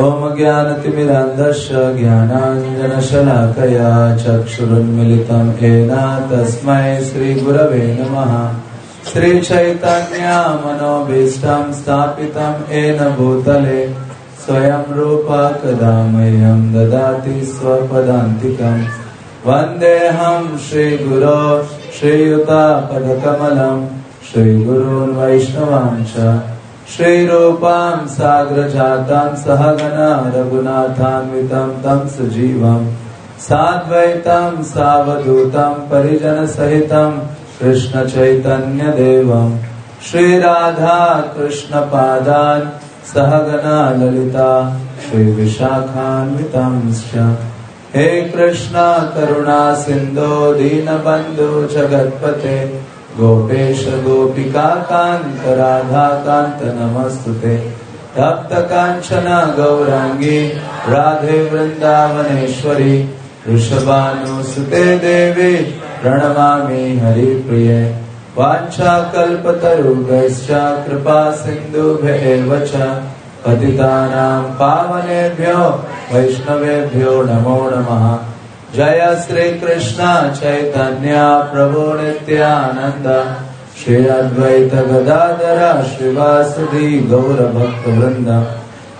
ॐ ज्ञानतिमिरान्धस्य ज्ञानाञ्जनशलाकया चक्षुरुन्मिलितं येन तस्मै श्रीगुरवे नमः। श्रीचैतन्यामनोभीष्टं स्थापितं येन भूतले, स्वयं रूपा कदा मह्यं ददाति स्वपदान्तिकम् वन्देऽहं श्रीगुरो, श्रीयुतापदकमलं, श्रीगुरून् वैष्णवां च। श्रीरूपां साग्रजातां सहगना रघुनाथान्वितं तं सुजीवं साद्वैतं सावधूतं परिजनसहितं कृष्णचैतन्यदेवं श्रीराधा कृष्णपादान् सहगना ललिता श्रीविशाखान्वितंश्च। हे कृष्ण, करुणा, सिन्धो, दीनबन्धु, जगत्पते गोपेश गोपिका कान्त, राधा कान्त, नमस्तुते। तप्त काञ्चन, गौराङ्गी, राधे वृन्दावनेश्वरी वृषभानुसुते देवी, प्रणमामि हरिप्रिये। वाञ्छाकल्पतरुगश्च कृपा सिन्धुभ्येव च। पतितानां पावनेभ्यो, वैष्णवेभ्यो नमो नमः। जय श्री कृष्ण चैतन्य प्रभु नित्यानंद श्री अद्वैत गदाधर श्रीवासुदी गौर भक्त वृंद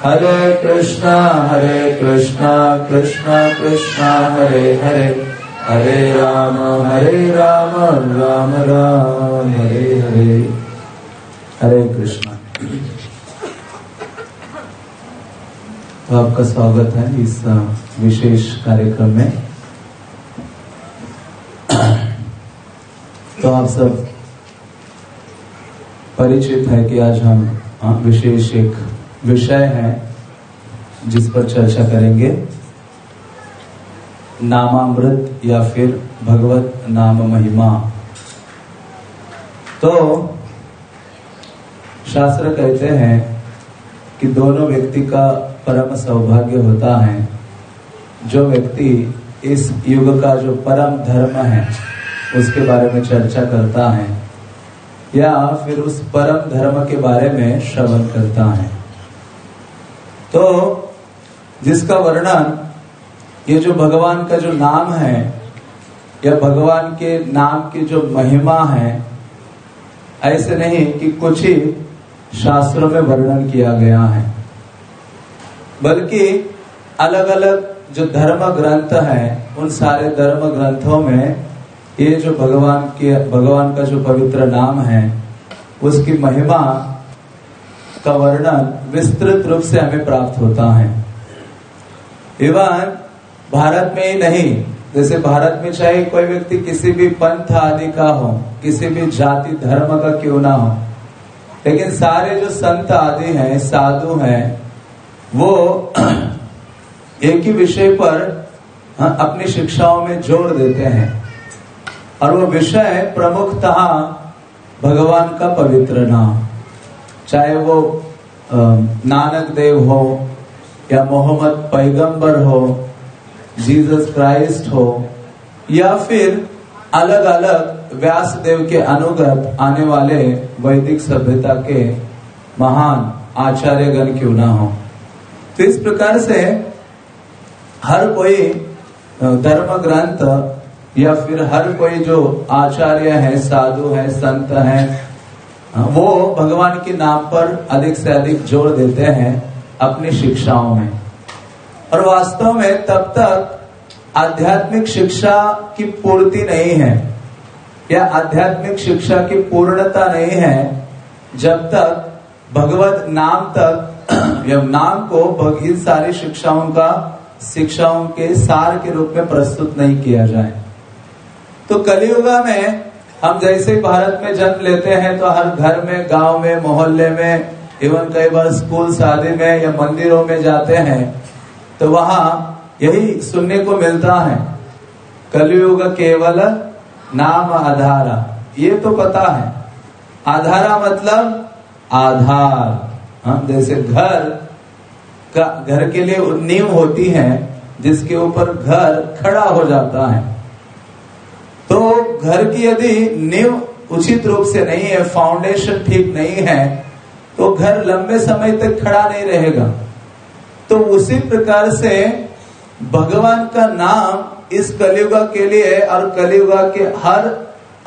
हरे कृष्ण हरे कृष्ण कृष्ण कृष्ण, हरे हरे। हरे राम हरे राम राम राम, हरे हरे। हरे कृष्ण। तो आपका स्वागत है इस विशेष कार्यक्रम में। तो आप सब परिचित है कि आज हम विशेष एक विषय है जिस पर चर्चा करेंगे। नामामृत या फिर भगवत नाम महिमा। तो शास्त्र कहते हैं कि दोनों व्यक्ति का परम सौभाग्य होता है। जो व्यक्ति इस युग का जो परम धर्म है, उसके बारे में चर्चा करता है। या फिर उस परम धर्म के बारे में श्रवण करता है। तो जिसका वर्णन, ये जो भगवान का जो नाम है, या भगवान के नाम की जो महिमा है, ऐसे नहीं कि कुछ ही शास्त्रों में वर्णन किया गया है। बल्कि अलग अलग जो धर्म ग्रंथ है, उन सारे धर्म ग्रंथों में ये जो भगवान के, भगवान का जो पवित्र नाम है, उसकी महिमा का वर्णन विस्तृत रूप से हमें प्राप्त होता है। इवन भारत में ही नहीं, जैसे भारत में चाहे कोई व्यक्ति किसी भी पंथ आदि का हो, किसी भी जाति धर्म का क्यों ना हो, लेकिन सारे जो संत आदि हैं, साधु हैं, वो एक ही विषय पर हाँ, अपनी शिक्षाओं में जोड़ देते हैं। और वो विषय प्रमुखतः भगवान का पवित्र नाम। चाहे वो नानक देव हो या मोहम्मद पैगंबर हो जीसस क्राइस्ट हो या फिर अलग अलग व्यास देव के अनुगत आने वाले वैदिक सभ्यता के महान आचार्य गण क्यों ना हो। तो इस प्रकार से हर कोई धर्म ग्रंथ या फिर हर कोई जो आचार्य है, साधु है, संत है वो भगवान के नाम पर अधिक से अधिक ज़ोर देते हैं अपनी शिक्षाओं में। और वास्तव में तब तक आध्यात्मिक शिक्षा की पूर्ति नहीं है। या आध्यात्मिक शिक्षा की पूर्णता नहीं है जब तक भगवत नाम तक, या नाम को इन सारी शिक्षाओं का शिक्षाओं के सार के रूप में प्रस्तुत नहीं किया जाए। तो कलियुगा में हम जैसे भारत में जन्म लेते हैं तो हर घर में, गाँव में, मोहल्ले में, इवन कई बार स्कूल शादी में या मंदिरों में जाते हैं तो वहाँ यही सुनने को मिलता है। कलयुग केवल नाम आधारा, ये तो पता है। आधारा मतलब आधार। हम जैसे घर का घर के लिए नींव होती है, जिसके ऊपर घर खड़ा हो जाता है। तो घर की यदि नींव उचित रूप से नहीं है फाउंडेशन ठीक नहीं है तो घर लंबे समय तक खड़ा नहीं रहेगा। तो उसी प्रकार से भगवान का नाम इस कलियुगा के लिए और कलियुगा के हर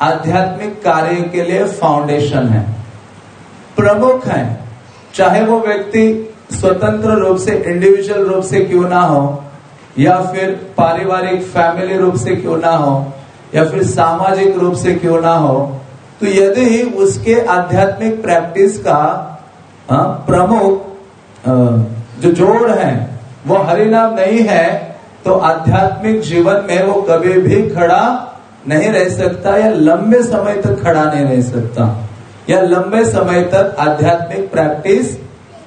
आध्यात्मिक कार्य के लिए फाउंडेशन है। प्रमुख है। चाहे वो व्यक्ति स्वतंत्र रूप से इंडिविजुअल रूप से क्यों ना हो? या फिर पारिवारिक फैमिली रूप से क्यों ना हो? या फिर सामाजिक रूप से क्यों ना हो? तो यदि उसके आध्यात्मिक प्रैक्टिस का प्रमुख जो जोड़ है, वो हरिनाम नहीं है तो आध्यात्मिक जीवन में वो कभी भी खड़ा नहीं रह सकता, या लंबे समय तक खड़ा नहीं रह सकता। या लंबे समय तक आध्यात्मिक प्रैक्टिस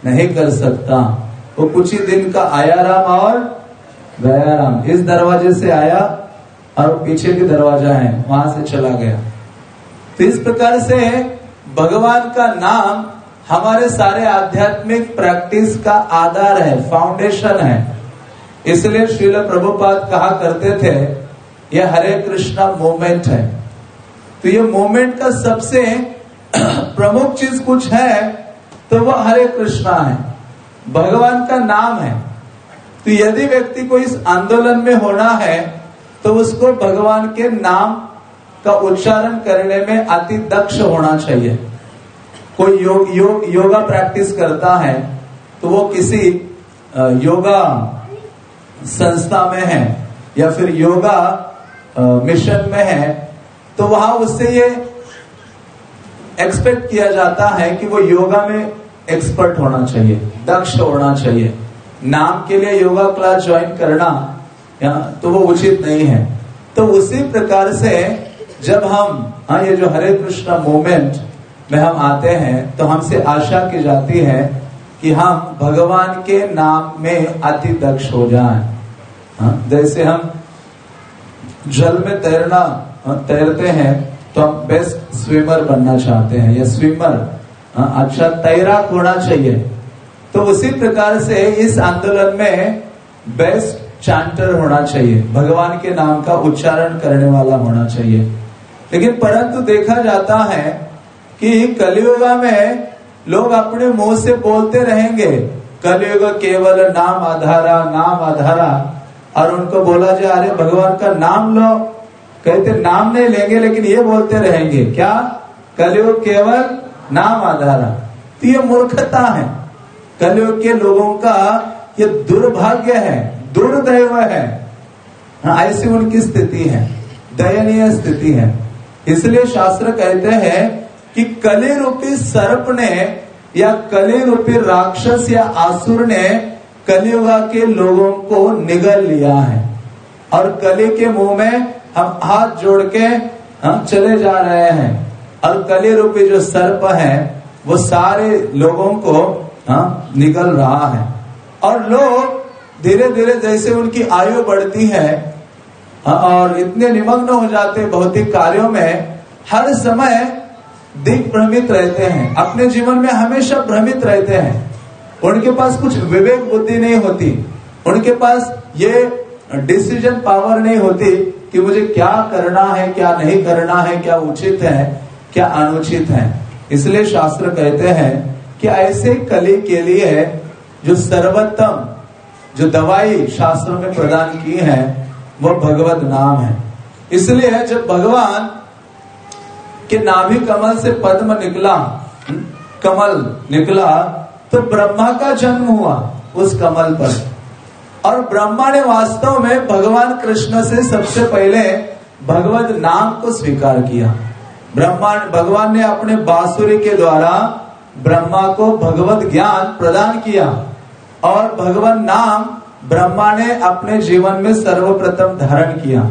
नहीं कर सकता। वो तो कुछ ही दिन का आया राम और गया राम इस दरवाजे से आया और पीछे के दरवाज़ा है, वहाँ से चला गया। तो इस प्रकार से भगवान का नाम हमारे सारे आध्यात्मिक प्रैक्टिस का आधार है, फाउंडेशन है। इसलिए श्रील प्रभुपाद कहा करते थे, यह हरे कृष्णा मोमेंट है। तो ये मोमेंट का सबसे प्रमुख चीज़ कुछ है तो वह हरे कृष्णा है। भगवान का नाम है। तो यदि व्यक्ति को इस आंदोलन में होना है तो उसको भगवान के नाम का उच्चारण करने में अति दक्ष होना चाहिए। कोई योग योग, योगा प्रैक्टिस करता है तो वो किसी योगा संस्था में है, या फिर योगा मिशन में है तो वहाँ उससे ये एक्सपेक्ट किया जाता है कि वो योगा में एक्सपर्ट होना चाहिए दक्ष होना चाहिए। नाम के लिए योगा क्लास ज्वाइन करना या तो वो उचित नहीं है। तो उसी प्रकार से जब हम हाँ ये जो हरे कृष्ण मूवमेंट में हम आते हैं तो हमसे आशा की जाती है कि हम भगवान के नाम में अति दक्ष हो जाएँ। हाँ जैसे हम जल में तैरना हाँ, तैरते हैं तो हम बेस्ट स्विमर बनना चाहते हैं या स्विमर अच्छा तैराक होना चाहिए? तो उसी प्रकार से इस आंदोलन में बेस्ट चांटर होना चाहिए। भगवान के नाम का उच्चारण करने वाला होना चाहिए। लेकिन परंतु देखा जाता है कि कलयुग में लोग अपने मुँह से बोलते रहेंगे। कलयुग केवल नाम आधारा नाम आधारा। और उनको बोला जाए अरे, भगवान का नाम लो। कहते, नाम नहीं लेंगे, लेकिन ये बोलते रहेंगे। क्या? कलयुग केवल नाम आधारा। तो ये मूर्खता है। कलयुग के लोगों का ये दुर्भाग्य है दुर्दैव है। हाँ, ऐसी उनकी स्थिति है दयनीय स्थिति है। इसलिए शास्त्र कहते हैं कि कली रूपी सर्प ने या कले रूपी राक्षस या आसुर ने कलियुगा के लोगों को निगल लिया है। और कले के मुँह में हम हाथ जोड़ के हम चले जा रहे हैं। और कली रूपी जो सर्प है, वो सारे लोगों को हम निगल रहा है। और लोग धीरे धीरे जैसे उनकी आयु बढ़ती है और इतने निमग्न हो जाते भौतिक कार्यों में, हर समय दिग भ्रमित रहते हैं। अपने जीवन में हमेशा भ्रमित रहते हैं। उनके पास कुछ विवेक बुद्धि नहीं होती। उनके पास ये डिसीज़न पावर नहीं होती कि मुझे क्या करना है, क्या नहीं करना है, क्या उचित है। क्या अनुचित है? इसलिए शास्त्र कहते हैं कि ऐसे कली के लिए जो सर्वोत्तम, जो दवाई शास्त्रों में प्रदान की है वह भगवत नाम है। इसलिए जब भगवान के नाभि कमल से पद्म निकला कमल निकला तो ब्रह्मा का जन्म हुआ उस कमल पर। और ब्रह्मा ने वास्तव में भगवान कृष्ण से सबसे पहले भगवत नाम को स्वीकार किया। ब्रह्मा भगवान ने अपने बांसुरी के द्वारा ब्रह्मा को भगवत ज्ञान प्रदान किया। और भगवान नाम ब्रह्मा ने अपने जीवन में सर्वप्रथम धारण किया।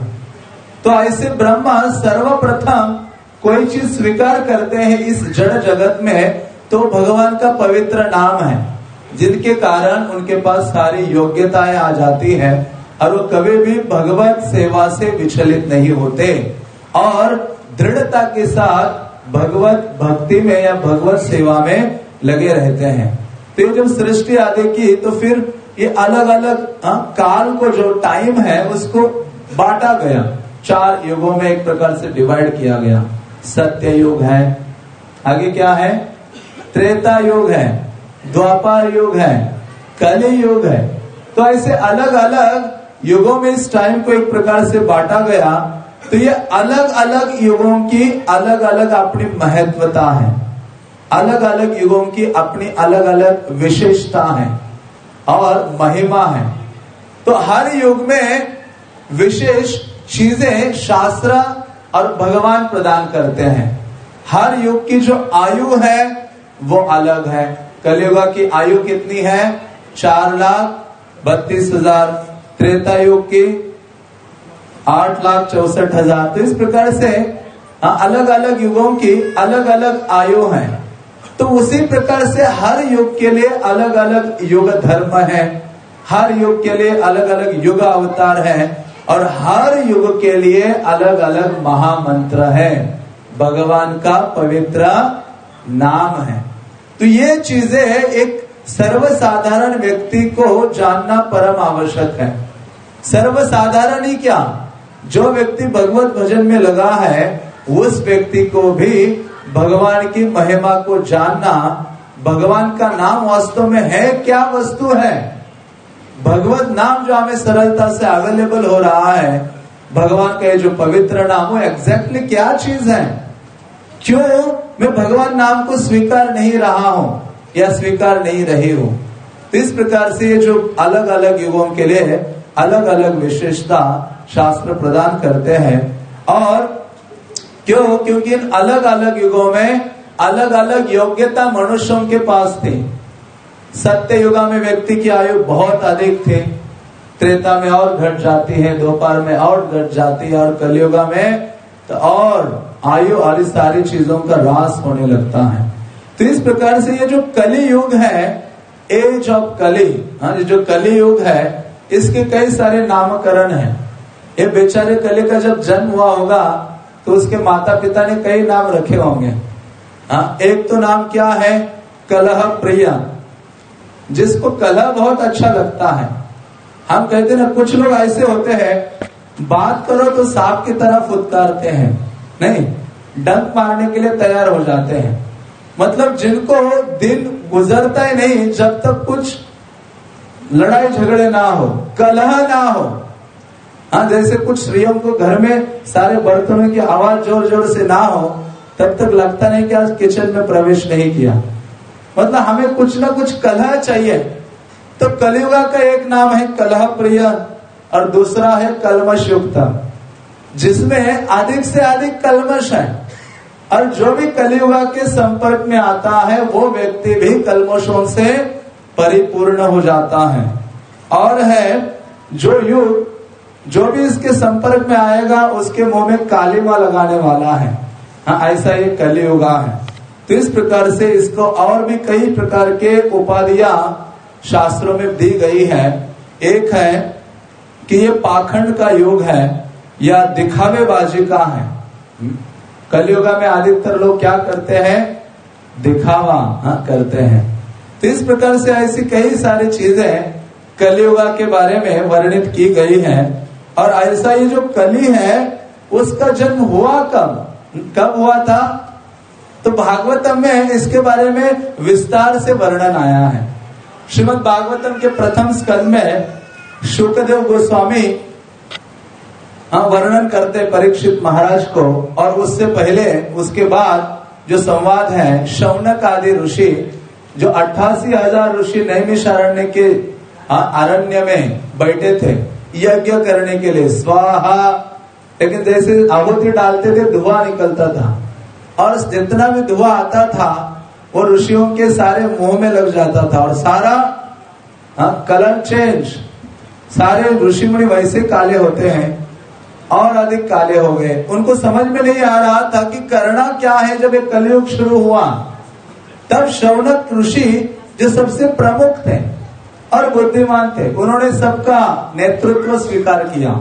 तो ऐसे ब्रह्मा सर्वप्रथम कोई चीज़ स्वीकार करते हैं इस जड़ जगत में तो भगवान का पवित्र नाम है, जिनके कारण उनके पास सारी योग्यताएँ आ जाती है, और वो कभी भी भगवत सेवा से विचलित नहीं होते। और दृढ़ता के साथ भगवत भक्ति में या भगवत सेवा में लगे रहते हैं। तो जब सृष्टि आदि की तो फिर ये अलग अलग आ, काल को जो टाइम है उसको बांटा गया। चार युगों में एक प्रकार से डिवाइड किया गया। सत्य युग है। आगे क्या है? त्रेता युग है। द्वापार युग है। कलि युग है। तो ऐसे अलग अलग युगों में इस टाइम को एक प्रकार से बांटा गया। तो ये अलग अलग युगों की अलग अलग अपनी महत्वता है। अलग अलग युगों की अपनी अलग अलग विशेषता है और महिमा है। तो हर युग में विशेष चीज़ें शास्त्र और भगवान प्रदान करते हैं। हर युग की जो आयु है, वो अलग है। कलयुगा की आयु कितनी है? चार लाख बत्तीस हज़ार। त्रेता युग की आठ लाख चौसठ हज़ार। तो इस प्रकार से अलग अलग युगों की अलग अलग आयु है। तो उसी प्रकार से हर युग के लिए अलग अलग युग धर्म है। हर युग के लिए अलग अलग युग अवतार है। और हर युग के लिए अलग अलग महामंत्र है। भगवान का पवित्र नाम है। तो ये चीज़ें एक सर्वसाधारण व्यक्ति को जानना परम आवश्यक है। सर्वसाधारण ही क्या? जो व्यक्ति भगवत भजन में लगा है, उस व्यक्ति को भी भगवान की महिमा को जानना, भगवान का नाम वास्तव में है, क्या वस्तु है? भगवत नाम जो हमें सरलता से अवेलेबल हो रहा है, भगवान का ये जो पवित्र नाम हो एग्जैक्टली क्या चीज़ है? क्यों? मैं भगवान नाम को स्वीकार नहीं रहा हूँ, या स्वीकार नहीं रही हूँ। तो इस प्रकार से ये जो अलग अलग युगों के लिए अलग अलग विशेषता शास्त्र प्रदान करते हैं। और क्यों? क्योंकि इन अलग अलग युगों में अलग अलग योग्यता मनुष्यों के पास थी। सत्य युगा में व्यक्ति की आयु बहुत अधिक थी। त्रेता में और घट जाती है, दोपहर में और घट जाती है, और कलयुगा में तो और आयु और सारी चीज़ों का रास होने लगता है। तो इस प्रकार से ये जो कली युग है, एज ऑफ़ कली हाँ जो कली युग है इसके कई सारे नामकरण हैं। ये बेचारे कली का जब जन्म हुआ होगा तो उसके माता पिता ने कई नाम रखे होंगे। हाँ एक तो नाम क्या है? कलह प्रिया। जिसको कलह बहुत अच्छा लगता है। हम कहते ना, कुछ लोग ऐसे होते हैं, बात करो तो सांप की तरह फुदकारते हैं। नहीं, डंक मारने के लिए तैयार हो जाते हैं। मतलब जिनको दिन गुजरता ही नहीं, जब तक कुछ लड़ाई झगड़े ना हो, कलह ना हो। हाँ जैसे कुछ स्त्रियों को घर में सारे बर्तनों की आवाज़ ज़ोर ज़ोर से ना हो, तब तक लगता नहीं कि आज किचन में प्रवेश नहीं किया। मतलब हमें कुछ ना कुछ कलह चाहिए। तो कलयुगा का एक नाम है कलह प्रिय और दूसरा है कलमश युक्त, जिसमें अधिक से अधिक कलमश है। और जो भी कलयुगा के संपर्क में आता है, वो व्यक्ति भी कलमशों से परिपूर्ण हो जाता है। और है, जो युग, जो भी इसके संपर्क में आएगा, उसके मुँह में कालीमा लगाने वाला है। हाँ ऐसा ये कलियुगा है। तो इस प्रकार से इसको और भी कई प्रकार के उपाधियाँ शास्त्रों में दी गई है। एक है कि ये पाखंड का योग है, या दिखावेबाजी का है। कलयुगा में अधिकतर लोग क्या करते हैं? दिखावा हाँ करते हैं। तो इस प्रकार से ऐसी कई सारी चीज़ें कलयुगा के बारे में वर्णित की गई हैं। और ऐसा ये जो कली है, उसका जन्म हुआ कब? कब हुआ था? तो भागवतम में इसके बारे में विस्तार से वर्णन आया है। श्रीमद भागवतम के प्रथम स्कंद में शुक्रदेव गोस्वामी हाँ वर्णन करते परीक्षित महाराज को, और उससे पहले, उसके बाद जो संवाद है, शौनक आदि ऋषि जो अट्ठासी हज़ार ऋषि नैमिषारण्य के अरण्य में बैठे थे, यज्ञ करने के लिए। स्वाहा। लेकिन जैसे आहुति डालते थे, धुआँ निकलता था। और जितना भी धुआँ आता था, वो ऋषियों के सारे मुँह में लग जाता था। और सारा कलर चेंज सारे ऋषि मुनि वैसे काले होते हैं, और अधिक काले हो गए। उनको समझ में नहीं आ रहा था कि करना क्या है जब एक कलयुग शुरू हुआ। तब शौनक ऋषि जो सबसे प्रमुख थे और बुद्धिमान थे, उन्होंने सबका नेतृत्व स्वीकार किया।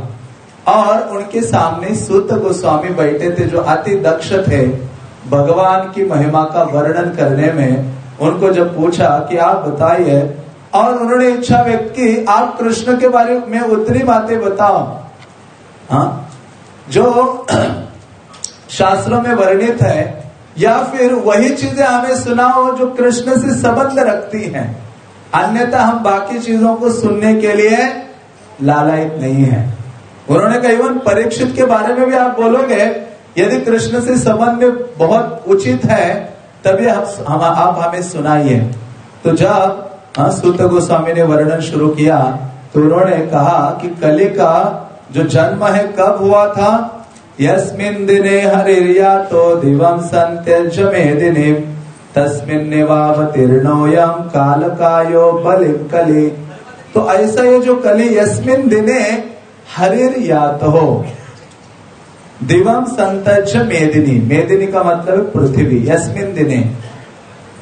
और उनके सामने सुत गोस्वामी बैठे थे, जो अति दक्ष थे। भगवान की महिमा का वर्णन करने में उनको जब पूछा कि आप बताइए, और उन्होंने इच्छा व्यक्त की, आप कृष्ण के बारे में उतनी बातें बताओ। हाँ? जो शास्त्रों में वर्णित है या फिर वही चीज़ें हमें सुनाओ जो कृष्ण से संबंध रखती हैं। अन्यथा हम बाकी चीज़ों को सुनने के लिए लालायित नहीं है। उन्होंने कहा इवन परीक्षित के बारे में भी आप बोलोगे यदि कृष्ण से संबंध बहुत उचित है तभी आप, हम आप हमें सुनाइए। तो जब हाँ सूत गोस्वामी ने वर्णन शुरू किया तो उन्होंने कहा कि कली का जो जन्म है कब हुआ था? यस्मिन दिने तो दिवम संत्यज दिने काल कायो बलि तो ऐसा ये जो कली यस्मिन दिने हरिर यात हो दिवम संतज मेदिनी मेदिनी का मतलब पृथ्वी। यस्मिन दिने।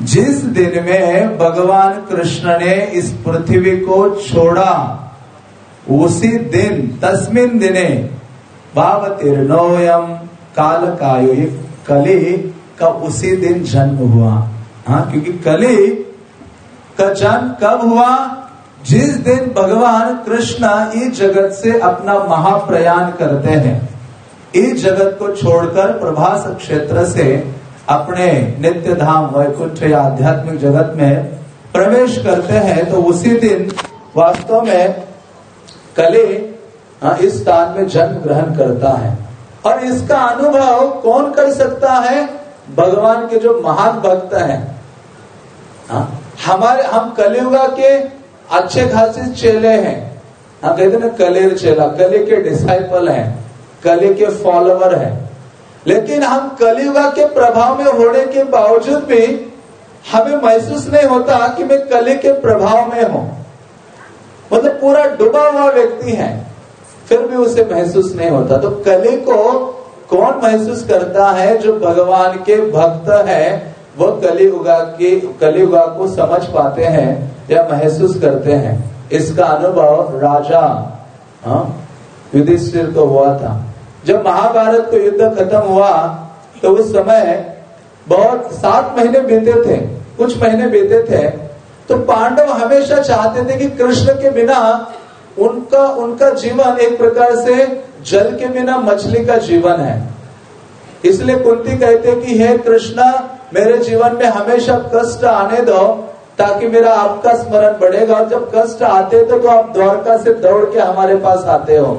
जिस दिन में भगवान कृष्ण ने इस पृथ्वी को छोड़ा, उसी दिन, तस्मिन दिने बावतीर्णोयम काल कायो ये कली का उसी दिन जन्म हुआ। हाँ क्योंकि कली का जन्म कब हुआ? जिस दिन भगवान कृष्ण इस जगत से अपना महाप्रयाण करते हैं। इस जगत को छोड़कर प्रभास क्षेत्र से अपने नित्य धाम वैकुंठ या आध्यात्मिक जगत में प्रवेश करते हैं तो उसी दिन वास्तव में कली इस स्थान में जन्म ग्रहण करता है। और इसका अनुभव कौन कर सकता है? भगवान के जो महान भक्त हैं। हाँ, हमारे हम कलियुगा के अच्छे खासे चेले हैं। हम कहते ना कलेर चेला कले के डिसाइपल हैं कले के फॉलोवर हैं। लेकिन हम कलियुगा के प्रभाव में होने के बावजूद भी हमें महसूस नहीं होता कि मैं कले के प्रभाव में हूँ। मतलब पूरा डूबा हुआ व्यक्ति है। फिर भी उसे महसूस नहीं होता। तो कली को कौन महसूस करता है? जो भगवान के भक्त है वो कलियुगा की कलियुगा को समझ पाते हैं या महसूस करते हैं। इसका अनुभव राजा हाँ, युधिष्ठिर को हुआ था। जब महाभारत का युद्ध खत्म हुआ तो उस समय बहुत सात महीने बीते थे कुछ महीने बीते थे तो पांडव हमेशा चाहते थे कि कृष्ण के बिना उनका उनका जीवन एक प्रकार से जल के बिना मछली का जीवन है। इसलिए कुंती कहते कि, हे कृष्णा, मेरे जीवन में हमेशा कष्ट आने दो, ताकि मेरा आपका स्मरण बढ़ेगा। और जब कष्ट आते थे तो आप द्वारका से दौड़ के हमारे पास आते हो।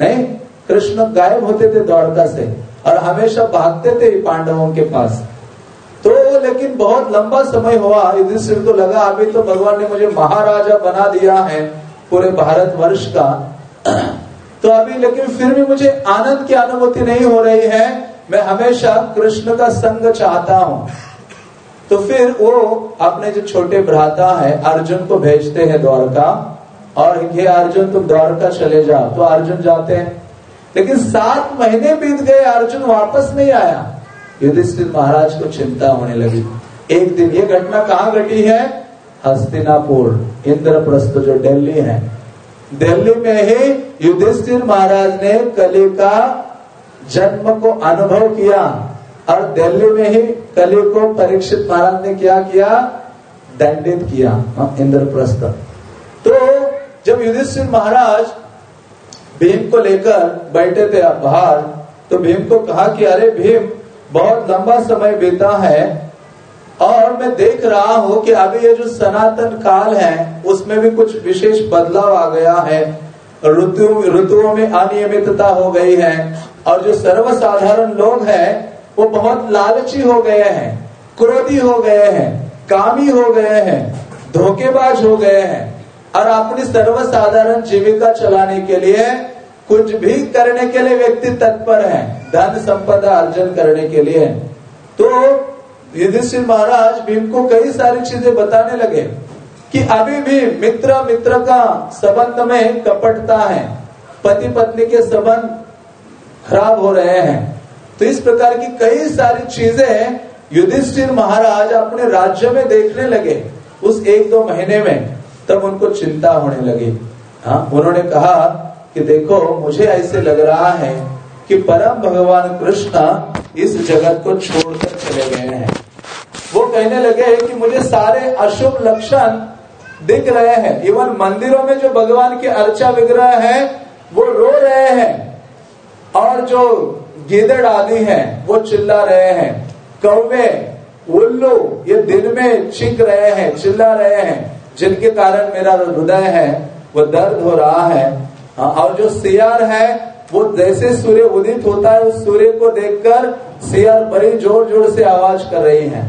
नहीं, कृष्ण गायब होते थे द्वारका से और हमेशा भागते थे पांडवों के पास। तो लेकिन बहुत लंबा समय हुआ। युधिष्ठिर को लगा, अभी तो भगवान ने मुझे महाराजा बना दिया है। पूरे भारत वर्ष का। तो अभी लेकिन फिर भी मुझे आनंद की अनुभूति नहीं हो रही है। मैं हमेशा कृष्ण का संग चाहता हूँ। तो फिर वो अपने जो छोटे भ्राता है, अर्जुन को भेजते हैं द्वारका। और ये अर्जुन, तुम द्वारका चले जाओ। तो अर्जुन जाते हैं। लेकिन सात महीने बीत गए, अर्जुन वापस नहीं आया। युधिष्ठिर महाराज को चिंता होने लगी। एक दिन, ये घटना कहाँ घटी है? हस्तिनापुर इंद्रप्रस्थ जो दिल्ली है। दिल्ली में ही युधिष्ठिर महाराज ने कली का जन्म को अनुभव किया और दिल्ली में ही कली को परीक्षित महाराज ने क्या किया? दंडित किया हाँ, इंद्रप्रस्थ। तो जब युधिष्ठिर महाराज भीम को लेकर बैठे थे बाहर तो भीम को कहा कि अरे भीम बहुत लंबा समय बीता है और मैं देख रहा हूँ कि अभी ये जो सनातन काल है, उसमें भी कुछ विशेष बदलाव आ गया है। ऋतु, ऋतुओं में अनियमितता हो गई है और जो सर्वसाधारण लोग हैं, वो बहुत लालची हो गए हैं, क्रोधी हो गए हैं, कामी हो गए हैं, धोखेबाज हो गए हैं और अपनी सर्वसाधारण जीविका चलाने के लिए, कुछ भी करने के लिए व्यक्ति तत्पर है, धन संपदा अर्जन करने के लिए। तो युधिष्ठिर महाराज भीम को कई सारी चीज़ें बताने लगे कि अभी भी मित्र मित्र का संबंध में कपटता है। पति पत्नी के संबंध खराब हो रहे हैं। तो इस प्रकार की कई सारी चीज़ें युधिष्ठिर महाराज अपने राज्य में देखने लगे उस एक दो महीने में। तब उनको चिंता होने लगी। हाँ उन्होंने कहा कि देखो, मुझे ऐसे लग रहा है कि परम भगवान कृष्ण इस जगत को छोड़कर चले गए हैं। वो कहने लगे कि मुझे सारे अशुभ लक्षण दिख रहे हैं। इवन मंदिरों में जो भगवान के अर्चा विग्रह है वो रो रहे हैं। और जो गिदड़ आदि हैं वो चिल्ला रहे हैं। कौवे उल्लू ये दिन में चिक रहे हैं चिल्ला रहे हैं। जिनके कारण मेरा हृदय है वो दर्द हो रहा है। हाँ, और जो सियार है वो जैसे सूर्य उदित होता है उस सूर्य को देखकर सियार बड़ी ज़ोर ज़ोर से आवाज़ कर रही है।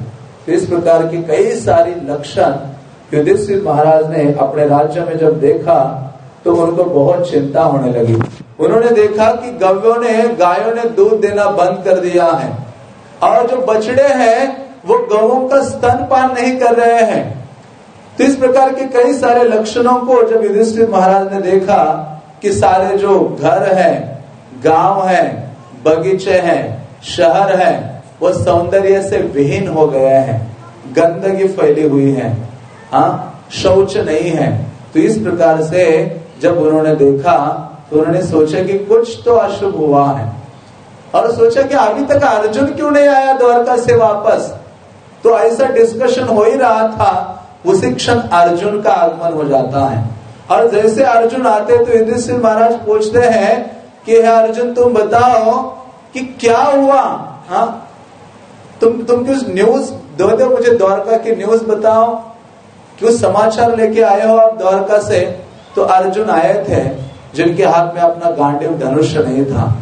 तो इस प्रकार की कई सारी लक्षण युधिष्ठिर महाराज ने अपने राज्य में जब देखा तो उनको बहुत चिंता होने लगी। उन्होंने देखा कि गव्यों ने, गायों ने दूध देना बंद कर दिया है। और जो बछड़े हैं, वो गवों का स्तनपान नहीं कर रहे हैं। तो इस प्रकार के कई सारे लक्षणों को जब युधिष्ठिर महाराज ने देखा कि सारे जो घर है, गाँव है, बगीचे हैं, शहर है वो सौंदर्य से विहीन हो गए हैं, गंदगी फैली हुई है हाँ शौच नहीं है। तो इस प्रकार से जब उन्होंने देखा तो उन्होंने सोचा कि कुछ तो अशुभ हुआ है। और सोचा कि अभी तक अर्जुन क्यों नहीं आया द्वारका से वापस? तो ऐसा डिस्कशन हो ही रहा था, उसी क्षण अर्जुन का आगमन हो जाता है। और जैसे अर्जुन आते तो युधिष्ठिर महाराज पूछते हैं कि, हे अर्जुन, तुम बताओ कि क्या हुआ? हाँ तुम तुम कुछ न्यूज़ दो दो मुझे द्वारका की न्यूज़ बताओ? क्यों समाचार लेके आए हो आप द्वारका से? तो अर्जुन आए थे, जिनके हाथ में अपना गांडीव धनुष नहीं था।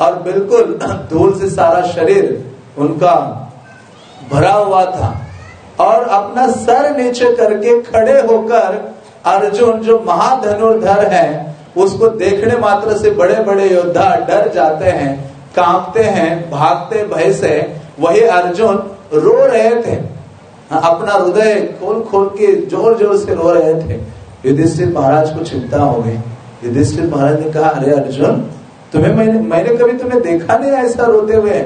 और बिल्कुल धूल से सारा शरीर उनका भरा हुआ था। और अपना सर नीचे करके खड़े होकर अर्जुन, जो महाधनुर्धर है, उसको देखने मात्र से बड़े बड़े योद्धा डर जाते हैं, कांपते हैं, भागते भय से वही अर्जुन रो रहे थे। अपना हृदय खोल खोल के ज़ोर ज़ोर से रो रहे थे। युधिष्ठिर महाराज को चिंता हो गई। युधिष्ठिर महाराज ने कहा, अरे अर्जुन, तुम्हें मैंने मैंने कभी तुम्हें देखा नहीं ऐसा रोते हुए?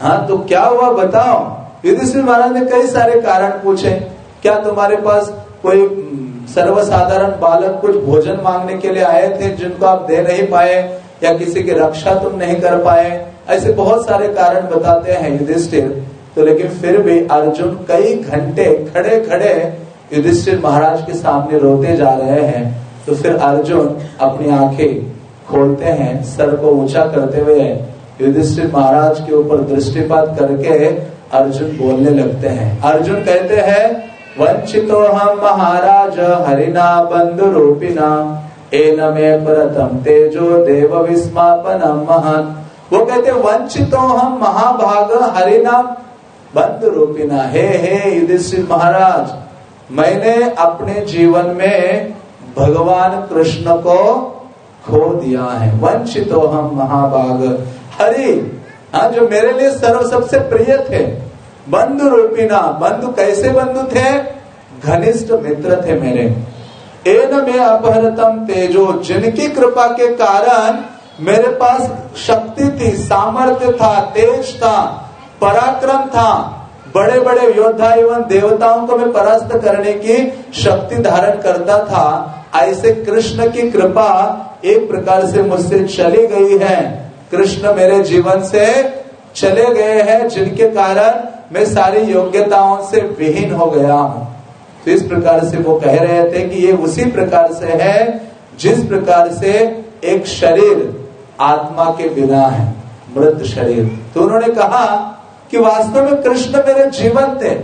हाँ तो क्या हुआ बताओ? युधिष्ठिर महाराज ने कई सारे कारण पूछे। क्या तुम्हारे पास कोई सर्वसाधारण बालक कुछ भोजन मांगने के लिए आए थे जिनको आप दे नहीं पाए या किसी की रक्षा तुम नहीं कर पाए? ऐसे बहुत सारे कारण बताते हैं युधिष्ठिर। तो लेकिन फिर भी अर्जुन कई घंटे खड़े खड़े युधिष्ठिर महाराज के सामने रोते जा रहे हैं। तो फिर अर्जुन अपनी आँखें खोलते हैं, सर को ऊँचा करते हुए युधिष्ठिर महाराज के ऊपर दृष्टिपात करके अर्जुन बोलने लगते हैं। अर्जुन कहते हैं, वंचितो हम महाराज, हरिना बंधु रूपिना एन में प्रथम तेजो देव विस्मापन महान। वो कहते वंचितो हम महाभाग हरिना बंधु रूपिना। हे हे, युधिष्ठिर महाराज, मैंने अपने जीवन में भगवान कृष्ण को खो दिया है। वंचितो हम महाभाग। हरि हाँ जो मेरे लिए सर्व सबसे प्रिय थे, बंधु रूपिना, बंधु कैसे बंधु थे? घनिष्ठ मित्र थे मेरे। एन में अपहरतम तेजो, जिनकी कृपा के कारण मेरे पास शक्ति थी, सामर्थ्य था, तेज था, पराक्रम था। बड़े बड़े योद्धा एवं देवताओं को मैं परास्त करने की शक्ति धारण करता था। ऐसे कृष्ण की कृपा एक प्रकार से मुझसे चली गई है। कृष्ण मेरे जीवन से चले गए हैं, जिनके कारण मैं सारी योग्यताओं से विहीन हो गया हूँ। तो इस प्रकार से वो कह रहे थे कि ये उसी प्रकार से है, जिस प्रकार से एक शरीर आत्मा के बिना है मृत शरीर। तो उन्होंने कहा कि वास्तव में कृष्ण मेरे जीवन थे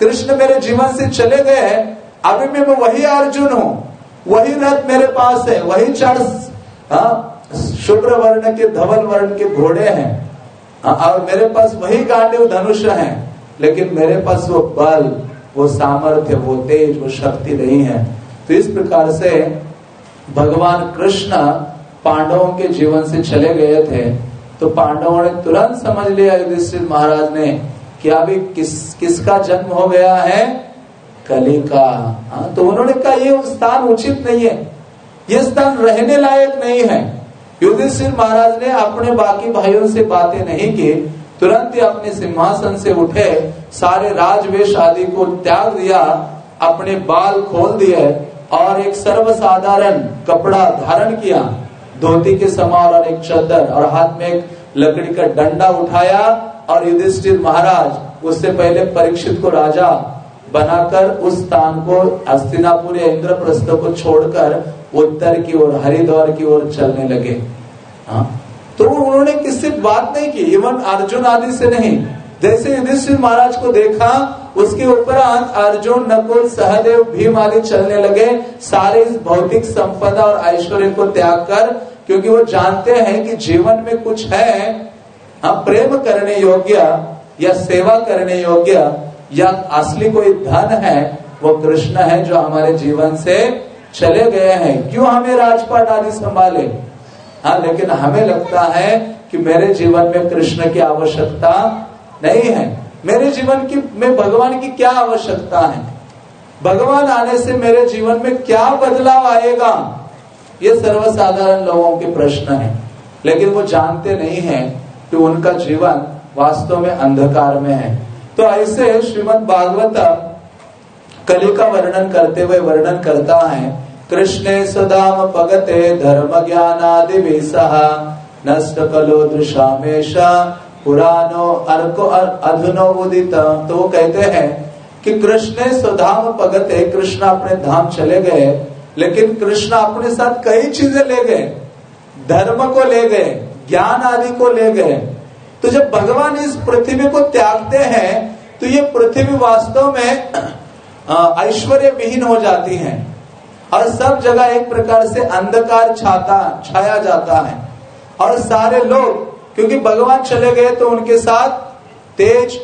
कृष्ण मेरे जीवन से चले गए अभी मैं वही अर्जुन हूँ। वही रथ मेरे पास है। वही चढ़ हाँ, शुभ्र वर्ण के धवल वर्ण के घोड़े हैं। हाँ, और मेरे पास वही गांडीव धनुष है। लेकिन मेरे पास वो बल वो सामर्थ्य वो तेज वो शक्ति नहीं है। तो इस प्रकार से भगवान कृष्ण पांडवों के जीवन से चले गए थे तो पांडवों ने तुरंत समझ लिया युधिष्ठिर महाराज ने कि अभी किस, किसका जन्म हो गया है? कली का। हाँ तो उन्होंने कहा, ये स्थान उचित नहीं है। ये स्थान रहने लायक नहीं है। युधिष्ठिर महाराज ने अपने बाकी भाइयों से बातें नहीं की। तुरंत ही अपने सिंहासन से उठे, सारे राजवेश आदि को त्याग दिया, अपने बाल खोल दिए और एक सर्वसाधारण कपड़ा धारण किया। धोती के समान और एक चद्दर और हाथ में एक लकड़ी का डंडा उठाया और युधिष्ठिर महाराज उससे पहले परीक्षित को राजा बनाकर उस स्थान को, हस्तिनापुर या इंद्रप्रस्थ को छोड़कर उत्तर की ओर, हरिद्वार की ओर चलने लगे। हाँ? तो उन्होंने किससे बात नहीं की। इवन अर्जुन आदि से नहीं। जैसे युधिष्ठिर महाराज को देखा उसके उपरांत अर्जुन, नकुल, सहदेव, भीम आदि चलने लगे। सारे इस भौतिक संपदा और ऐश्वर्य को त्याग कर, क्योंकि वो जानते हैं कि जीवन में कुछ है, हम प्रेम करने योग्य या सेवा करने योग्य या असली कोई धन है, वो कृष्ण है जो हमारे जीवन से चले गए हैं। क्यों हमें राजपाट आदि संभाले? हाँ लेकिन हमें लगता है कि मेरे जीवन में कृष्ण की आवश्यकता नहीं है। मेरे जीवन की, में भगवान की क्या आवश्यकता है? भगवान आने से मेरे जीवन में क्या बदलाव आएगा? ये सर्वसाधारण लोगों के प्रश्न है। लेकिन वो जानते नहीं है कि उनका जीवन वास्तव में अंधकार में है। तो ऐसे श्रीमद भागवत कली का वर्णन करते हुए वर्णन करता है, कृष्णे सुदाम पगते धर्म ज्ञान आदि नष्ट कलो दृशामेशा पुरानो अर्को अधुनो उदित। तो वो कहते हैं कि कृष्ण सुधाम पगते कृष्ण अपने धाम चले गए, लेकिन कृष्ण अपने साथ कई चीज़ें ले गए। धर्म को ले गए, ज्ञान आदि को ले गए। तो जब भगवान इस पृथ्वी को त्यागते हैं तो ये पृथ्वी वास्तव में ऐश्वर्य विहीन हो जाती है। और सब जगह एक प्रकार से अंधकार छाता छाया जाता है। और सारे लोग क्योंकि भगवान चले गए तो उनके साथ तेज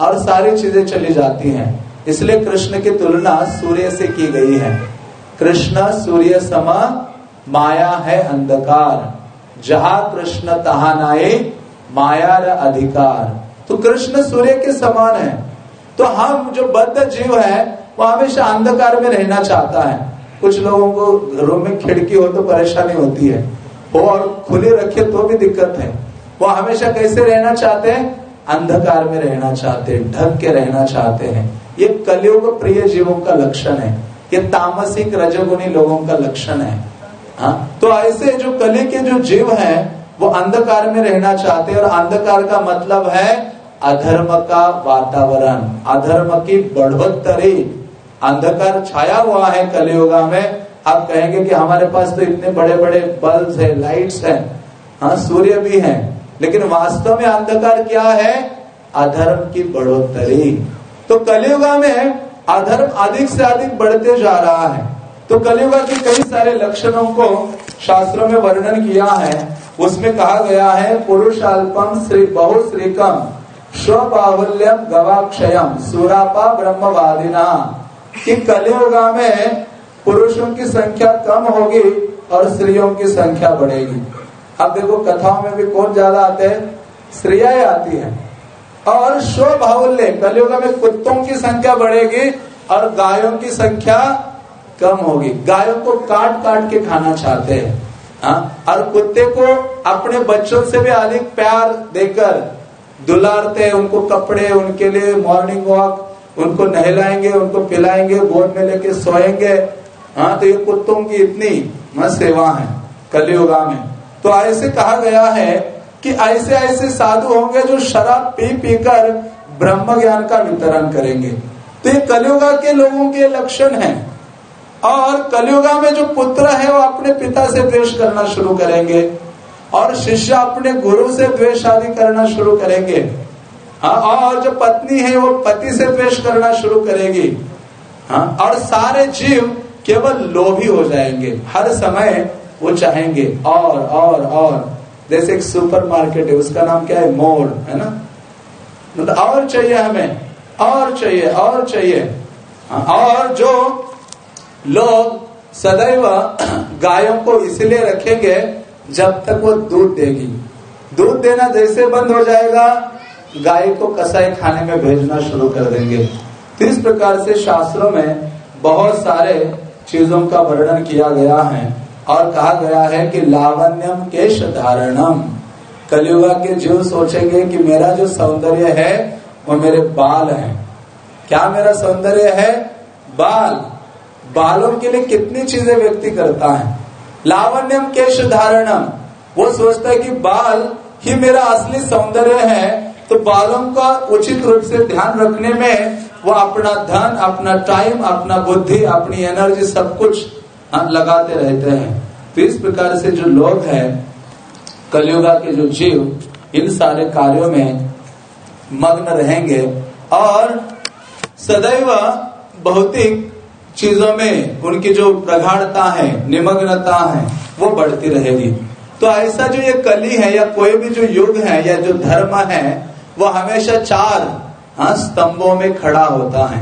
और सारी चीज़ें चली जाती हैं। इसलिए कृष्ण की तुलना सूर्य से की गई है। कृष्ण सूर्य समा माया है अंधकार। जहा कृष्ण तहानाए माया अधिकार। तो कृष्ण सूर्य के समान है। तो हम जो बद्ध जीव है, वो हमेशा अंधकार में रहना चाहता है। कुछ लोगों को घरों में खिड़की हो तो परेशानी होती है और खुले रखे तो भी दिक्कत है। वो हमेशा कैसे रहना चाहते हैं? अंधकार में रहना चाहते हैं, ढक के रहना चाहते हैं। ये कलयुग प्रिय जीवों का लक्षण है। ये तामसिक रजगुणी लोगों का लक्षण है। हा? तो ऐसे जो कली के जो जीव हैं, वो अंधकार में रहना चाहते हैं और अंधकार का मतलब है अधर्म का वातावरण। अधर्म की बढ़ोतरी अंधकार छाया हुआ है कलयुगा में। आप कहेंगे कि हमारे पास तो इतने बड़े बड़े बल्ब है, लाइट्स है। हाँ सूर्य भी है। लेकिन वास्तव में अंधकार क्या है? अधर्म की बढ़ोतरी। तो कलियुगा में अधर्म अधिक से अधिक बढ़ते जा रहा है। तो कलियुगा के कई सारे लक्षणों को शास्त्रों में वर्णन किया है। उसमें कहा गया है, पुरुषाल्पम श्री बहु श्रीकम स्वबाहुल्यम गवाक्षयम, सुरापा ब्रह्मवादिना। कि कलियुगा में पुरुषों की संख्या कम होगी और स्त्रियों की संख्या बढ़ेगी। अब देखो कथाओं में भी कौन ज़्यादा आते हैं? स्त्रिया आती है। और स्वभावल्य कलयुग में कुत्तों की संख्या बढ़ेगी और गायों की संख्या कम होगी। गायों को काट काट के खाना चाहते हैं। हाँ? और कुत्ते को अपने बच्चों से भी अधिक प्यार देकर दुलारते हैं। उनको कपड़े, उनके लिए मॉर्निंग वॉक उनको नहलाएँगे, उनको पिलाएँगे गोद में लेके सोएँगे। हाँ तो ये कुत्तों की इतनी मस्त सेवा है कलयुगा में। तो ऐसे कहा गया है कि ऐसे ऐसे साधु होंगे जो शराब पी पीकर ब्रह्म ज्ञान का वितरण करेंगे। तो ये कलयुगा के लोगों के लक्षण है। और कलयुगा में जो पुत्र है, वो अपने पिता से द्वेष करना शुरू करेंगे। और शिष्य अपने गुरु से द्वेष आदि करना शुरू करेंगे। हाँ और जो पत्नी है, वो पति से द्वेष करना शुरू करेगी। हाँ और सारे जीव केवल लोभी हो जाएँगे। हर समय वो चाहेंगे और और और। जैसे एक सुपर मार्केट है उसका नाम क्या है? मोर है ना? मतलब और चाहिए हमें और चाहिए और चाहिए। हाँ, और जो लोग सदैव गायों को इसलिए रखेंगे जब तक वो दूध देगी। दूध देना जैसे बंद हो जाएगा गाय को कसाई खाने में भेजना शुरू कर देंगे। तो इस प्रकार से शास्त्रों में बहुत सारे चीज़ों का वर्णन किया गया है। और कहा गया है कि लावण्यम केश धारणम। कलयुगा के जीव सोचेंगे कि मेरा जो सौंदर्य है, वो मेरे बाल हैं। क्या मेरा सौंदर्य है? बाल। बालों के लिए कितनी चीज़ें व्यक्ति करता है? लावण्यम केश धारणम। वो सोचता है कि बाल ही मेरा असली सौंदर्य है तो बालों का उचित रूप से ध्यान रखने में वो अपना धन, अपना टाइम अपना बुद्धि, अपनी एनर्जी सब कुछ लगाते रहते हैं। तो इस प्रकार से जो लोग हैं कलयुगा के जो जीव इन सारे कार्यों में मग्न रहेंगे और सदैव भौतिक चीज़ों में उनकी जो प्रगाढ़ता है निमग्नता है वो बढ़ती रहेगी। तो ऐसा जो ये कली है या कोई भी जो युग है या जो धर्म है वो हमेशा चार हाँ स्तंभों में खड़ा होता है।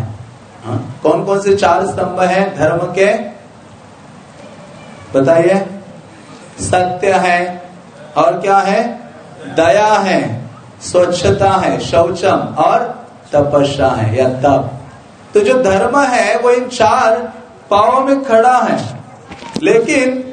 हाँ, कौन कौन से चार स्तंभ हैं? धर्म के बताइए। सत्य है और क्या है? दया है, स्वच्छता है, शौचम और तपस्या है, या तप। तो जो धर्म है, वो इन चार पावों में खड़ा है। लेकिन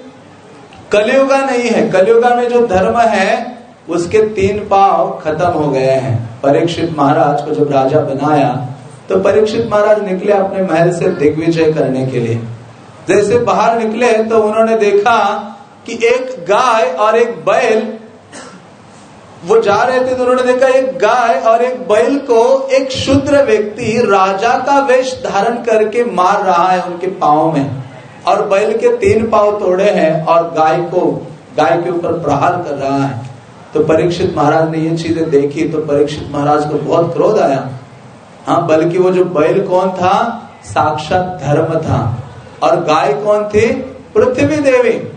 कलयुगा नहीं है। कलयुगा में जो धर्म है, उसके तीन पाव खत्म हो गए हैं। परीक्षित महाराज को जब राजा बनाया तो परीक्षित महाराज निकले अपने महल से दिग्विजय करने के लिए। जैसे बाहर निकले तो उन्होंने देखा कि एक गाय और एक बैल वो जा रहे थे तो उन्होंने देखा एक गाय और एक बैल को एक शुद्र व्यक्ति, राजा का वेश धारण करके मार रहा है उनके पाओ में। और बैल के तीन पाव तोड़े हैं और गाय को, गाय के ऊपर प्रहार कर रहा है। तो परीक्षित महाराज ने ये चीज़ें देखी तो परीक्षित महाराज को बहुत क्रोध आया। हाँ बल्कि वो जो बैल कौन था? साक्षात धर्म था। और गाय कौन थी? पृथ्वी देवी।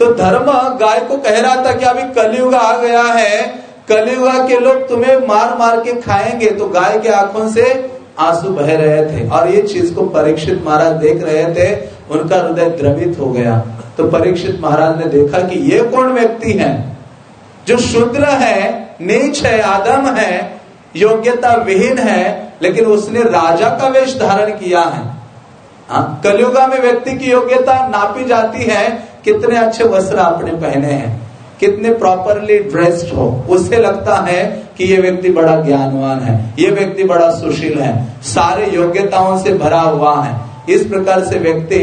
तो धर्म गाय को कह रहा था कि अभी कलयुग आ गया है, कलयुग के लोग तुम्हें मार मार के खाएँगे तो गाय के आँखों से आँसू बह रहे थे। और ये चीज़ को परीक्षित महाराज देख रहे थे, उनका हृदय द्रवित हो गया। तो परीक्षित महाराज ने देखा कि ये कौन व्यक्ति है? जो शुद्र है, नीच है, आदम है, योग्यता विहीन है, लेकिन उसने राजा का वेश धारण किया है। हाँ, कलयुगा में व्यक्ति की योग्यता नापी जाती है कितने अच्छे वस्त्र आपने पहने हैं कितने प्रॉपरली ड्रेस्ड हो उससे लगता है कि ये व्यक्ति बड़ा ज्ञानवान है ये व्यक्ति बड़ा सुशील है सारे योग्यताओं से भरा हुआ है। इस प्रकार से व्यक्ति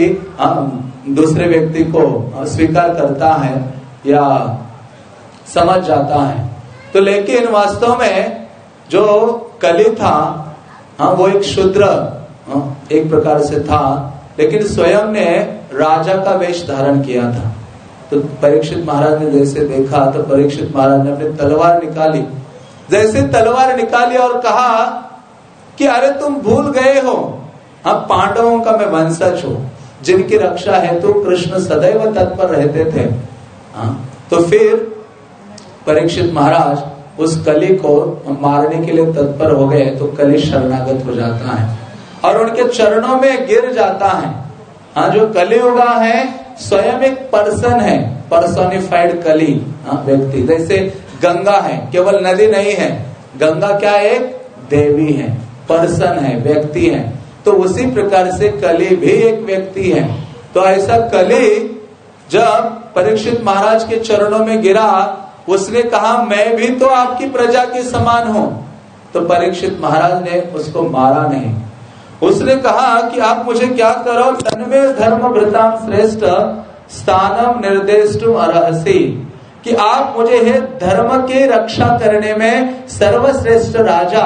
दूसरे व्यक्ति को स्वीकार करता है या समझ जाता है। तो लेकिन वास्तव में जो कली था हाँ वो एक शुद्र एक प्रकार से था, लेकिन स्वयं ने राजा का वेश धारण किया था। तो परीक्षित महाराज ने जैसे देखा तो परीक्षित महाराज ने अपनी तलवार निकाली। जैसे तलवार निकाली और कहा कि अरे तुम भूल गए हो, हम पांडवों का मैं वंशज हूँ, जिनकी रक्षा है तो कृष्ण सदैव तत्पर रहते थे। हाँ तो फिर परीक्षित महाराज उस कली को मारने के लिए तत्पर हो गए तो कली शरणागत हो जाता है। और उनके चरणों में गिर जाता है। हाँ जो कली होगा है, स्वयं एक पर्सन है पर्सोनिफाइड कली हाँ व्यक्ति। जैसे गंगा है, केवल नदी नहीं है, गंगा क्या एक देवी है, पर्सन है, व्यक्ति है। तो उसी प्रकार से कली भी एक व्यक्ति है। तो ऐसा कली जब परीक्षित महाराज के चरणों में गिरा, उसने कहा, मैं भी तो आपकी प्रजा के समान हूँ। तो परीक्षित महाराज ने उसको मारा नहीं। उसने कहा कि आप मुझे क्या करो? तन्वे धर्म वृताम श्रेष्ठ, स्थानम निर्देश अरहसी। कि आप मुझे है धर्म के रक्षा करने में सर्वश्रेष्ठ राजा,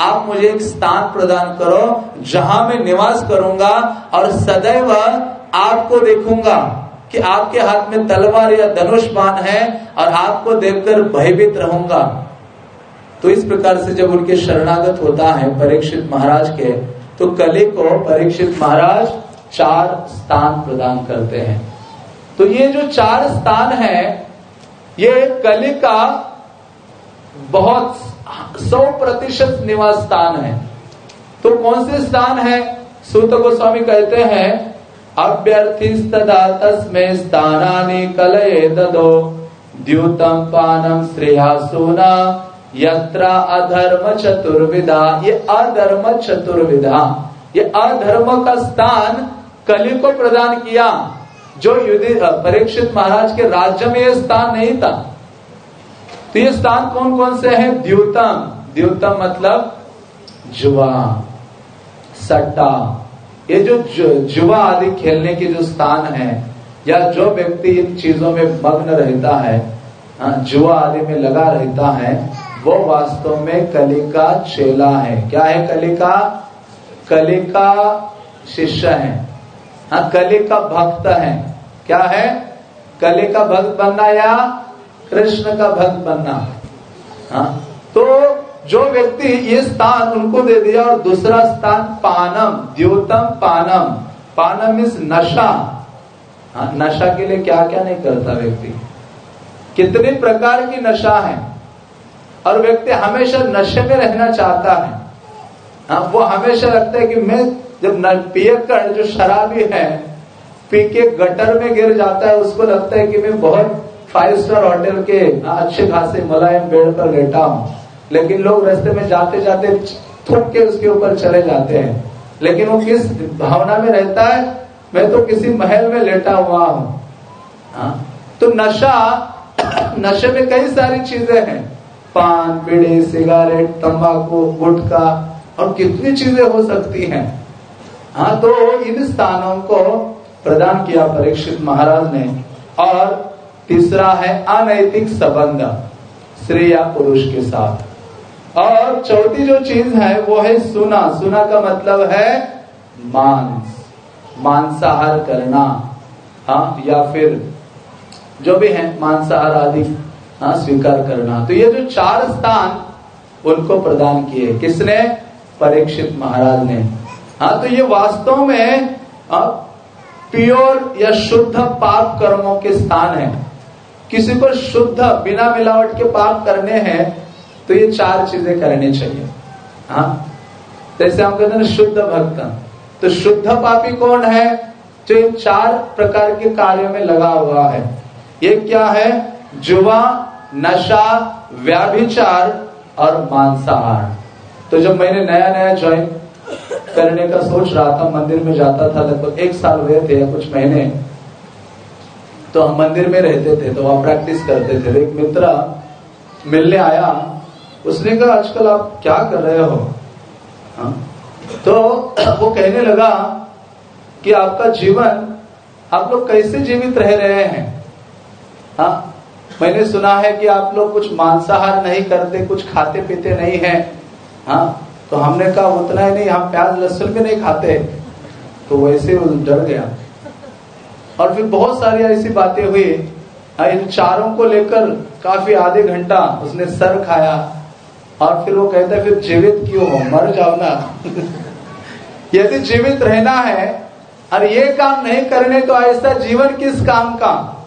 आप मुझे एक स्थान प्रदान करो, जहाँ मैं निवास करूँगा और सदैव आपको देखूँगा कि आपके हाथ में तलवार या धनुष है और आपको देखकर भयभीत रहूँगा। तो इस प्रकार से जब उनके शरणागत होता है परीक्षित महाराज के तो कली को परीक्षित महाराज चार स्थान प्रदान करते हैं। तो ये जो चार स्थान है, ये कली का बहुत सौ प्रतिशत निवास स्थान है। तो कौन से स्थान है? सूत गोस्वामी कहते हैं अभ्यर्थिस्तदा तस्मे स्थानी कलये ददो द्यूतम पानम श्रेयासुना यत्र अधर्म चतुर्विधा ये अधर्म चतुर्विधा। ये अधर्म का स्थान कलि को प्रदान किया जो युद्धि परीक्षित महाराज के राज्य में यह स्थान नहीं था। तो ये स्थान कौन कौन से हैं? द्यूतम। द्यूतम मतलब जुआ सट्टा। ये जो जुआ आदि खेलने के जो स्थान है या जो व्यक्ति इन चीज़ों में मग्न रहता हाँ, जुआ आदि में लगा रहता है वो वास्तव में कली का चेला है। क्या है कली का कली का शिष्य है। हाँ कली का भक्त है। क्या है? कली का भक्त बनना या कृष्ण का भक्त बनना? हाँ तो जो व्यक्ति ये स्थान उनको दे दिया और दूसरा स्थान पानम, द्योतम पानम। पानम इस नशा। हाँ नशा के लिए क्या क्या नहीं करता व्यक्ति। कितने प्रकार की नशा है। और व्यक्ति हमेशा नशे में रहना चाहता है। हाँ वो हमेशा लगता है कि मैं जब पिए कर जो शराबी है पी के गटर में गिर जाता है, उसको लगता है कि मैं बहुत फाइव स्टार होटल के अच्छे खासे मुलायम बेड पर लेटा हूँ। लेकिन लोग रास्ते में जाते जाते थूक के उसके ऊपर चले जाते हैं। लेकिन वो किस भावना में रहता है? मैं तो किसी महल में लेटा हुआ हूँ। हाँ? तो नशा, नशे में कई सारी चीज़ें हैं। पान, बीड़ी, सिगारेट, तंबाकू, गुटखा, और कितनी चीज़ें हो सकती हैं। हाँ तो इन स्थानों को प्रदान किया परीक्षित महाराज ने। और तीसरा है अनैतिक संबंध, स्त्री या पुरुष के साथ। और चौथी जो चीज़ है, वो है सुना। सुना का मतलब है मांस। मांसाहार करना। हाँ या फिर जो भी है, मांसाहार आदि। हाँ स्वीकार करना। तो ये जो चार स्थान उनको प्रदान किए, किसने? परीक्षित महाराज ने। हाँ तो ये वास्तव में प्योर या शुद्ध पाप कर्मों के स्थान है। किसी को शुद्ध, बिना मिलावट के पाप करने हैं तो ये चार चीज़ें करनी चाहिए। हाँ जैसे हम कहते हैं शुद्ध भक्त। तो शुद्ध पापी कौन है? जो इन चार प्रकार के कार्यों में लगा हुआ है। ये क्या है? जुआ नशा, व्याभिचार और मांसाहार। तो जब मैंने नया नया ज्वाइन करने का सोच रहा था, मंदिर में जाता था, लगभग एक साल हुए थे या कुछ महीने तो हम मंदिर में रहते थे तो वहाँ प्रैक्टिस करते थे। एक मित्र मिलने आया। उसने कहा, आजकल आप क्या कर रहे हो? हा? तो वो कहने लगा कि आपका जीवन, आप लोग कैसे जीवित रह रहे हैं? हाँ। मैंने सुना है कि आप लोग कुछ मांसाहार नहीं करते कुछ खाते पीते नहीं है। हाँ तो हमने कहा उतना ही नहीं हम प्याज लहसुन भी नहीं खाते। तो वैसे डर गया। और फिर बहुत सारी ऐसी बातें हुई। हाँ, इन चारों को लेकर काफ़ी आधे घंटा उसने सर खाया। और फिर वो कहता फिर जीवित क्यों हो? मर जाओ ना। यदि जीवित रहना है और ये काम नहीं करने तो ऐसा जीवन किस काम का?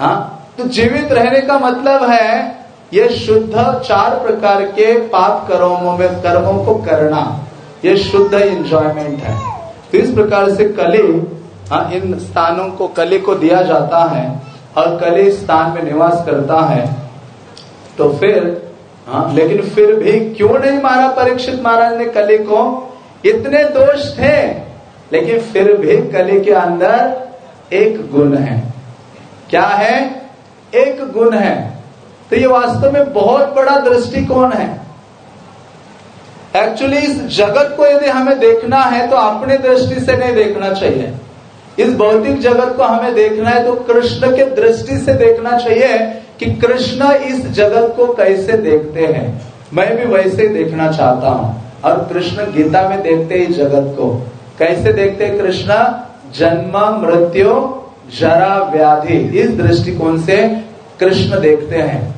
हाँ तो जीवित रहने का मतलब है, ये शुद्ध चार प्रकार के पाप कर्मों में, कर्मों को करना, ये शुद्ध इंजॉयमेंट है। तो इस प्रकार से कली हाँ इन स्थानों को, कली को दिया जाता है और कली स्थान में निवास करता है। तो फिर हाँ लेकिन फिर भी क्यों नहीं मारा परीक्षित महाराज ने कली को? इतने दोष थे, लेकिन फिर भी कली के अंदर एक गुण है। क्या है? एक गुण है। तो ये वास्तव में बहुत बड़ा दृष्टिकोण है। एक्चुअली इस जगत को यदि हमें देखना है तो अपनी दृष्टि से नहीं देखना चाहिए। इस भौतिक जगत को हमें देखना है तो कृष्ण के दृष्टि से देखना चाहिए कि कृष्ण इस जगत को कैसे देखते हैं। मैं भी वैसे देखना चाहता हूँ। और कृष्ण गीता में देखते ही जगत को। कैसे देखते कृष्ण? जन्म, मृत्यु, जरा, व्याधि। इस दृष्टिकोण से कृष्ण देखते हैं।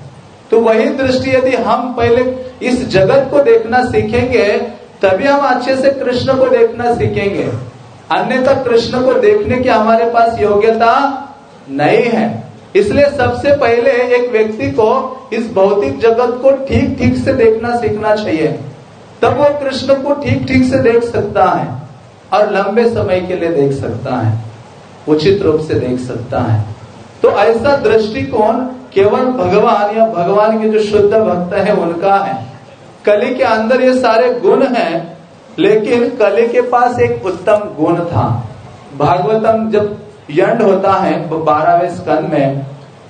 तो वही दृष्टि यदि हम पहले इस जगत को देखना सीखेंगे, तभी हम अच्छे से कृष्ण को देखना सीखेंगे। अन्यथा कृष्ण को देखने की हमारे पास योग्यता नहीं है। इसलिए सबसे पहले एक व्यक्ति को इस भौतिक जगत को ठीक ठीक से देखना सीखना चाहिए। तब वो कृष्ण को ठीक ठीक से देख सकता है और लंबे समय के लिए देख सकता है। उचित रूप से देख सकता है। तो ऐसा दृष्टिकोण केवल भगवान या भगवान के जो शुद्ध भक्त है, उनका है। कली के अंदर ये सारे गुण हैं, लेकिन कली के पास एक उत्तम गुण था। भागवतम जब यंड होता है, बारहवें स्कंद में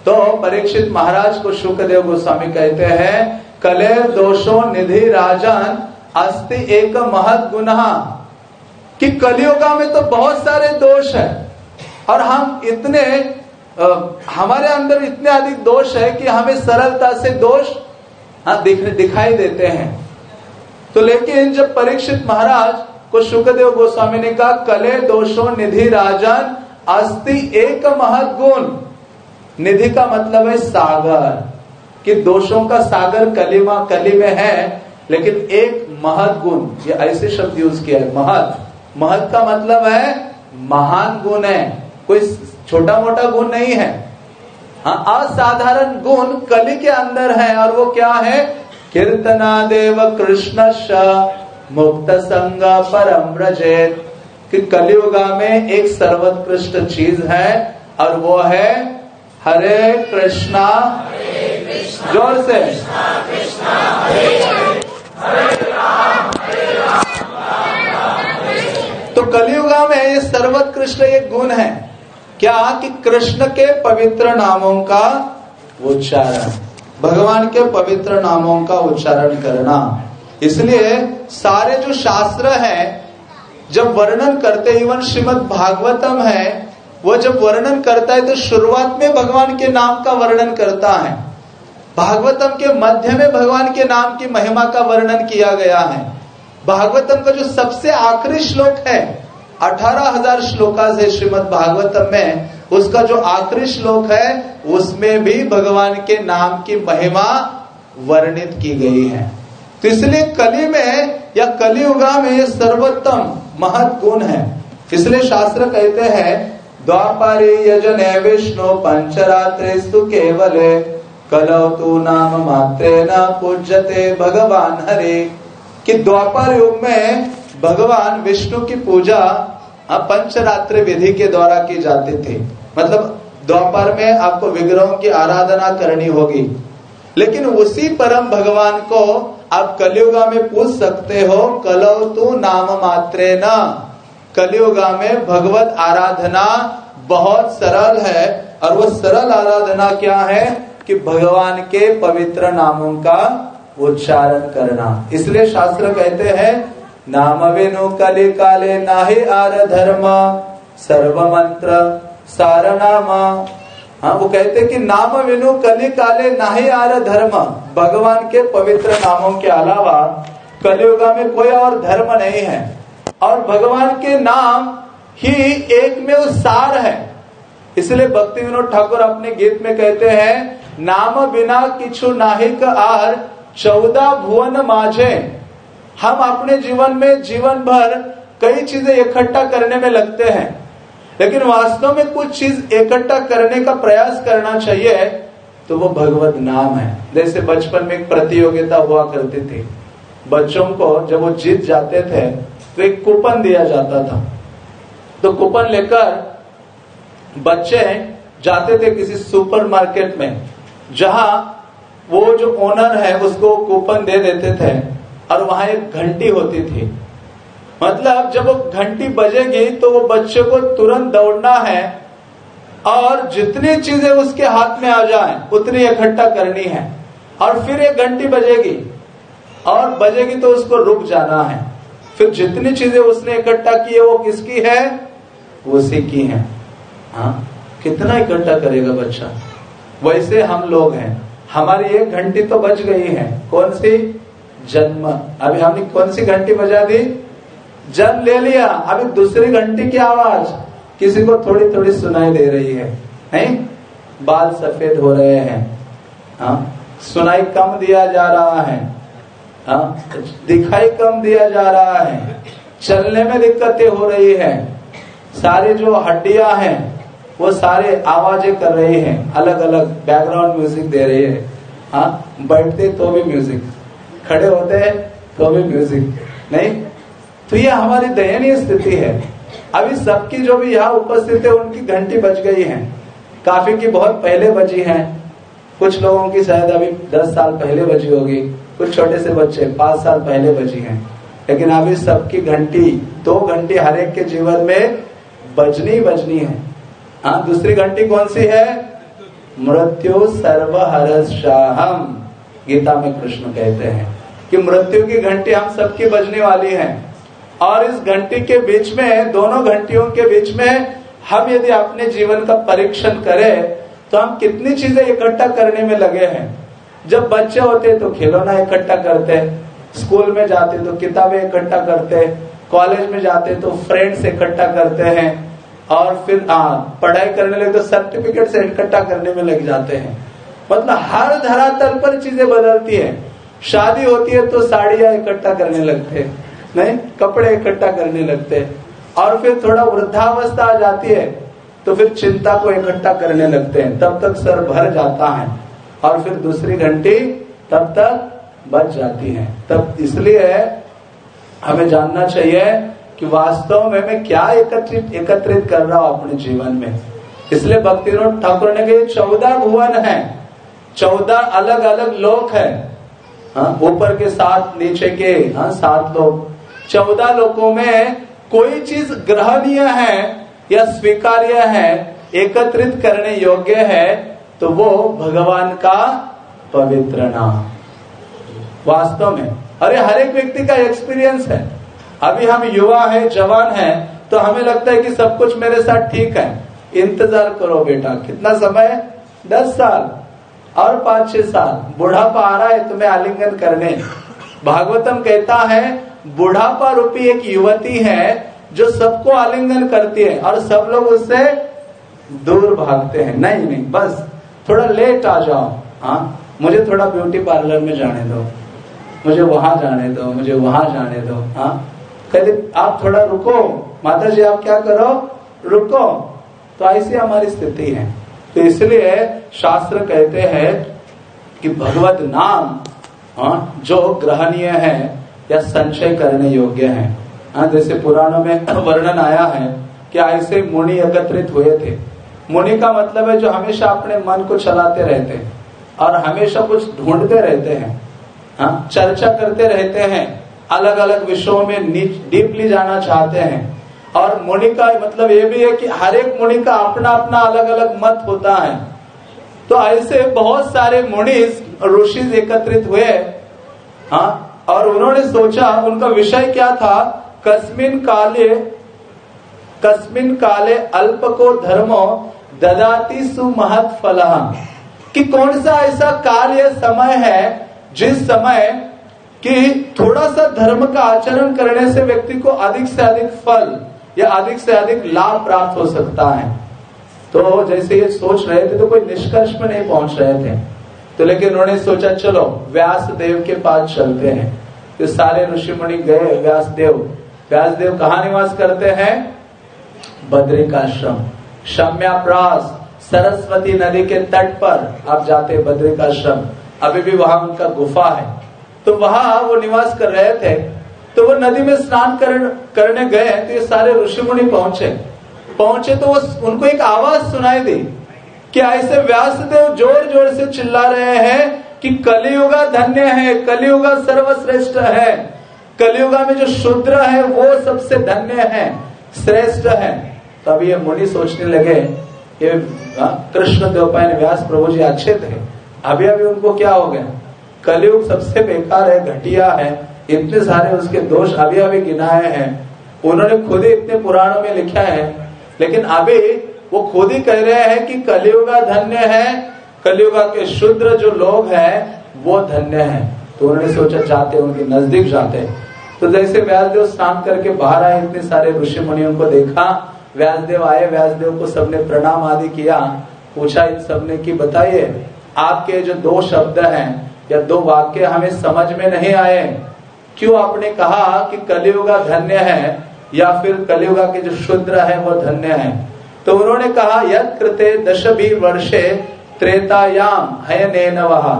तो परीक्षित महाराज को शुक्रदेव गोस्वामी कहते हैं, कले दोषो निधि राजन अस्ति एक महत गुना कि कलियुगा में तो बहुत सारे दोष है। और हम इतने हमारे अंदर इतने अधिक दोष है कि हमें सरलता से दोष हाँ दिख, दिखाई देते हैं। तो लेकिन जब परीक्षित महाराज को सुखदेव गोस्वामी ने कहा कले दोषो निधि राजन अस्ति एक महत गुण निधि का मतलब है सागर कि दोषों का सागर कलिमा कली में है लेकिन एक महत गुण ये ऐसे शब्द यूज़ किया है महत महत का मतलब है महान गुण है कोई छोटा मोटा गुण नहीं है। हाँ असाधारण गुण कली के अंदर है और वो क्या है? कीर्तना देव कृष्ण मुक्त संग परम ब्रजेत कि कलियुगा में एक सर्वोत्कृष्ट चीज़ है और वो है हरे कृष्णा। ज़ोर से। तो कलियुगा में ये सर्वोत्कृष्ट एक गुण है। क्या कि कृष्ण के पवित्र नामों का उच्चारण, भगवान के पवित्र नामों का उच्चारण करना। इसलिए सारे जो शास्त्र हैं, जब वर्णन करते, इवन श्रीमद भागवतम है, वो जब वर्णन करता है तो शुरुआत में भगवान के नाम का वर्णन करता है। भागवतम के मध्य में भगवान के नाम की महिमा का वर्णन किया गया है। भागवतम का जो सबसे आखिरी श्लोक है अठारह हज़ार श्लोका से श्रीमद भागवतम में उसका जो आखिरी श्लोक है, उसमें भी भगवान के नाम की महिमा वर्णित की गई है। तो इसलिए कली में या कलियुगा में सर्वोत्तम महत गुण है। इसलिए शास्त्र कहते हैं, द्वापारी यजन विष्णु पंचरात्रेस्तु केवल, कलौ तू नाम मात्रे न पूजते भगवान हरे। कि द्वापर युग में भगवान विष्णु की पूजा पंचरात्र विधि के द्वारा की जाती थी। मतलब दोपहर में आपको विग्रहों की आराधना करनी होगी। लेकिन उसी परम भगवान को आप कलियुगा में पूछ सकते हो, कलो तू नाम मात्रे न। कलियुगा में भगवत आराधना बहुत सरल है, और वो सरल आराधना क्या है? कि भगवान के पवित्र नामों का उच्चारण करना। इसलिए शास्त्र कहते हैं नाम वेनु कले काले नाहे आर धर्म सर्व मंत्र सार नाम हाँ वो कहते कि नाम विनु कली काले नाहे आर धर्म भगवान के पवित्र नामों के अलावा कलयुगा में कोई और धर्म नहीं है। और भगवान के नाम ही एक में वो सार है। इसलिए भक्ति विनोद ठाकुर अपने गीत में कहते हैं, नाम बिना किछु नाहिक आर चौदह भुवन माझे। हम अपने जीवन में जीवन भर कई चीज़ें इकट्ठा करने में लगते हैं। लेकिन वास्तव में कुछ चीज़ इकट्ठा करने का प्रयास करना चाहिए तो वो भगवत नाम है। जैसे बचपन में एक प्रतियोगिता हुआ करती थी। बच्चों को जब वो जीत जाते थे तो एक कूपन दिया जाता था। तो कूपन लेकर बच्चे जाते थे किसी सुपरमार्केट में, जहाँ वो जो ओनर है उसको कूपन दे देते थे। और वहाँ एक घंटी होती थी। मतलब जब वो घंटी बजेगी तो वो बच्चे को तुरंत दौड़ना है और जितनी चीज़ें उसके हाथ में आ जाए, उतनी इकट्ठा करनी है और फिर एक घंटी बजेगी और बजेगी तो उसको रुक जाना है। फिर जितनी चीज़ें उसने इकट्ठा की है, वो किसकी है? उसी की है। हाँ कितना इकट्ठा करेगा बच्चा? वैसे हम लोग हैं। हमारी एक घंटी तो बच गई है। कौन सी? जन्म। अभी हमने कौन सी घंटी बजा दी? जन्म ले लिया। अभी दूसरी घंटी की आवाज़। किसी को थोड़ी थोड़ी सुनाई दे रही है। नहीं बाल सफ़ेद हो रहे हैं। हाँ? सुनाई कम दिया जा रहा है। हाँ? दिखाई कम दिया जा रहा है। चलने में दिक्कतें हो रही है। सारी जो हड्डियाँ हैं, वो सारे आवाज़ें कर रहे हैं। अलग अलग बैकग्राउंड म्यूज़िक दे रही है। हाँ? बैठते तो भी म्यूज़िक खड़े होते हैं तो भी म्यूज़िक नहीं? तो ये हमारी दयनीय स्थिति है। अभी सबकी जो भी यहाँ उपस्थित है, उनकी घंटी बज गई है। काफ़ी की बहुत पहले बजी है। कुछ लोगों की शायद अभी दस साल पहले बजी होगी। कुछ छोटे से बच्चे, पाँच साल पहले बजी हैं। लेकिन अभी सबकी घंटी, दो घंटी हर एक के जीवन में बजनी बजनी है। हाँ दूसरी घंटी कौन सी है? मृत्यु सर्व शाहम गीता में कृष्ण कहते हैं। कि मृत्यु की घंटी हम सबकी बजने वाली है। और इस घंटी के बीच में, दोनों घंटियों के बीच में हम यदि अपने जीवन का परीक्षण करें तो हम कितनी चीज़ें इकट्ठा करने में लगे हैं। जब बच्चे होते तो खिलौना इकट्ठा करते स्कूल में जाते तो किताबें इकट्ठा करते कॉलेज में जाते तो फ्रेंड्स इकट्ठा करते हैं, और फिर हाँ पढ़ाई करने लगे तो सर्टिफिकेट से इकट्ठा करने में लग जाते हैं। मतलब हर धरातल पर चीज़ें बदलती है। शादी होती है तो साड़ियाँ इकट्ठा करने लगते नहीं? कपड़े इकट्ठा करने लगते और फिर थोड़ा वृद्धावस्था आ जाती है तो फिर चिंता को इकट्ठा करने लगते हैं। तब तक सर भर जाता है और फिर दूसरी घंटी तब तक बच जाती है। तब इसलिए हमें जानना चाहिए कि वास्तव में मैं क्या एकत्रित एकत्रित कर रहा हूँ अपने जीवन में। इसलिए भक्ति ठाकुर ने कहा चौदह भुवन है। चौदह अलग अलग लोक है। ऊपर के सात, नीचे के हाँ सात लोग। चौदह लोगों में कोई चीज़ ग्रहणीय है या स्वीकार्य है, एकत्रित करने योग्य है तो वो भगवान का पवित्र नाम। वास्तव में। अरे, हर एक व्यक्ति का एक्सपीरियंस है। अभी हम युवा है, जवान है तो हमें लगता है कि सब कुछ मेरे साथ ठीक है। इंतज़ार करो बेटा। कितना समय? दस साल। और पाँच छह साल। बुढ़ापा आ रहा है तुम्हें आलिंगन करने। भागवतम कहता है, बुढ़ापा रूपी एक युवती है जो सबको आलिंगन करती है और सब लोग उससे दूर भागते हैं। नहीं नहीं, बस, थोड़ा लेट आ जाओ। हाँ मुझे थोड़ा ब्यूटी पार्लर में जाने दो। मुझे वहाँ जाने दो, मुझे वहाँ जाने दो। हाँ कहते, आप थोड़ा रुको। माता जी आप क्या करो? रुको। तो ऐसी हमारी स्थिति है। तो इसलिए शास्त्र कहते हैं कि भगवत नाम हाँ, जो ग्रहणीय है या संचय करने योग्य है। हाँ, जैसे पुराणों में वर्णन आया है कि ऐसे मुनि एकत्रित हुए थे। मुनि का मतलब है जो हमेशा अपने मन को चलाते रहते हैं और हमेशा कुछ ढूंढते रहते हैं। हाँ, चर्चा करते रहते हैं। अलग अलग विषयों में डीपली जाना चाहते हैं। और मुनि का मतलब ये भी है कि हर एक मुनि का अपना अपना अलग अलग मत होता है। तो ऐसे बहुत सारे मुनि ऋषि एकत्रित हुए हाँ और उन्होंने सोचा उनका विषय क्या था? कस्मिन काले कस्मिन काले अल्प को धर्मो ददाती सुमहत फल। कि कौन सा ऐसा काल या समय है, जिस समय कि थोड़ा सा धर्म का आचरण करने से व्यक्ति को अधिक से अधिक फल या अधिक से अधिक लाभ प्राप्त हो सकता है। तो जैसे ये सोच रहे थे तो कोई निष्कर्ष में नहीं पहुँच रहे थे। तो लेकिन उन्होंने सोचा, चलो व्यास देव के पास चलते हैं। तो सारे ऋषि मुनि गए व्यास देव व्यास देव कहा निवास करते हैं? बद्रिकाश्रम, शम्याप्रास, सरस्वती नदी के तट पर आप जाते बद्रिकाश्रम। अभी भी वहाँ उनका गुफा है। तो वहाँ वो निवास कर रहे थे। तो वो नदी में स्नान कर, करने गए तो ये सारे ऋषि मुनि पहुँचे। पहुँचे तो वो उनको एक आवाज़ सुनाई दी कि ऐसे व्यासदेव ज़ोर ज़ोर से चिल्ला रहे हैं कि कलियुगा धन्य है कलियुगा सर्वश्रेष्ठ है। कलियुगा में जो शुद्र है वो सबसे धन्य है श्रेष्ठ है। तभी ये मुनि सोचने लगे ये कृष्ण देवपायन व्यास प्रभु जी अच्छे थे। अभी अभी उनको क्या हो गया? कलयुग सबसे बेकार है घटिया है। इतने सारे उसके दोष अभी अभी गिनाए हैं। उन्होंने खुद ही इतने पुराणों में लिखा है। लेकिन अभी वो खुद ही कह रहे हैं कि कलियुगा धन्य है। कलियुगा के शुद्र जो लोग हैं, वो धन्य है। तो उन्होंने सोचा, जाते उनके नज़दीक जाते तो जैसे व्यासदेव स्नान करके बाहर आए, इतने सारे ऋषि मुनियों को देखा। व्यासदेव आए, व्यासदेव को सबने प्रणाम आदि किया। पूछा इन सबने की बताइए, आपके जो दो शब्द हैं या दो वाक्य हमें समझ में नहीं आए। क्यों आपने कहा कि कलियुगा धन्य है या फिर कलियुगा के जो शुद्र है वो धन्य है? तो उन्होंने कहा यद कृते दश भी वर्षे त्रेतायाम है वहा।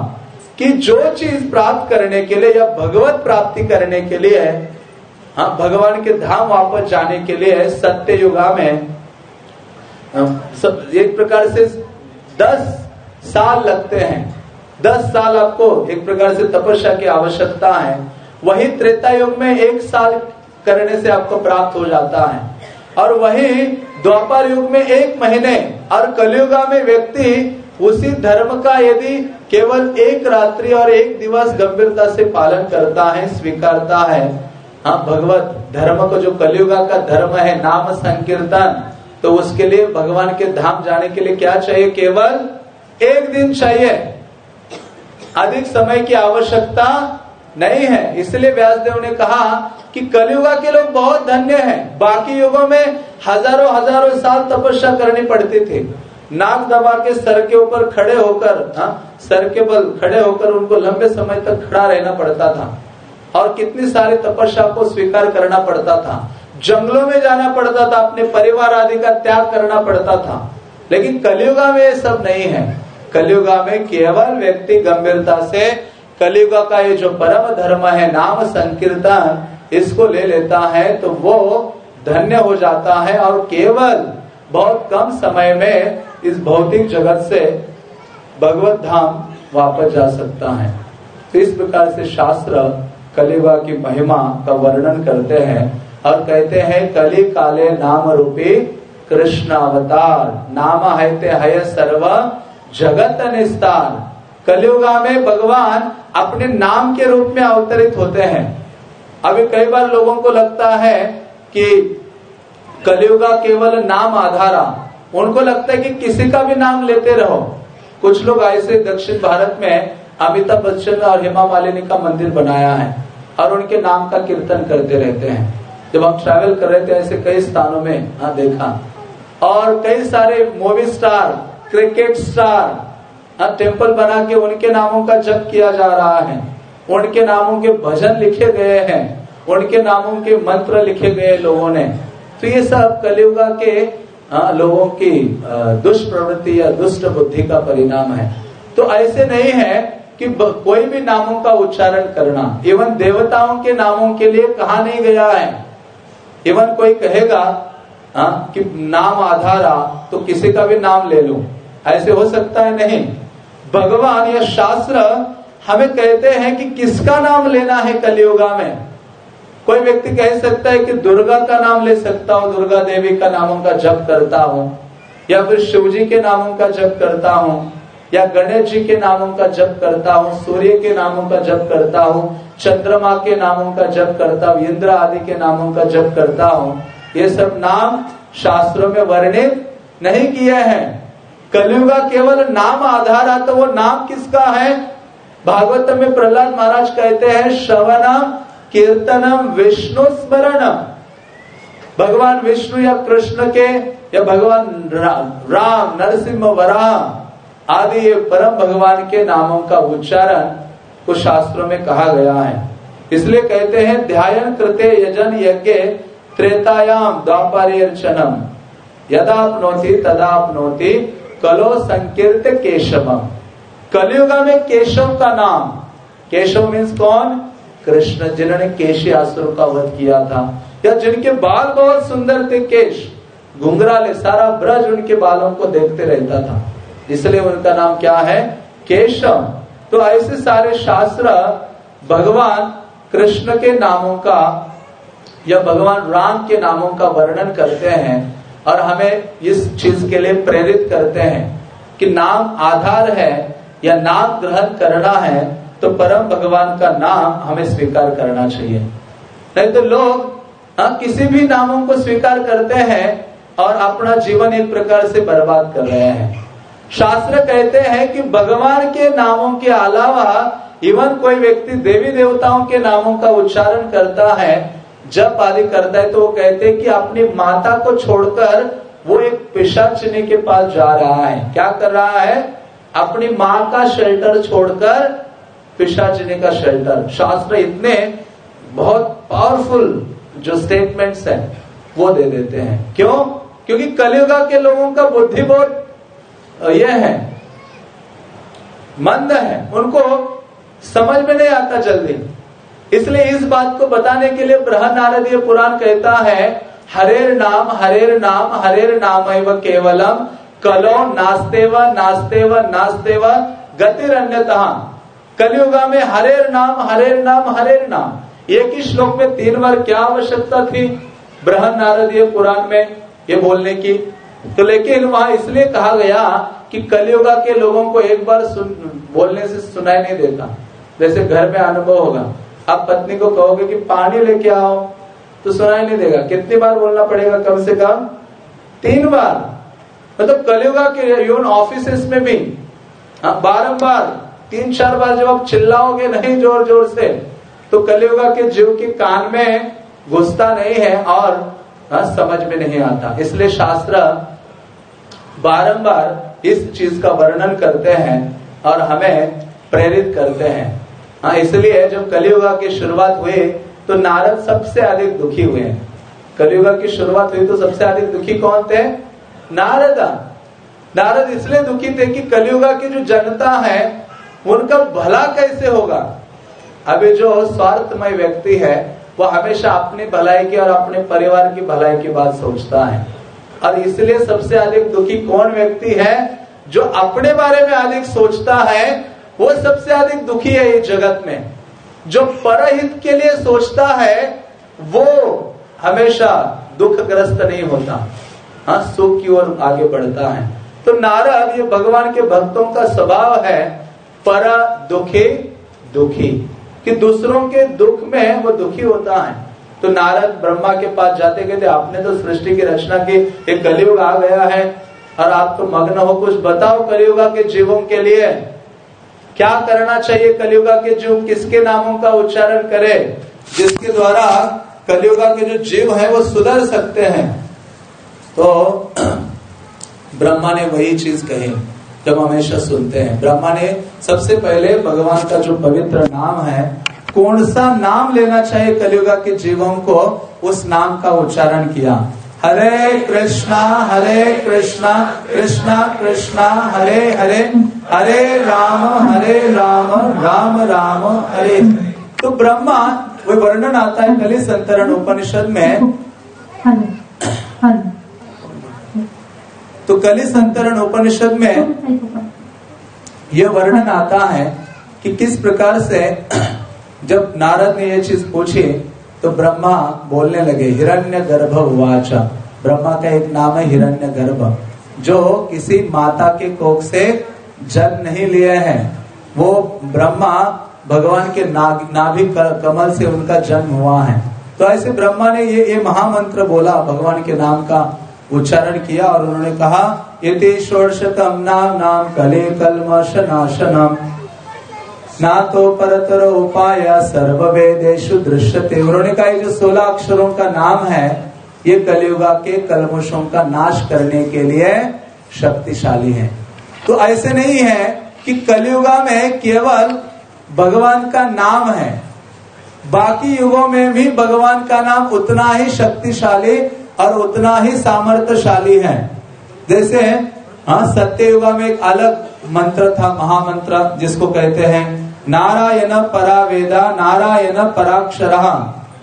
कि जो चीज़ प्राप्त करने के लिए या भगवत प्राप्ति करने के लिए हाँ भगवान के धाम वापस जाने के लिए सत्य युगा में एक प्रकार से दस साल लगते हैं। दस साल आपको एक प्रकार से तपस्या की आवश्यकता है। वही त्रेता युग में एक साल करने से आपको प्राप्त हो जाता है। और वही द्वापर युग में एक महीने और कलयुगा में व्यक्ति उसी धर्म का यदि केवल एक रात्रि और एक दिवस गंभीरता से पालन करता है, स्वीकारता है हाँ भगवत धर्म को जो कलयुगा का धर्म है, नाम संकीर्तन तो उसके लिए भगवान के धाम जाने के लिए क्या चाहिए? केवल एक दिन चाहिए। अधिक समय की आवश्यकता नहीं है। इसलिए व्यासदेव ने कहा कि कलयुगा के लोग बहुत धन्य हैं। बाकी युगों में हज़ारों हज़ारों साल तपस्या करनी पड़ती थी। नाक दबा के सर के ऊपर खड़े होकर, हा? सर के बल खड़े होकर उनको लंबे समय तक खड़ा रहना पड़ता था। और कितनी सारी तपस्या को स्वीकार करना पड़ता था। जंगलों में जाना पड़ता था, अपने परिवार आदि का त्याग करना पड़ता था। लेकिन कलयुगा में ये सब नहीं है। कलयुगा में केवल व्यक्ति गंभीरता से कलयुगा का ये जो परम धर्म है, नाम संकीर्तन, इसको ले लेता है तो वो धन्य हो जाता है और केवल बहुत कम समय में इस भौतिक जगत से भगवत धाम वापस जा सकता है। तो इस प्रकार से शास्त्र कलियुगा की महिमा का वर्णन करते हैं और कहते हैं, कली काले नाम रूपी कृष्ण अवतार नाम है हय सर्व जगत निस्तार। कलयुगा में भगवान अपने नाम के रूप में अवतरित होते हैं। अभी कई बार लोगों को लगता है कि कलयुगा केवल नाम आधारा, उनको लगता है कि किसी का भी नाम लेते रहो। कुछ लोग ऐसे दक्षिण भारत में अमिताभ बच्चन और हेमा मालिनी का मंदिर बनाया है और उनके नाम का कीर्तन करते रहते हैं। जब हम ट्रैवल कर रहे थे, ऐसे कई स्थानों में देखा। और कई सारे मूवी स्टार क्रिकेट स्टार हाँ टेंपल बना के उनके नामों का जप किया जा रहा है। उनके नामों के भजन लिखे गए हैं। उनके नामों के मंत्र लिखे गए लोगों ने। तो ये सब कलयुगा के आ, लोगों की दुष्प्रवृत्ति या दुष्ट बुद्धि का परिणाम है। तो ऐसे नहीं है कि कोई भी नामों का उच्चारण करना। इवन देवताओं के नामों के लिए कहा नहीं गया है। इवन कोई कहेगा आ, कि नाम आधारा तो किसी का भी नाम ले लो। ऐसे हो सकता है नहीं। भगवान या शास्त्र हमें कहते हैं कि किसका नाम लेना है कलयुगा में? कोई व्यक्ति कह सकता है कि दुर्गा का नाम ले सकता हूँ, दुर्गा देवी का नामों का जप करता हूँ, या फिर शिव जी के नामों का जप करता हूँ, या गणेश जी के नामों का जप करता हूँ, सूर्य के नामों का जप करता हूँ, चंद्रमा के नामों का जप करता हूँ, इंद्र आदि के नामों का जप करता हूँ, ये सब नाम शास्त्रों में वर्णित नहीं किए हैं। कलयुगा केवल नाम आधार है तो वो नाम किसका है? भागवत में प्रहलाद महाराज कहते हैं श्रवणम कीर्तनम, विष्णु स्मरणम। भगवान विष्णु या कृष्ण के, या भगवान राम, नरसिंह वराह, आदि ये परम भगवान के नामों का उच्चारण कुछ शास्त्रों में कहा गया है। इसलिए कहते हैं ध्यान कृते यजन यज्ञ त्रेतायाम द्वापार्चनम तदा तदापनोति कलो संकीर्त केशव कलयुगा में केशव का नाम। केशव मीन्स कौन? कृष्ण, जिन्होंने केशी आसुर का वध किया था। या जिनके बाल बहुत सुंदर थे, केश। घुंघराले, सारा ब्रज उनके बालों को देखते रहता था। इसलिए उनका नाम क्या है? केशव। तो ऐसे सारे शास्त्र भगवान कृष्ण के नामों का या भगवान राम के नामों का वर्णन करते हैं। और हमें इस चीज़ के लिए प्रेरित करते हैं कि नाम आधार है या नाम ग्रहण करना है तो परम भगवान का नाम हमें स्वीकार करना चाहिए। नहीं तो लोग हाँ किसी भी नामों को स्वीकार करते हैं और अपना जीवन एक प्रकार से बर्बाद कर रहे हैं। शास्त्र कहते हैं कि भगवान के नामों के अलावा इवन कोई व्यक्ति देवी देवताओं के नामों का उच्चारण करता है जब आदि करता है तो वो कहते हैं कि अपनी माता को छोड़कर वो एक पिशाचिनी के पास जा रहा है। क्या कर रहा है? अपनी माँ का शेल्टर छोड़कर पिशाचिनी का शेल्टर शास्त्र इतने बहुत पावरफुल जो स्टेटमेंट्स हैं, वो दे देते हैं। क्यों? क्योंकि कलियुगा के लोगों का बुद्धि बहुत यह है। मंद है। उनको समझ में नहीं आता जल्दी। इसलिए इस बात को बताने के लिए बृहद नारदीय पुराण कहता है, हरेर नाम हरेर नाम हरेर नाम केवलम, कलो नास्ते व नास्ते व नास्ते व गतिर अन्यतः कलयुगा में हरेर नाम हरेर नाम हरेर नाम। एक ही श्लोक में तीन बार क्या आवश्यकता थी बृहद नारदीय पुराण में ये बोलने की? तो लेकिन वहाँ इसलिए कहा गया कि कलयुगा के लोगों को एक बार सुन, बोलने से सुनाई नहीं देता। जैसे घर में अनुभव होगा। आप पत्नी को कहोगे कि पानी लेके आओ तो सुनाई नहीं देगा। कितनी बार बोलना पड़ेगा कम से कम? तीन बार। मतलब कलयुगा के यून ऑफ़िस में भी। हाँ, बारंबार। तीन चार बार जब आप चिल्लाओगे नहीं ज़ोर ज़ोर से तो कलयुगा के जीव के कान में घुसता नहीं है और हाँ, समझ में नहीं आता। इसलिए शास्त्र बारंबार इस चीज़ का वर्णन करते हैं और हमें प्रेरित करते हैं। हाँ इसलिए जब कलियुगा की शुरुआत हुई तो नारद सबसे अधिक दुखी हुए कलियुगा की शुरुआत हुई तो सबसे अधिक दुखी कौन थे? नारद। नारद इसलिए दुखी थे कि कलियुगा की जो जनता है, उनका भला कैसे होगा? अभी जो स्वार्थमय व्यक्ति है, वो हमेशा अपनी भलाई की और अपने परिवार की भलाई की बात सोचता है। और इसलिए सबसे अधिक दुखी कौन व्यक्ति है, जो अपने बारे में अधिक सोचता है वो सबसे अधिक दुखी है इस जगत में। जो परहित के लिए सोचता है, वो हमेशा दुखग्रस्त नहीं होता। हाँ सुख की ओर आगे बढ़ता है। तो नारद, ये भगवान के भक्तों का स्वभाव है, पर दुखी दुखी। कि दूसरों के दुख में वो दुखी होता है। तो नारद ब्रह्मा के पास जाते कहते आपने तो सृष्टि की रचना की। एक कलयुग आ गया है। और आप तो मग्न हो, कुछ बताओ कलयुगा के जीवों के लिए। क्या करना चाहिए कलियुगा के जीव किसके नामों का उच्चारण करे, जिसके द्वारा कलियुगा के जो जीव है वो सुधर सकते हैं? तो ब्रह्मा ने वही चीज़ कही, जब हमेशा सुनते हैं। ब्रह्मा ने सबसे पहले भगवान का जो पवित्र नाम है, कौन सा नाम लेना चाहिए कलियुगा के जीवों को, उस नाम का उच्चारण किया। हरे कृष्णा हरे कृष्णा कृष्णा कृष्णा हरे हरे हरे राम हरे राम राम राम हरे तो ब्रह्मा वो वर्णन आता है कली संतरण उपनिषद में। तो कली संतरण उपनिषद में यह वर्णन आता है कि किस प्रकार से जब नारद ने यह चीज़ पूछी तो ब्रह्मा बोलने लगे, हिरण्य गर्भ उवाच. ब्रह्मा का एक नाम है हिरण्य गर्भ। जो किसी माता के कोख से जन्म नहीं लिए हैं, वो ब्रह्मा भगवान के नाभि कमल से उनका जन्म हुआ है। तो ऐसे ब्रह्मा ने ये ये महामंत्र बोला, भगवान के नाम का उच्चारण किया और उन्होंने कहा ये षोडशतम नाम नाम कले कलमश नाशनम ना तो परतर उपाय सर्व वेदेशु दृश्यते। उन्होंने कहा जो सोलह अक्षरों का नाम है, ये कलयुगा के कलमुशों का नाश करने के लिए शक्तिशाली है। तो ऐसे नहीं है कि कलयुगा में केवल भगवान का नाम है, बाकी युगों में भी भगवान का नाम उतना ही शक्तिशाली और उतना ही सामर्थ्यशाली है। जैसे हाँ सत्य युगा में एक अलग मंत्र था, महामंत्र, जिसको कहते हैं नारायण परा वेदा नारायण पराक्षर।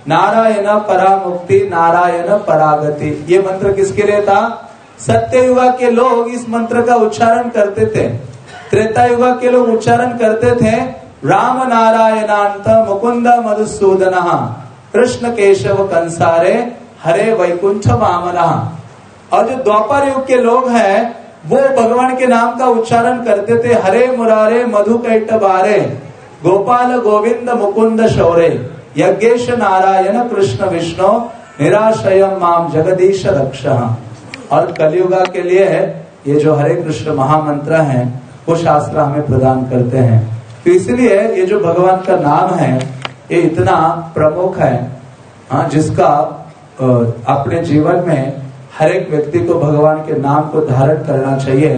नारायण परा मुक्ति नारायण परागति। ये मंत्र किसके लिए था? सत्य युवा के लोग इस मंत्र का उच्चारण करते थे। त्रेता युवा के लोग उच्चारण करते थे राम नारायणांत मुकुंद मधुसूदन। कृष्ण केशव कंसारे, हरे वैकुंठ वामना। और जो द्वापर युग के लोग हैं, वो भगवान के नाम का उच्चारण करते थे, हरे मुरारे मधु कैट बारे गोपाल गोविंद मुकुंद शौर्य यज्ञेश नारायण कृष्ण विष्णु, निराशय माम जगदीश रक्ष। और कलयुगा के लिए है ये जो हरे कृष्ण महामंत्र है, वो शास्त्र हमें प्रदान करते हैं। तो इसलिए ये जो भगवान का नाम है, ये इतना प्रमुख है हाँ जिसका अपने जीवन में हर एक व्यक्ति को भगवान के नाम को धारण करना चाहिए।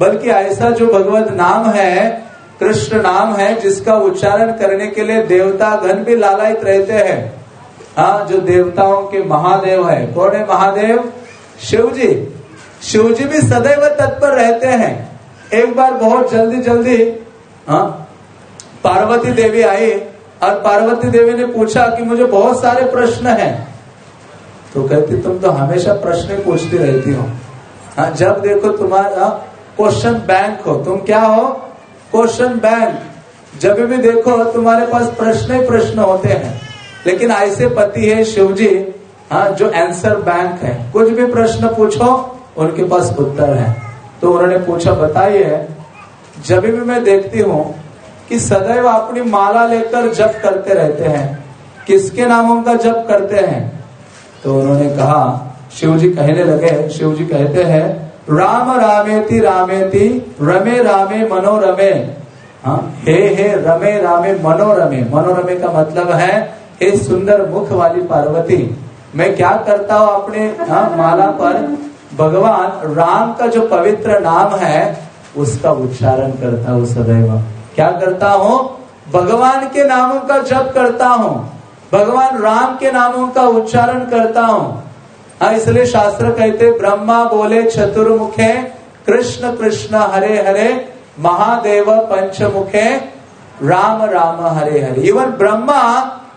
बल्कि ऐसा जो भगवत नाम है कृष्ण नाम है जिसका उच्चारण करने के लिए देवता गण भी लालायित रहते हैं। हाँ जो देवताओं के महादेव है। कौन है महादेव? शिव जी शिव जी भी सदैव तत्पर रहते हैं। एक बार बहुत जल्दी जल्दी हाँ पार्वती देवी आई और पार्वती देवी ने पूछा कि मुझे बहुत सारे प्रश्न हैं। तो कहती, तुम तो हमेशा प्रश्न पूछती रहती हो। हाँ जब देखो तुम्हारा क्वेश्चन बैंक हो। तुम क्या हो? क्वेश्चन बैंक जब भी देखो, तुम्हारे पास प्रश्न ही प्रश्न होते हैं। लेकिन ऐसे पति है शिव जी हाँ जो आंसर बैंक है। कुछ भी प्रश्न पूछो, उनके पास उत्तर है। तो उन्होंने पूछा, बताइए, जब भी मैं देखती हूँ कि सदैव अपनी माला लेकर जप करते रहते हैं, किसके नामों का जप करते हैं तो उन्होंने कहा शिव जी कहने लगे शिव जी कहते हैं राम रामेति रामेति रमे रामे मनोरमे। हाँ हे हे रमे रामे मनोरमे। मनोरमे का मतलब है हे सुंदर मुख वाली पार्वती। मैं क्या करता हूँ अपने हाँ, माला पर? भगवान राम का जो पवित्र नाम है उसका उच्चारण करता हूँ सदैव। क्या करता हूँ? भगवान के नामों का जप करता हूँ। भगवान राम के नामों का उच्चारण करता हूँ। हाँ इसलिए शास्त्र कहते ब्रह्मा बोले चतुर्मुखे, कृष्ण कृष्ण हरे हरे, महादेव पंचमुखे, राम राम हरे हरे। इवन ब्रह्मा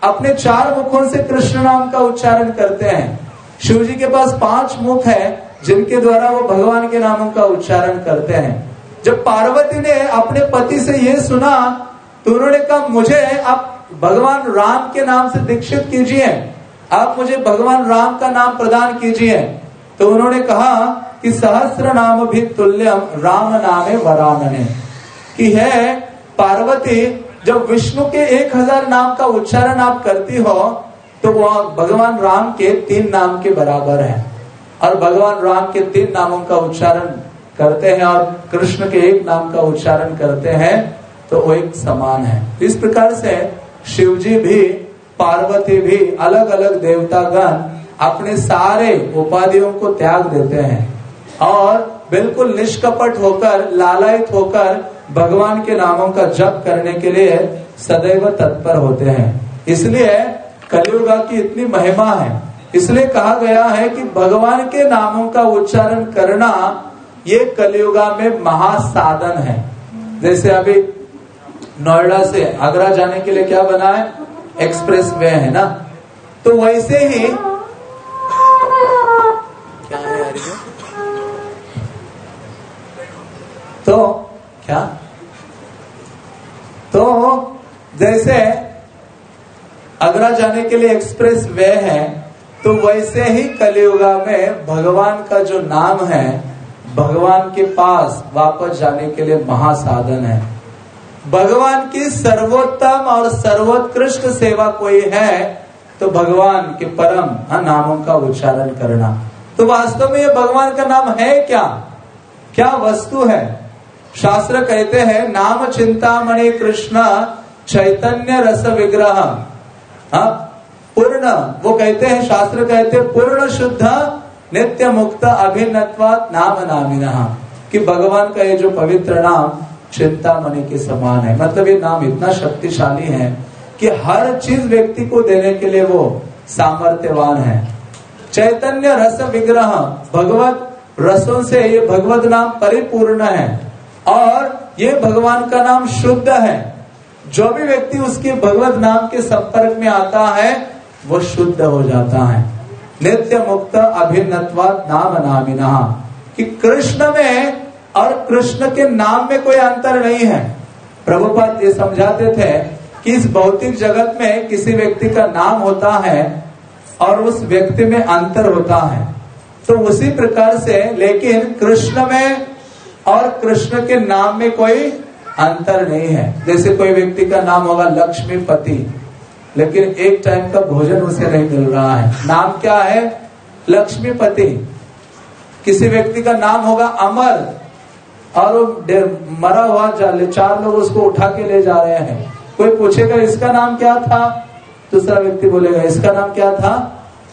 अपने चार मुखों से कृष्ण नाम का उच्चारण करते हैं। शिव जी के पास पाँच मुख है, जिनके द्वारा वो भगवान के नामों का उच्चारण करते हैं। जब पार्वती ने अपने पति से ये सुना तो उन्होंने कहा, मुझे आप भगवान राम के नाम से दीक्षित कीजिए। आप मुझे भगवान राम का नाम प्रदान कीजिए। तो उन्होंने कहा कि सहस्त्र नाम भी तुल्यम राम नामे वरामने कि है, पार्वती, जब विष्णु के एक हज़ार नाम का उच्चारण आप करती हो तो वह भगवान राम के तीन नाम के बराबर है। और भगवान राम के तीन नामों का उच्चारण करते हैं और कृष्ण के एक नाम का उच्चारण करते हैं तो वो एक समान है। इस प्रकार से शिव जी भी पार्वती भी अलग अलग देवतागण अपने सारे उपाधियों को त्याग देते हैं। और बिल्कुल निष्कपट होकर, लालयित होकर भगवान के नामों का जप करने के लिए सदैव तत्पर होते हैं। इसलिए कलियुगा की इतनी महिमा है। इसलिए कहा गया है कि भगवान के नामों का उच्चारण करना ये कलियुगा में महासाधन है। जैसे अभी नोएडा से आगरा जाने के लिए क्या बना है? एक्सप्रेस वे है ना? तो वैसे ही क्या है यार तो क्या? तो जैसे आगरा जाने के लिए एक्सप्रेस वे है तो वैसे ही कलियुगा में भगवान का जो नाम है, भगवान के पास वापस जाने के लिए महासाधन है। भगवान की सर्वोत्तम और सर्वोत्कृष्ट सेवा कोई है तो भगवान के परम हाँ, नामों का उच्चारण करना। तो वास्तव में ये भगवान का नाम है क्या? क्या वस्तु है? शास्त्र कहते हैं नाम चिंतामणि कृष्ण चैतन्य रस विग्रह। हाँ पूर्ण वो कहते हैं शास्त्र कहते हैं पूर्ण शुद्ध नित्य मुक्त अभिन्नत्वात नाम नामिना। कि भगवान का ये जो पवित्र नाम चिंतामणि के समान है। मतलब ये नाम इतना शक्तिशाली है कि हर चीज़ व्यक्ति को देने के लिए वो सामर्थ्यवान है। चैतन्य रस विग्रह, भगवत रसों से ये भगवत नाम परिपूर्ण है और ये भगवान का नाम शुद्ध है। जो भी व्यक्ति उसके भगवत नाम के संपर्क में आता है, वो शुद्ध हो जाता है। नित्य मुक्त अभिन्नत्वा नाम नामिना। कि कृष्ण में और कृष्ण के नाम में कोई अंतर नहीं है। प्रभुपाद ये समझाते थे कि इस भौतिक जगत में किसी व्यक्ति का नाम होता है और उस व्यक्ति में अंतर होता है। तो उसी प्रकार से लेकिन कृष्ण में और कृष्ण के नाम में कोई अंतर नहीं है। जैसे कोई व्यक्ति का नाम होगा लक्ष्मीपति लेकिन एक टाइम का भोजन उसे नहीं मिल रहा है। नाम क्या है? लक्ष्मीपति किसी व्यक्ति का नाम होगा अमर। और मरा हुआ चार लोग उसको उठा के ले जा रहे हैं। कोई पूछेगा, इसका नाम क्या था? दूसरा व्यक्ति बोलेगा, इसका नाम क्या था?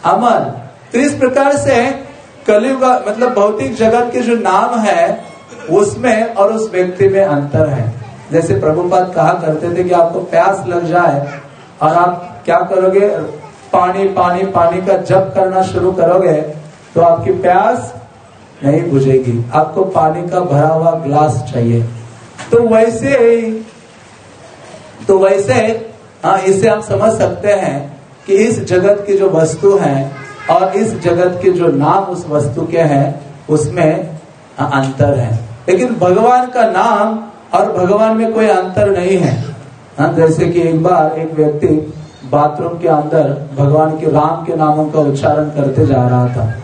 अमर। तो इस प्रकार से कलयुग मतलब भौतिक जगत के जो नाम है, उसमें और उस व्यक्ति में अंतर है। जैसे प्रभुपाद कहा करते थे कि आपको प्यास लग जाए और आप क्या करोगे? पानी पानी पानी का जप करना शुरू करोगे तो आपकी प्यास नहीं बुझेगी। आपको पानी का भरा हुआ ग्लास चाहिए। तो वैसे तो वैसे हाँ इसे हम समझ सकते हैं कि इस जगत की जो वस्तु है और इस जगत के जो नाम उस वस्तु के हैं उसमें हाँ, अंतर है। लेकिन भगवान का नाम और भगवान में कोई अंतर नहीं है। हाँ जैसे कि एक बार एक व्यक्ति बाथरूम के अंदर भगवान के राम के नामों का उच्चारण करते जा रहा था।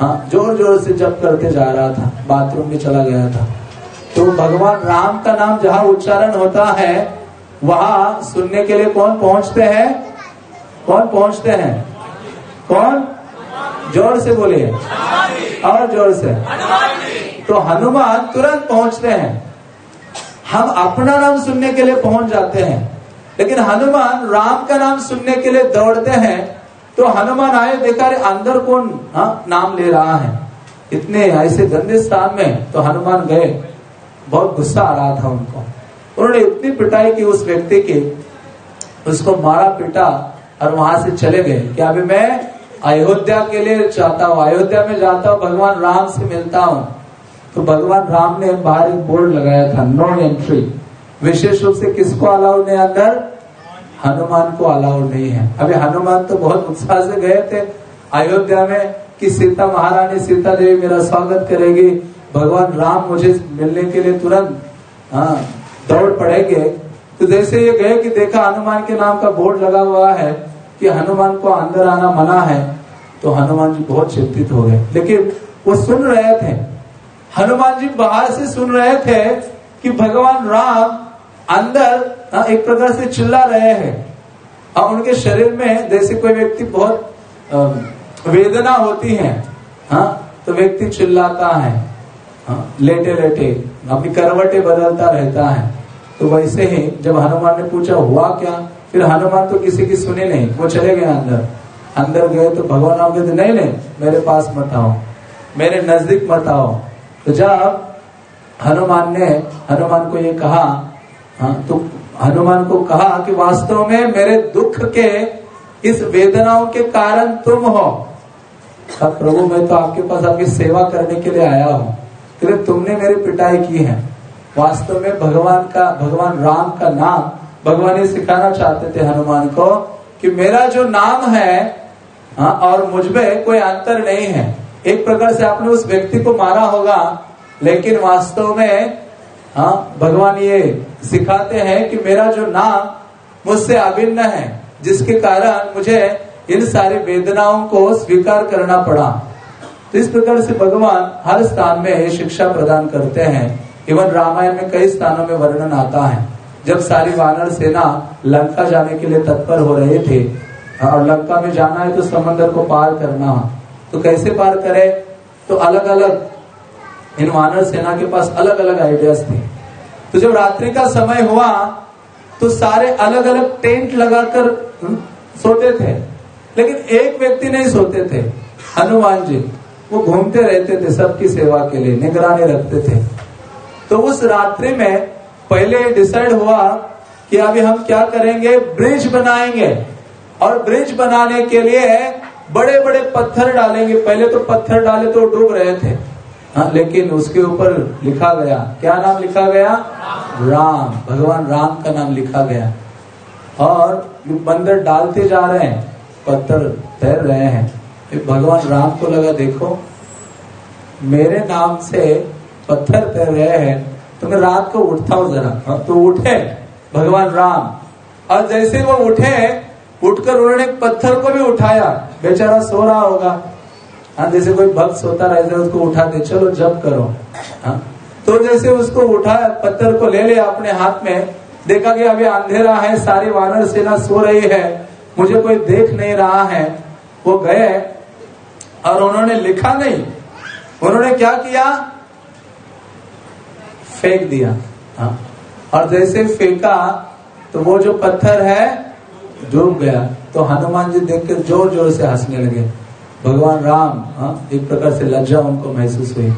हाँ ज़ोर ज़ोर से जप करते जा रहा था, बाथरूम में चला गया था। तो भगवान राम का नाम जहाँ उच्चारण होता है, वहाँ सुनने के लिए कौन पहुँचते हैं? कौन पहुँचते हैं? कौन? ज़ोर से बोलिए। और ज़ोर से। तो हनुमान तुरंत पहुँचते हैं। हम अपना नाम सुनने के लिए पहुँच जाते हैं। लेकिन हनुमान राम का नाम सुनने के लिए दौड़ते हैं। तो हनुमान आए, देखा रे अंदर कौन, हा? नाम ले रहा है? इतने ऐसे गंदे स्थान में तो हनुमान गए। बहुत गुस्सा आ रहा था उनको। उन्होंने इतनी पिटाई की उस व्यक्ति की, उसको मारा, पीटा, और वहाँ से चले गए कि अभी मैं अयोध्या के लिए चाहता हूँ, अयोध्या में जाता हूँ, भगवान राम से मिलता हूँ। तो भगवान राम ने बाहर एक बोर्ड लगाया था नो एंट्री। विशेष रूप से किसको अलाउ नहीं अंदर? हनुमान को अलाउ नहीं है। अभी हनुमान तो बहुत उत्साह से गए थे। अयोध्या में कि सीता महारानी, सीता देवी मेरा स्वागत करेगी। भगवान राम मुझे मिलने के लिए तुरंत हाँ दौड़ पड़ेंगे। तो जैसे ये गए कि देखा हनुमान के नाम का बोर्ड लगा हुआ है कि हनुमान को अंदर आना मना है तो हनुमान जी बहुत चिंतित हो गए। लेकिन वो सुन रहे थे। हनुमान जी बाहर से सुन रहे थे कि भगवान राम अंदर एक प्रकार से चिल्ला रहे हैं। और हाँ, उनके शरीर में जैसे कोई व्यक्ति बहुत वेदना होती है हाँ तो व्यक्ति चिल्लाता है हाँ, लेटे लेटे अपनी करवटे बदलता रहता है। तो वैसे ही जब हनुमान ने पूछा हुआ क्या? फिर हनुमान तो किसी की सुने नहीं वो चले गए अंदर। अंदर गए तो भगवान आओ कहते नहीं नहीं मेरे पास मत आओ मेरे नज़दीक मत आओ। तो जब हनुमान ने हनुमान को ये कहा हाँ तो हनुमान को कहा कि वास्तव में मेरे दुख के इस वेदनाओं के कारण तुम हो। अब प्रभु मैं तो आपके पास आपकी सेवा करने के लिए आया हूँ। क्योंकि तुमने मेरी पिटाई की है। वास्तव में भगवान का भगवान राम का नाम भगवान ये सिखाना चाहते थे हनुमान को कि मेरा जो नाम है हाँ, और मुझमें कोई अंतर नहीं है। एक प्रकार से आपने उस व्यक्ति को मारा होगा लेकिन वास्तव में हाँ भगवान ये सिखाते हैं कि मेरा जो नाम मुझसे अभिन्न है, जिसके कारण मुझे इन सारी वेदनाओं को स्वीकार करना पड़ा। तो इस प्रकार से भगवान हर स्थान में शिक्षा प्रदान करते हैं। इवन रामायण में कई स्थानों में वर्णन आता है। जब सारी वानर सेना लंका जाने के लिए तत्पर हो रहे थे, और लंका में जाना है तो समंदर को पार करना। तो कैसे पार करे? तो अलग अलग इन वानर सेना के पास अलग अलग आइडियाज़ थे। तो जब रात्रि का समय हुआ तो सारे अलग अलग टेंट लगाकर हम्म, सोते थे। लेकिन एक व्यक्ति नहीं सोते थे। हनुमान जी वो घूमते रहते थे सबकी सेवा के लिए निगरानी रखते थे। तो उस रात्रि में पहले डिसाइड हुआ कि अभी हम क्या करेंगे? ब्रिज बनाएँगे। और ब्रिज बनाने के लिए बड़े बड़े पत्थर डालेंगे। पहले तो पत्थर डाले तो डूब रहे थे। हाँ लेकिन उसके ऊपर लिखा गया। क्या नाम लिखा गया? राम। भगवान राम का नाम लिखा गया। और बंदर डालते जा रहे हैं पत्थर तैर रहे हैं भगवान राम को लगा देखो मेरे नाम से पत्थर तैर रहे हैं तो मैं रात को उठता हूँ जरा। हाँ, तो उठे भगवान राम। और जैसे वो उठे उठकर उन्होंने पत्थर को भी उठाया। बेचारा सो रहा होगा। हाँ जैसे कोई भक्त सोता रहता है उसको उठा दे चलो जब करो। हाँ तो जैसे उसको उठाया पत्थर को ले लिया अपने हाथ में, देखा कि अभी अंधेरा है, सारी वानर सेना सो रही है, मुझे कोई देख नहीं रहा है। वो गए, और उन्होंने लिखा नहीं। उन्होंने क्या किया? फेंक दिया। हाँ और जैसे फेंका तो वो जो पत्थर है, डूब गया। तो हनुमान जी देखकर ज़ोर ज़ोर से हंसने लगे। भगवान राम हाँ एक प्रकार से लज्जा उनको महसूस हुई।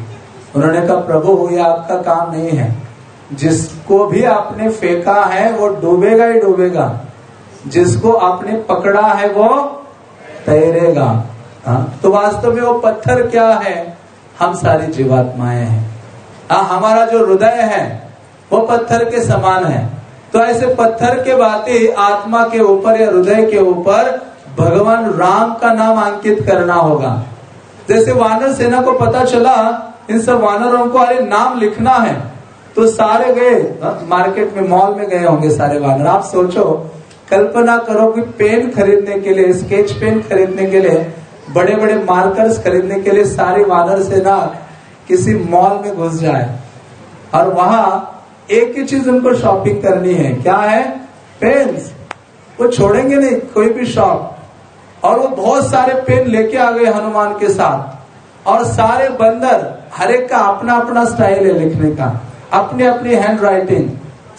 उन्होंने कहा, प्रभु, ये आपका काम नहीं है। जिसको भी आपने फेंका है, वो डूबेगा ही डूबेगा। जिसको आपने पकड़ा है, वो तैरेगा। हाँ तो वास्तव में वो पत्थर क्या है? हम सारी जीवात्माएँ हैं। हाँ हमारा जो हृदय है, वो पत्थर के समान है। तो ऐसे पत्थर के बातें आत्मा के ऊपर या हृदय के ऊपर भगवान राम का नाम अंकित करना होगा। जैसे वानर सेना को पता चला, इन सब वानरों को अरे नाम लिखना है तो सारे गए मार्केट में, मॉल में गए होंगे सारे वानर। आप सोचो, कल्पना करो कि पेन खरीदने के लिए, स्केच पेन खरीदने के लिए बड़े बड़े मार्कर्स खरीदने के लिए सारे वानर सेना किसी मॉल में घुस जाए। और वहाँ एक ही चीज़ उनको शॉपिंग करनी है। क्या है? पेन्स। वो छोड़ेंगे नहीं, कोई भी शॉप। और वो बहुत सारे पेन लेके आ गए हनुमान के साथ। और सारे बंदर हर एक का अपना अपना स्टाइल है लिखने का। अपनी अपनी हैंड राइटिंग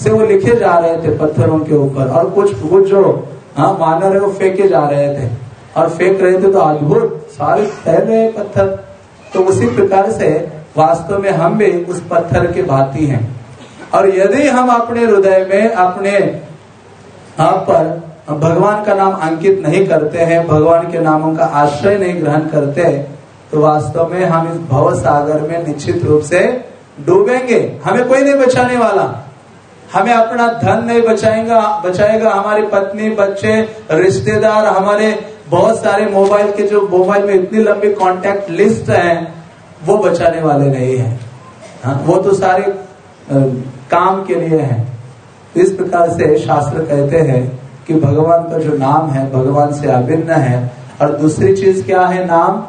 से वो लिखे जा रहे थे पत्थरों के ऊपर। और कुछ कुछ जो हाँ मानर है वो फेंके जा रहे थे। और फेंक रहे थे तो अद्भुत सारे फैल रहे पत्थर। तो उसी प्रकार से वास्तव में हम भी उस पत्थर के भांति हैं। और यदि हम अपने हृदय में अपने आप पर भगवान का नाम अंकित नहीं करते हैं भगवान के नामों का आश्रय नहीं ग्रहण करते तो वास्तव में हम इस भव सागर में निश्चित रूप से डूबेंगे। हमें कोई नहीं बचाने वाला। हमें अपना धन नहीं बचाएगा बचाएगा हमारी पत्नी बच्चे रिश्तेदार हमारे बहुत सारे मोबाइल के जो मोबाइल में इतनी लंबी कांटेक्ट लिस्ट है वो बचाने वाले नहीं है। हाँ, वो तो सारे आ, काम के लिए है। इस प्रकार से शास्त्र कहते हैं कि भगवान का जो नाम है, भगवान से अभिन्न है। और दूसरी चीज़ क्या है नाम?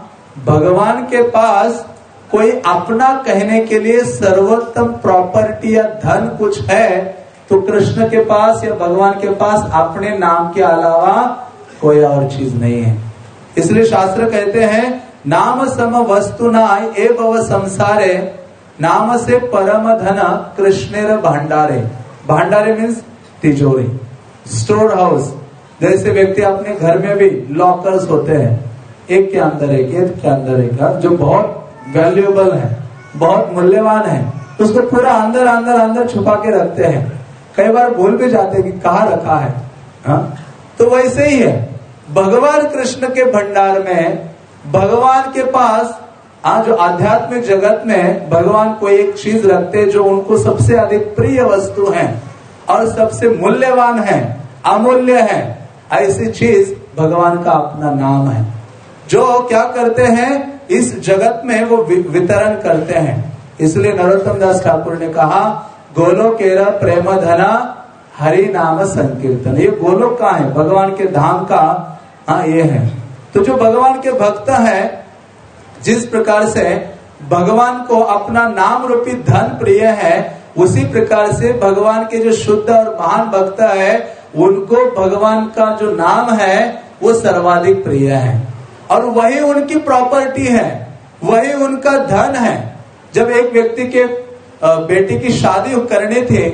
भगवान के पास कोई अपना कहने के लिए सर्वोत्तम प्रॉपर्टी या धन कुछ है तो कृष्ण के पास या भगवान के पास अपने नाम के अलावा कोई और चीज़ नहीं है। इसलिए शास्त्र कहते हैं, नाम सम वस्तु एवं संसारे, नाम से परम धन कृष्ण भंडारे। भंडारे मीन्स तिजोरी। Store house. जैसे व्यक्ति अपने घर में भी लॉकर्स होते हैं, एक के अंदर एक एक के अंदर एक जो बहुत वैल्यूएबल है, बहुत मूल्यवान है, उसको पूरा अंदर अंदर अंदर छुपा के रखते हैं। कई बार भूल भी जाते हैं कि कहा रखा है, हा? तो वैसे ही है, भगवान कृष्ण के भंडार में, भगवान के पास आज आध्यात्मिक जगत में भगवान को एक चीज़ रखते जो उनको सबसे अधिक प्रिय वस्तु है और सबसे मूल्यवान है। अमूल्य है। ऐसी चीज़ भगवान का अपना नाम है। जो क्या करते हैं, इस जगत में वो वितरण करते हैं। इसलिए नरोत्तम दास ठाकुर ने कहा गोलोकेरा प्रेम धना हरि नाम संकीर्तन। ये गोलोक का है, भगवान के धाम का हाँ ये है। तो जो भगवान के भक्त है, जिस प्रकार से भगवान को अपना नाम रूपी धन प्रिय है, उसी प्रकार से भगवान के जो शुद्ध और महान भक्त है उनको भगवान का जो नाम है, वो सर्वाधिक प्रिय है। और वही उनकी प्रॉपर्टी है, वही उनका धन है। जब एक व्यक्ति के बेटी की शादी करनी थी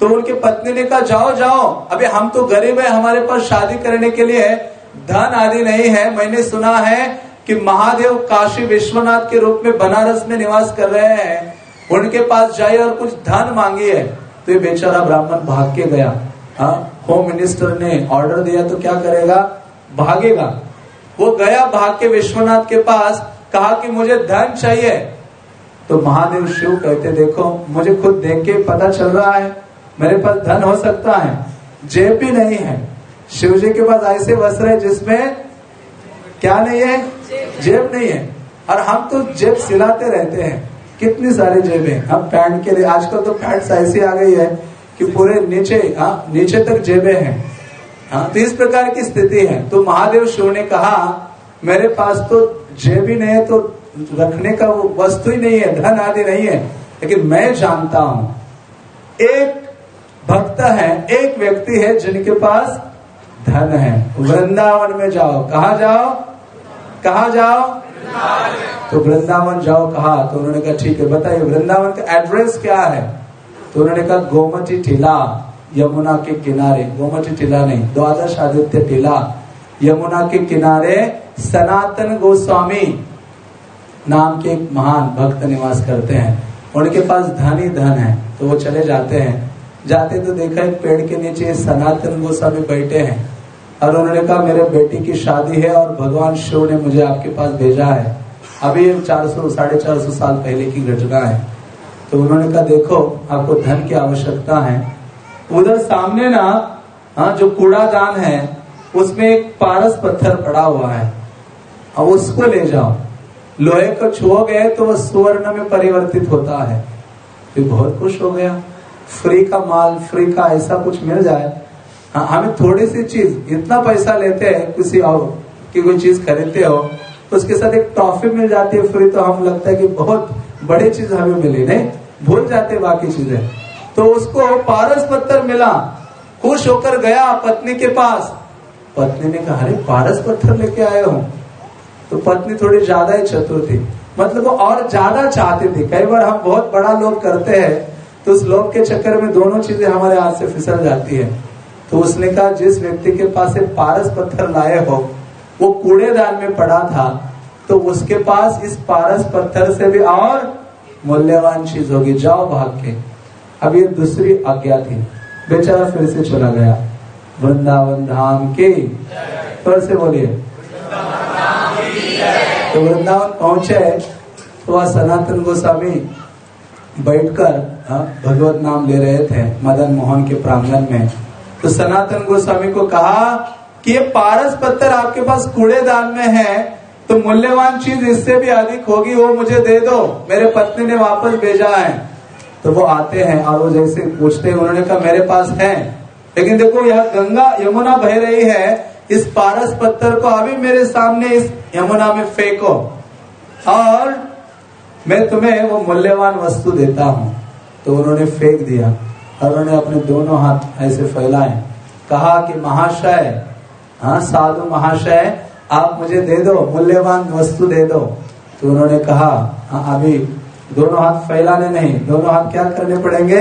तो उनकी पत्नी ने कहा, जाओ जाओ, अभी हम तो गरीब है, हमारे पास शादी करने के लिए धन आदि नहीं है। मैंने सुना है कि महादेव काशी विश्वनाथ के रूप में बनारस में निवास कर रहे हैं। उनके पास जाए और कुछ धन मांगी है तो ये बेचारा ब्राह्मण भाग के गया। होम मिनिस्टर ने ऑर्डर दिया तो क्या करेगा? भागेगा। वो गया भाग के विश्वनाथ के पास, कहा कि मुझे धन चाहिए। तो महादेव शिव कहते, देखो, मुझे खुद देख के पता चल रहा है, मेरे पास धन हो सकता है, जेब भी नहीं है। शिव जी के पास ऐसे वस्त्र है जिसमें क्या नहीं है? जेब नहीं है। और हम तो जेब सिलाते रहते हैं। कितनी सारी जेबें? हम पैंट के लिए, आजकल तो पैंट ऐसी आ गई है। कि पूरे नीचे हाँ नीचे तक जेबे हैं। हाँ तो इस प्रकार की स्थिति है। तो महादेव शिव ने कहा, मेरे पास तो जेब ही नहीं है तो रखने का वो वस्तु ही नहीं है, धन आदि नहीं है। लेकिन मैं जानता हूँ, एक भक्त है, एक व्यक्ति है जिनके पास धन है। वृंदावन में जाओ। कहा जाओ? कहा जाओ? तो वृंदावन जाओ, कहा। तो उन्होंने कहा, ठीक है, बताइए, वृंदावन का एड्रेस क्या है? तो उन्होंने कहा, गोमती टीला, यमुना के किनारे, गोमती टीला नहीं, द्वादश आदित्य टीला, यमुना के किनारे सनातन गोस्वामी नाम के एक महान भक्त निवास करते हैं। उनके पास धन ही धन है तो वो चले जाते हैं। जाते तो देखा एक पेड़ के नीचे सनातन गोस्वामी बैठे हैं। और उन्होंने कहा, मेरे बेटी की शादी है और भगवान शिव ने मुझे आपके पास भेजा है। अभी चार सौ, साढ़े चार सौ साल पहले की घटना है। तो उन्होंने कहा, देखो, आपको धन की आवश्यकता है। उधर सामने ना हाँ जो कूड़ादान है, उसमें एक पारस पत्थर पड़ा हुआ है। अब उसको ले जाओ। लोहे को छुओ गए तो वह सुवर्ण में परिवर्तित होता है। तो बहुत खुश हो गया। फ्री का माल, फ्री का ऐसा कुछ मिल जाए। हाँ हमें थोड़ी सी चीज़, इतना पैसा लेते हैं, किसी और की कोई चीज़ खरीदते हो उसके साथ एक टॉफी मिल जाती है फ्री तो हम लगता है कि बहुत बड़ी चीज़ हमें मिली नहीं, भूल जाते बाकी चीज़ें। तो उसको पारस पत्थर मिला, खुश होकर गया पत्नी के पास। पत्नी ने कहा, अरे, पारस पत्थर लेके आए हो? तो पत्नी थोड़ी ज़्यादा ही चतुर थी। मतलब वो और ज़्यादा चाहती थी। कई बार हम बहुत बड़ा लोग करते हैं तो उस लोग के चक्कर में दोनों चीज़ें हमारे हाथ से फिसल जाती है। तो उसने कहा, जिस व्यक्ति के पास एक पारस पत्थर लाए हो, वो कूड़ेदान में पड़ा था तो उसके पास इस पारस पत्थर से भी और मूल्यवान चीज़ होगी जाओ भाग के। अब ये दूसरी आज्ञा थी। बेचारा फिर से चला गया। वृंदावन धाम के। फिर से बोलिए। तो वृंदावन पहुँचे तो वह सनातन गोस्वामी बैठकर हाँ, भगवत नाम ले रहे थे मदन मोहन के प्रांगण में। तो सनातन गोस्वामी को कहा कि ये पारस पत्थर आपके पास कूड़ेदान में है तो मूल्यवान चीज़ इससे भी अधिक होगी, वो मुझे दे दो। मेरे पत्नी ने वापस भेजा है। तो वो आते हैं और वो जैसे पूछते हैं, उन्होंने कहा, मेरे पास है। लेकिन देखो, यह गंगा यमुना बह रही है। इस पारस पत्थर को अभी मेरे सामने इस यमुना में फेंको। और मैं तुम्हें वो मूल्यवान वस्तु देता हूँ। तो उन्होंने फेंक दिया और उन्होंने अपने दोनों हाथ ऐसे फैलाए। कहा कि, महाशय हाँ साधु महाशय आप मुझे दे दो, मूल्यवान वस्तु दे दो। तो उन्होंने कहा हाँ अभी दोनों हाथ फैलाने नहीं, दोनों हाथ क्या करने पड़ेंगे?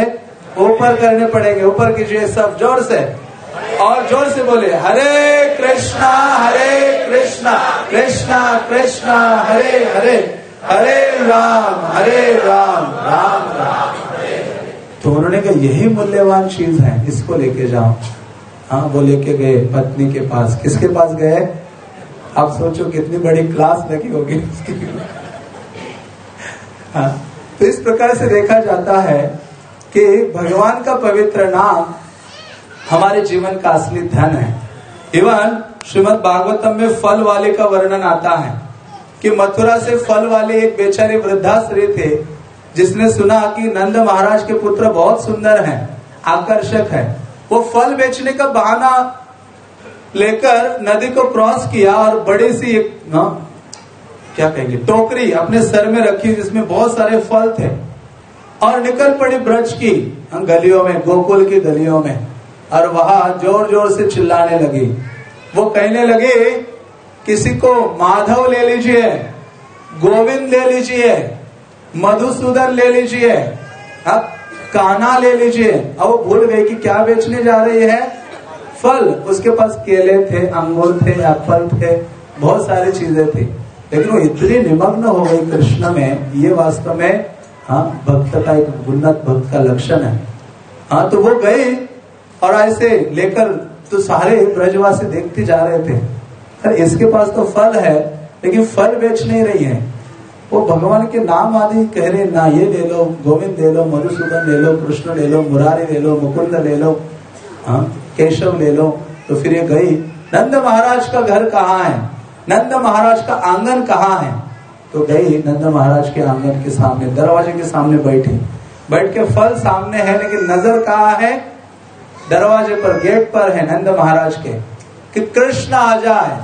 ऊपर करने पड़ेंगे, ऊपर कीजिए सब ज़ोर से। और ज़ोर से बोले, हरे कृष्णा हरे कृष्णा कृष्णा कृष्णा, हरे हरे हरे राम हरे राम राम राम तो उन्होंने कहा, यही मूल्यवान चीज़ है, इसको लेके जाओ। हाँ वो लेके गए, पत्नी के पास। किसके पास गए? आप सोचो कितनी बड़ी क्लास लगी होगी उसकी हाँ। तो इस प्रकार से देखा जाता है कि भगवान का पवित्र नाम हमारे जीवन का असली धन है। इवन श्रीमद भागवतम में फल वाले का वर्णन आता है कि मथुरा से फल वाले एक बेचारे वृद्धाश्री थे, जिसने सुना कि नंद महाराज के पुत्र बहुत सुंदर हैं, आकर्षक है। वो फल बेचने का बहाना लेकर नदी को क्रॉस किया और बड़ी सी एक ना, क्या कहेंगे टोकरी अपने सर में रखी जिसमें बहुत सारे फल थे। और निकल पड़ी ब्रज की गलियों में गोकुल की गलियों में। और वहाँ ज़ोर ज़ोर से चिल्लाने लगी। वो कहने लगे किसी को माधव ले लीजिए गोविंद ले लीजिए मधुसूदन ले लीजिए अब काना ले लीजिए। अब वो भूल गए कि क्या बेचने जा रही है। फल, उसके पास केले थे अंगूर थे, एप्पल थे, बहुत सारी चीज़ें थी। लेकिन वो इतनी निमग्न हो गई कृष्ण में, ये वास्तव में हाँ भक्त का एक उन्नत भक्त का लक्षण है। हाँ तो वो गए और ऐसे लेकर तो सारे ब्रजवासी देखते जा रहे थे। अरे इसके पास तो फल है, लेकिन फल बेच नहीं रही है। वो भगवान के नाम आदि कह रहे, ना, ये ले लो, गोविंद ले लो, मधुसूदन ले लो, कृष्ण ले लो, मुरारी ले लो, मुकुंद ले लो। हाँ केशव ले लो। तो फिर ये गई, नंद महाराज का घर कहाँ है? नंद महाराज का आँगन कहाँ है? तो गई नंद महाराज के आँगन के सामने, दरवाजे के सामने बैठी। बैठ के फल सामने है, लेकिन नज़र कहा है? दरवाजे पर, गेट पर है नंद महाराज के। कि कृष्ण आ जाए।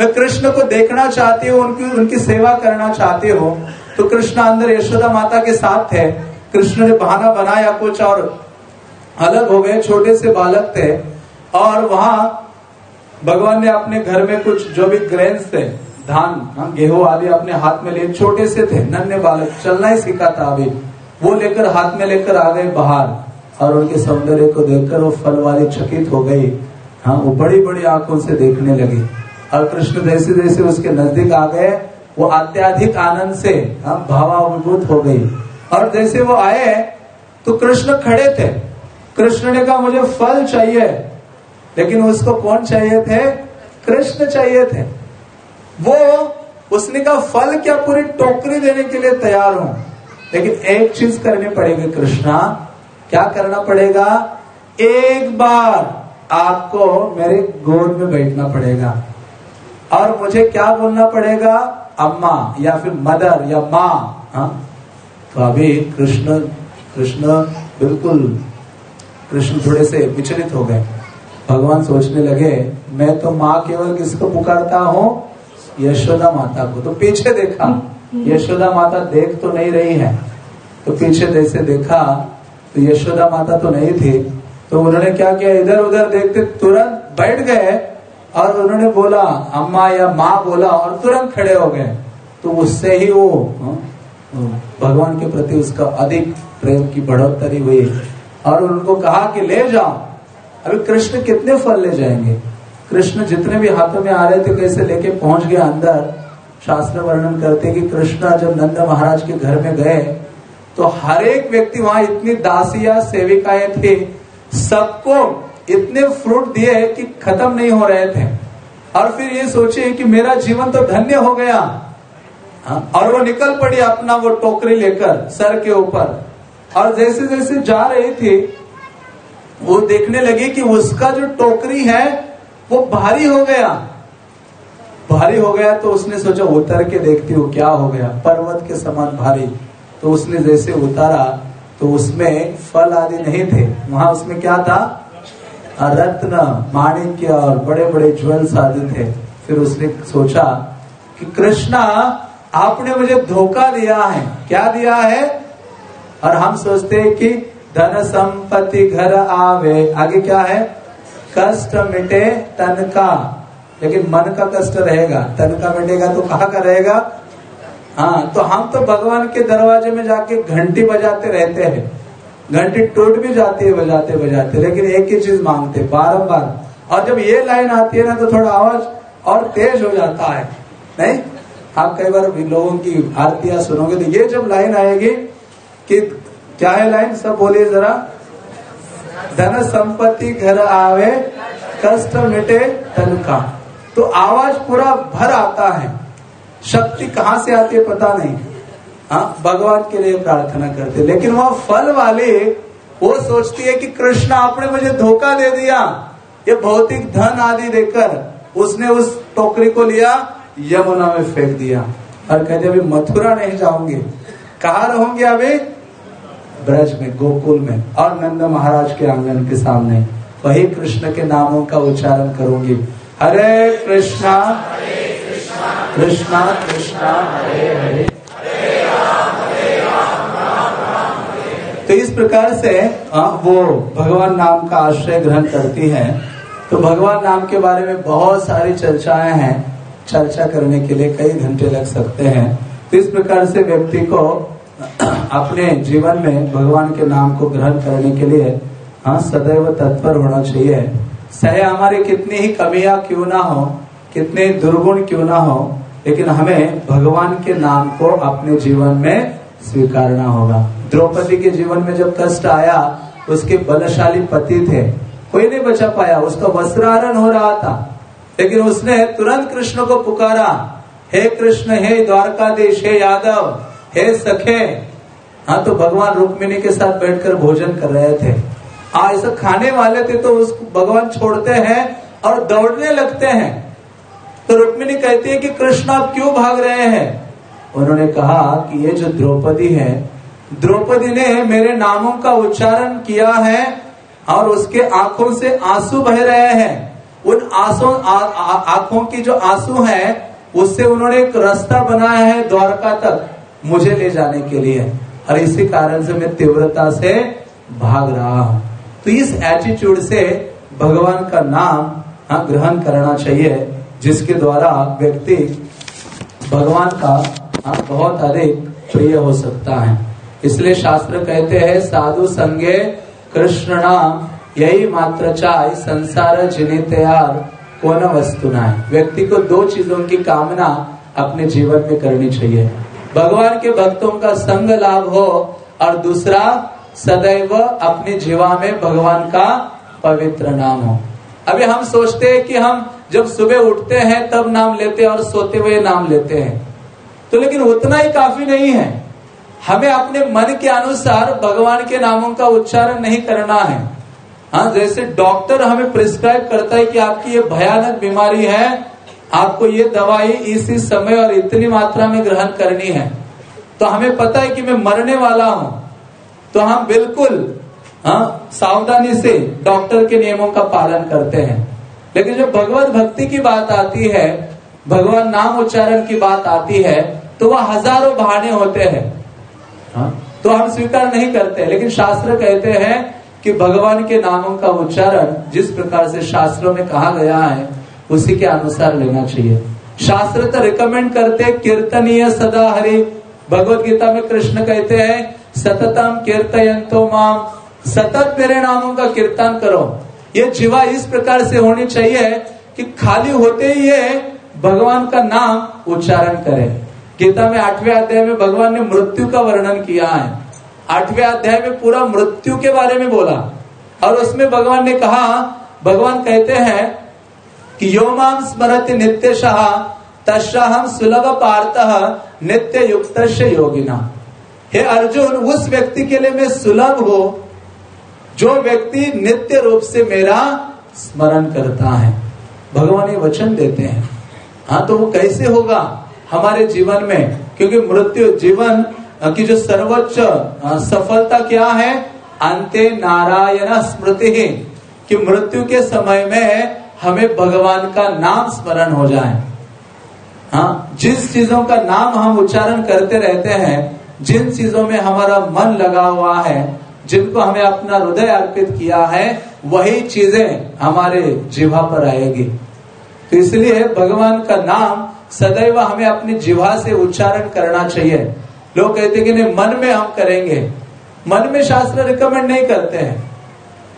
मैं कृष्ण को देखना चाहती हूँ, उनकी उनकी सेवा करना चाहती हूँ। तो कृष्ण अंदर यशोदा माता के साथ थे कृष्ण ने बहाना बनाया कुछ और अलग हो गए छोटे से बालक थे और वहाँ भगवान ने अपने घर में कुछ जो भी ग्रेन्स थे धान हाँ, गेहूँ आदि अपने हाथ में लिए छोटे से थे नन्हे बालक चलना ही सीखा था अभी। वो लेकर हाथ में लेकर आ गए बाहर और उनके सौंदर्य को देखकर वो फल वाली चकित हो गई। हाँ वो बड़ी बड़ी आँखों से देखने लगी और कृष्ण जैसे जैसे उसके नज़दीक आ गए वो अत्याधिक आनंद से हाँ, भावाभिभूत हो गई। और जैसे वो आए तो कृष्ण खड़े थे। कृष्ण ने कहा, मुझे फल चाहिए। लेकिन उसको कौन चाहिए थे? कृष्ण चाहिए थे। वो, उसने कहा, फल क्या पूरी टोकरी देने के लिए तैयार हूँ? लेकिन एक चीज़ करनी पड़ेगी, कृष्णा। क्या करना पड़ेगा? एक बार आपको मेरे गोद में बैठना पड़ेगा। और मुझे क्या बोलना पड़ेगा? अम्मा, या फिर मदर, या माँ। हाँ? तो अभी कृष्ण कृष्ण बिल्कुल कृष्ण थोड़े से विचलित हो गए। भगवान सोचने लगे मैं तो माँ केवल किसको पुकारता हूँ? यशोदा माता को। तो पीछे देखा यशोदा माता देख तो नहीं रही है। तो पीछे जैसे देखा तो यशोदा माता तो नहीं थी। तो उन्होंने क्या किया? इधर उधर देखते तुरंत बैठ गए और उन्होंने बोला अम्मा या माँ बोला और तुरंत खड़े हो गए। तो उससे ही वो हाँ, भगवान के प्रति उसका अधिक प्रेम की बढ़ोतरी हुई। और उनको कहा कि ले जाओ। अभी कृष्ण कितने फल ले जाएँगे? कृष्ण जितने भी हाथों में आ रहे थे कैसे लेके पहुँच गए अंदर? शास्त्र वर्णन करते कि कृष्ण जब नंद महाराज के घर में गए तो हर एक व्यक्ति वहाँ इतनी दासिया सेविकाएँ थी। सबको इतने फ्रूट दिए कि खत्म नहीं हो रहे थे। और फिर ये सोचे कि मेरा जीवन तो धन्य हो गया। हाँ, और वो निकल पड़ी अपना वो टोकरी लेकर सर के ऊपर। और जैसे जैसे जा रही थी, वो देखने लगी कि उसका जो टोकरी है, वो भारी हो गया। भारी हो गया तो उसने सोचा, उतर के देखती हूँ क्या हो गया। पर्वत के समान भारी। तो उसने जैसे उतारा तो उसमें फल आदि नहीं थे। वहाँ उसमें क्या था? रत्न, माणिक्य और बड़े बड़े ज्वेल्स आदि थे। फिर उसने सोचा कि कृष्णा, आपने मुझे धोखा दिया है। क्या दिया है? और हम सोचते हैं कि धन संपत्ति घर आवे। आगे क्या है? कष्ट मिटे तन का। लेकिन मन का कष्ट रहेगा। तन का मिटेगा तो कहा का रहेगा? हाँ तो हम तो भगवान के दरवाजे में जाके घंटी बजाते रहते हैं। घंटी टूट भी जाती है, बजाते बजाते। लेकिन एक ही चीज़ मांगते बारम्बार और जब ये लाइन आती है ना तो थोड़ा आवाज़ और तेज हो जाता है। नहीं? आप कई बार लोगों की आरतियाँ सुनोगे तो ये जब लाइन आएगी कि क्या है लाइन? सब बोलिए जरा। धन संपत्ति घर आवे, कष्ट मिटे तन का। तो आवाज़ पूरा भर आता है। शक्ति कहाँ से आती है पता नहीं। हाँ भगवान के लिए प्रार्थना करते। लेकिन वह फल वाले, वो सोचती है कि कृष्ण आपने मुझे धोखा दे दिया। ये भौतिक धन आदि देकर उसने उस टोकरी को लिया, यमुना में फेंक दिया। और कहते अभी मथुरा नहीं जाऊँगी। कहा रहूँगी अभी? ब्रज में, गोकुल में और नंद महाराज के आँगन के सामने। वही कृष्ण के नामों का उच्चारण करूँगी। हरे कृष्णा। कृष्णा कृष्णा, हरे हरे। तो इस प्रकार से वो भगवान नाम का आश्रय ग्रहण करती हैं। तो भगवान नाम के बारे में बहुत सारी चर्चाएँ हैं। चर्चा करने के लिए कई घंटे लग सकते हैं। तो इस प्रकार से व्यक्ति को अपने जीवन में भगवान के नाम को ग्रहण करने के लिए हाँ सदैव तत्पर होना चाहिए। चाहे हमारी कितनी ही कमियाँ क्यों ना हो, कितने दुर्गुण क्यों ना हो, लेकिन हमें भगवान के नाम को अपने जीवन में स्वीकारना होगा। द्रौपदी के जीवन में जब कष्ट आया, उसके बलशाली पति थे। कोई नहीं बचा पाया, उसका वस्त्रारण हो रहा था। लेकिन उसने तुरंत कृष्ण को पुकारा, हे कृष्ण, हे द्वारकाधीश, हे यादव, हे सखे हाँ तो भगवान रुक्मिणी के साथ बैठकर भोजन कर रहे थे। आ ऐसा खाने वाले थे तो उस भगवान छोड़ते हैं और दौड़ने लगते हैं। तो रुक्मिणी कहती है कि कृष्ण, आप क्यों भाग रहे हैं? उन्होंने कहा कि ये जो द्रौपदी है, द्रौपदी ने मेरे नामों का उच्चारण किया है और उसके आँखों से आँसू बह रहे हैं। उन आँसू आँखों की जो आँसू है, उससे उन्होंने एक रास्ता बनाया है द्वारका तक, मुझे ले जाने के लिए। और इसी कारण से मैं तीव्रता से भाग रहा हूँ। तो इस एटीट्यूड से भगवान का नाम हाँ ग्रहण करना चाहिए, जिसके द्वारा व्यक्ति भगवान का हाँ बहुत अधिक प्रिय हो सकता है। इसलिए शास्त्र कहते हैं, साधु संगे कृष्ण नाम, यही मात्र चाय संसार जिने तैयार कौन वस्तु ना व्यक्ति को दो चीज़ों की कामना अपने जीवन में करनी चाहिए। भगवान के भक्तों का संग लाभ हो और दूसरा, सदैव अपने जीवा में भगवान का पवित्र नाम हो। अभी हम सोचते हैं कि हम जब सुबह उठते हैं, तब नाम लेते हैं और सोते हुए नाम लेते हैं। तो लेकिन उतना ही काफ़ी नहीं है। हमें अपने मन के अनुसार भगवान के नामों का उच्चारण नहीं करना है। हाँ जैसे डॉक्टर हमें प्रिस्क्राइब करता है कि आपकी ये भयानक बीमारी है आपको ये दवाई इसी समय और इतनी मात्रा में ग्रहण करनी है। तो हमें पता है कि मैं मरने वाला हूँ। तो हम बिल्कुल हाँ सावधानी से डॉक्टर के नियमों का पालन करते हैं। लेकिन जब भगवत भक्ति की बात आती है, भगवान नाम उच्चारण की बात आती है तो वह हज़ारों बहाने होते हैं। हाँ? तो हम स्वीकार नहीं करते, लेकिन शास्त्र कहते हैं कि भगवान के नामों का उच्चारण जिस प्रकार से शास्त्रों में कहा गया है उसी के अनुसार लेना चाहिए। शास्त्र तो रिकमेंड करते कीर्तनीय सदा हरि। भगवत गीता में कृष्ण कहते हैं, सततम कीर्तयंतो माम सतत मेरे नामों का कीर्तन करो। ये जीवा इस प्रकार से होनी चाहिए कि खाली होते ही ये भगवान का नाम उच्चारण करे। गीता में आठवें अध्याय में भगवान ने मृत्यु का वर्णन किया है। आठवें अध्याय में पूरा मृत्यु के बारे में बोला। और उसमें भगवान ने कहा, भगवान कहते हैं कि योमाम स्मरति नित्य शाह तस्म सुलभ पार्थ नित्य युक्त योगिना। हे अर्जुन, उस व्यक्ति के लिए मैं सुलभ हो, जो व्यक्ति नित्य रूप से मेरा स्मरण करता है। भगवान ये वचन देते हैं। हाँ तो वो कैसे होगा हमारे जीवन में? क्योंकि मृत्यु जीवन की जो सर्वोच्च सफलता क्या है? अंत्य नारायण स्मृति। कि मृत्यु के समय में हमें भगवान का नाम स्मरण हो जाए। हाँ जिस चीज़ों का नाम हम उच्चारण करते रहते हैं, जिन चीज़ों में हमारा मन लगा हुआ है, जिनको हमें अपना हृदय अर्पित किया है, वही चीज़ें हमारे जीवा पर आएगी। तो इसलिए भगवान का नाम सदैव हमें अपनी जीवा से उच्चारण करना चाहिए। लोग कहते कि नहीं, मन में हम करेंगे। मन में शास्त्र रिकमेंड नहीं करते हैं।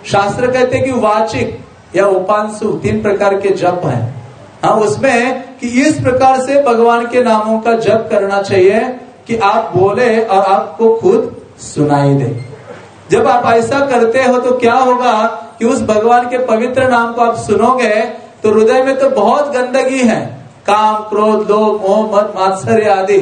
शास्त्र कहते कि वाचिक या उपांशु, तीन प्रकार के जप हैं। हाँ उसमें कि इस प्रकार से भगवान के नामों का जप करना चाहिए कि आप बोले और आपको खुद सुनाई दे। जब आप ऐसा करते हो तो क्या होगा कि उस भगवान के पवित्र नाम को आप सुनोगे तो हृदय में तो बहुत गंदगी है। काम, क्रोध, लोभ, मोह मत मात्सर्य आदि।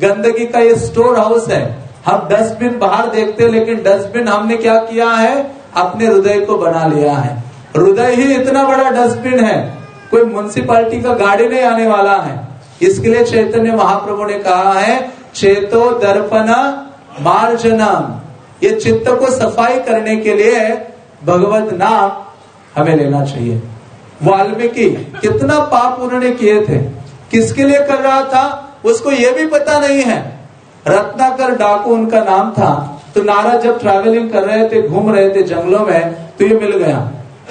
गंदगी का ये स्टोर हाउस है। हम डस्टबिन बाहर देखते लेकिन डस्टबिन हमने क्या किया है? अपने हृदय को बना लिया है। हृदय ही इतना बड़ा डस्टबिन है, कोई म्यूनसिपालिटी का गाड़ी नहीं आने वाला है। इसके लिए चैतन्य महाप्रभु ने कहा है, चेतो दर्पण मार्जनम। ये चित्त को सफ़ाई करने के लिए भगवत नाम हमें लेना चाहिए। वाल्मीकि कितना पाप उन्होंने किए थे। किसके लिए कर रहा था, उसको ये भी पता नहीं है। रत्नाकर डाकू उनका नाम था। तो नारद जब ट्रैवलिंग कर रहे थे, घूम रहे थे जंगलों में तो ये मिल गया।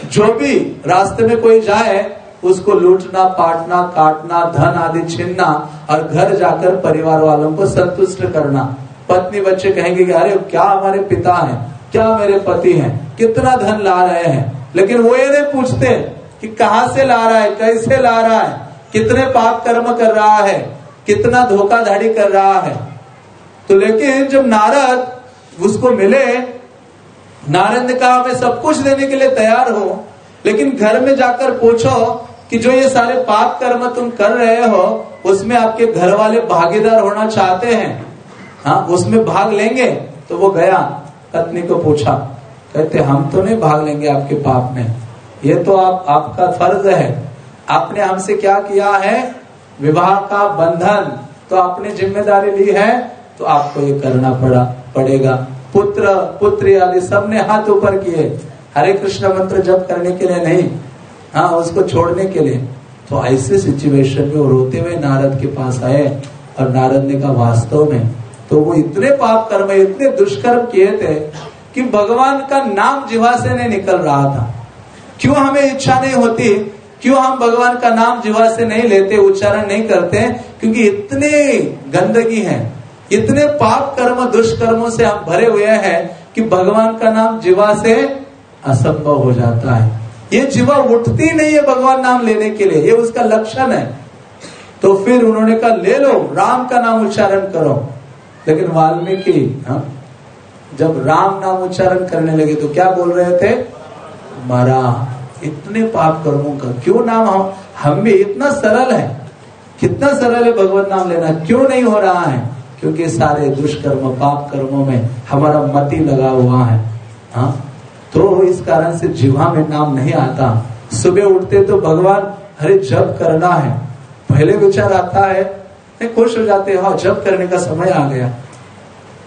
जो भी रास्ते में कोई जाए, उसको लूटना, पाटना, काटना, धन आदि छीनना और घर जाकर परिवार वालों को संतुष्ट करना। पत्नी बच्चे कहेंगे कि अरे, क्या हमारे पिता हैं? क्या मेरे पति हैं? कितना धन ला रहे हैं? लेकिन वो ये नहीं पूछते कि कहाँ से ला रहा है, कैसे ला रहा है, कितने पाप कर्म कर रहा है, कितना धोखाधड़ी कर रहा है। तो लेकिन जब नारद उसको मिले नारद ने कहा, मैं सब कुछ देने के लिए तैयार हो, लेकिन घर में जाकर पूछो कि जो ये सारे पाप कर्म तुम कर रहे हो, उसमें आपके घर वाले भागीदार होना चाहते हैं? हाँ उसमें भाग लेंगे? तो वो गया, पत्नी को पूछा, कहते, हम तो नहीं भाग लेंगे आपके पाप में। ये तो आप, आपका फ़र्ज़ है। आपने हमसे क्या किया है? विवाह का बंधन तो आपने ज़िम्मेदारी ली है तो आपको ये करना पड़ा, पड़ेगा। पुत्र, पुत्री आदि सबने हाथ ऊपर किए। हरे कृष्ण मंत्र जप करने के लिए नहीं हाँ उसको छोड़ने के लिए। तो ऐसे सिचुएशन में वो रोते हुए नारद के पास आए और नारद ने कहा, वास्तव में तो वो इतने पाप कर्म, इतने दुष्कर्म किए थे कि भगवान का नाम जीवा से नहीं निकल रहा था। क्यों हमें इच्छा नहीं होती? क्यों हम भगवान का नाम जीवा से नहीं लेते, उच्चारण नहीं करते? क्योंकि इतने गंदगी है। इतने पाप कर्म दुष्कर्मों से हम भरे हुए हैं कि भगवान का नाम जीवा से असंभव हो जाता है। ये जीवा उठती नहीं है भगवान नाम लेने के लिए ये उसका लक्षण है। तो फिर उन्होंने कहा ले लो राम का नाम उच्चारण करो। लेकिन वाल्मीकि हाँ, जब राम नाम उच्चारण करने लगे तो क्या बोल रहे थे? मरा। इतने पाप कर्मों का क्यों नाम हम हम भी इतना सरल है। कितना सरल है भगवत नाम लेना? क्यों नहीं हो रहा है? क्योंकि सारे दुष्कर्म पाप कर्मों में हमारा मति लगा हुआ है। हाँ? तो इस कारण से जीवा में नाम नहीं आता। सुबह उठते तो भगवान हरे जब करना है। पहले विचार आता है खुश हो जाते हैं। हाँ जब करने का समय आ गया।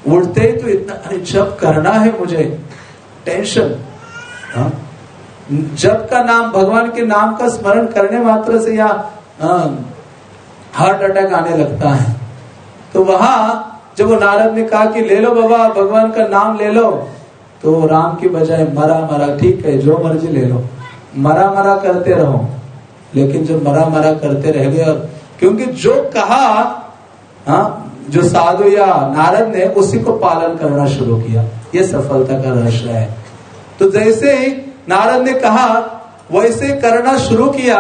उठते ही तो इतना, अरे, जब करना है मुझे। टेंशन। हाँ? जब का नाम, भगवान के नाम का स्मरण करने मात्र से या हार्ट अटैक आने लगता है। तो वहाँ जब वो नारद ने कहा कि ले लो बाबा, भगवान का नाम ले लो तो राम की बजाय मरा मरा, ठीक है, जो मर्ज़ी ले लो। मरा मरा करते रहो। लेकिन जो मरा मरा करते रह गए क्योंकि जो कहा हाँ जो साधु या नारद ने, उसी को पालन करना शुरू किया। ये सफलता का रहस्य है। तो जैसे ही नारद ने कहा, वैसे करना शुरू किया,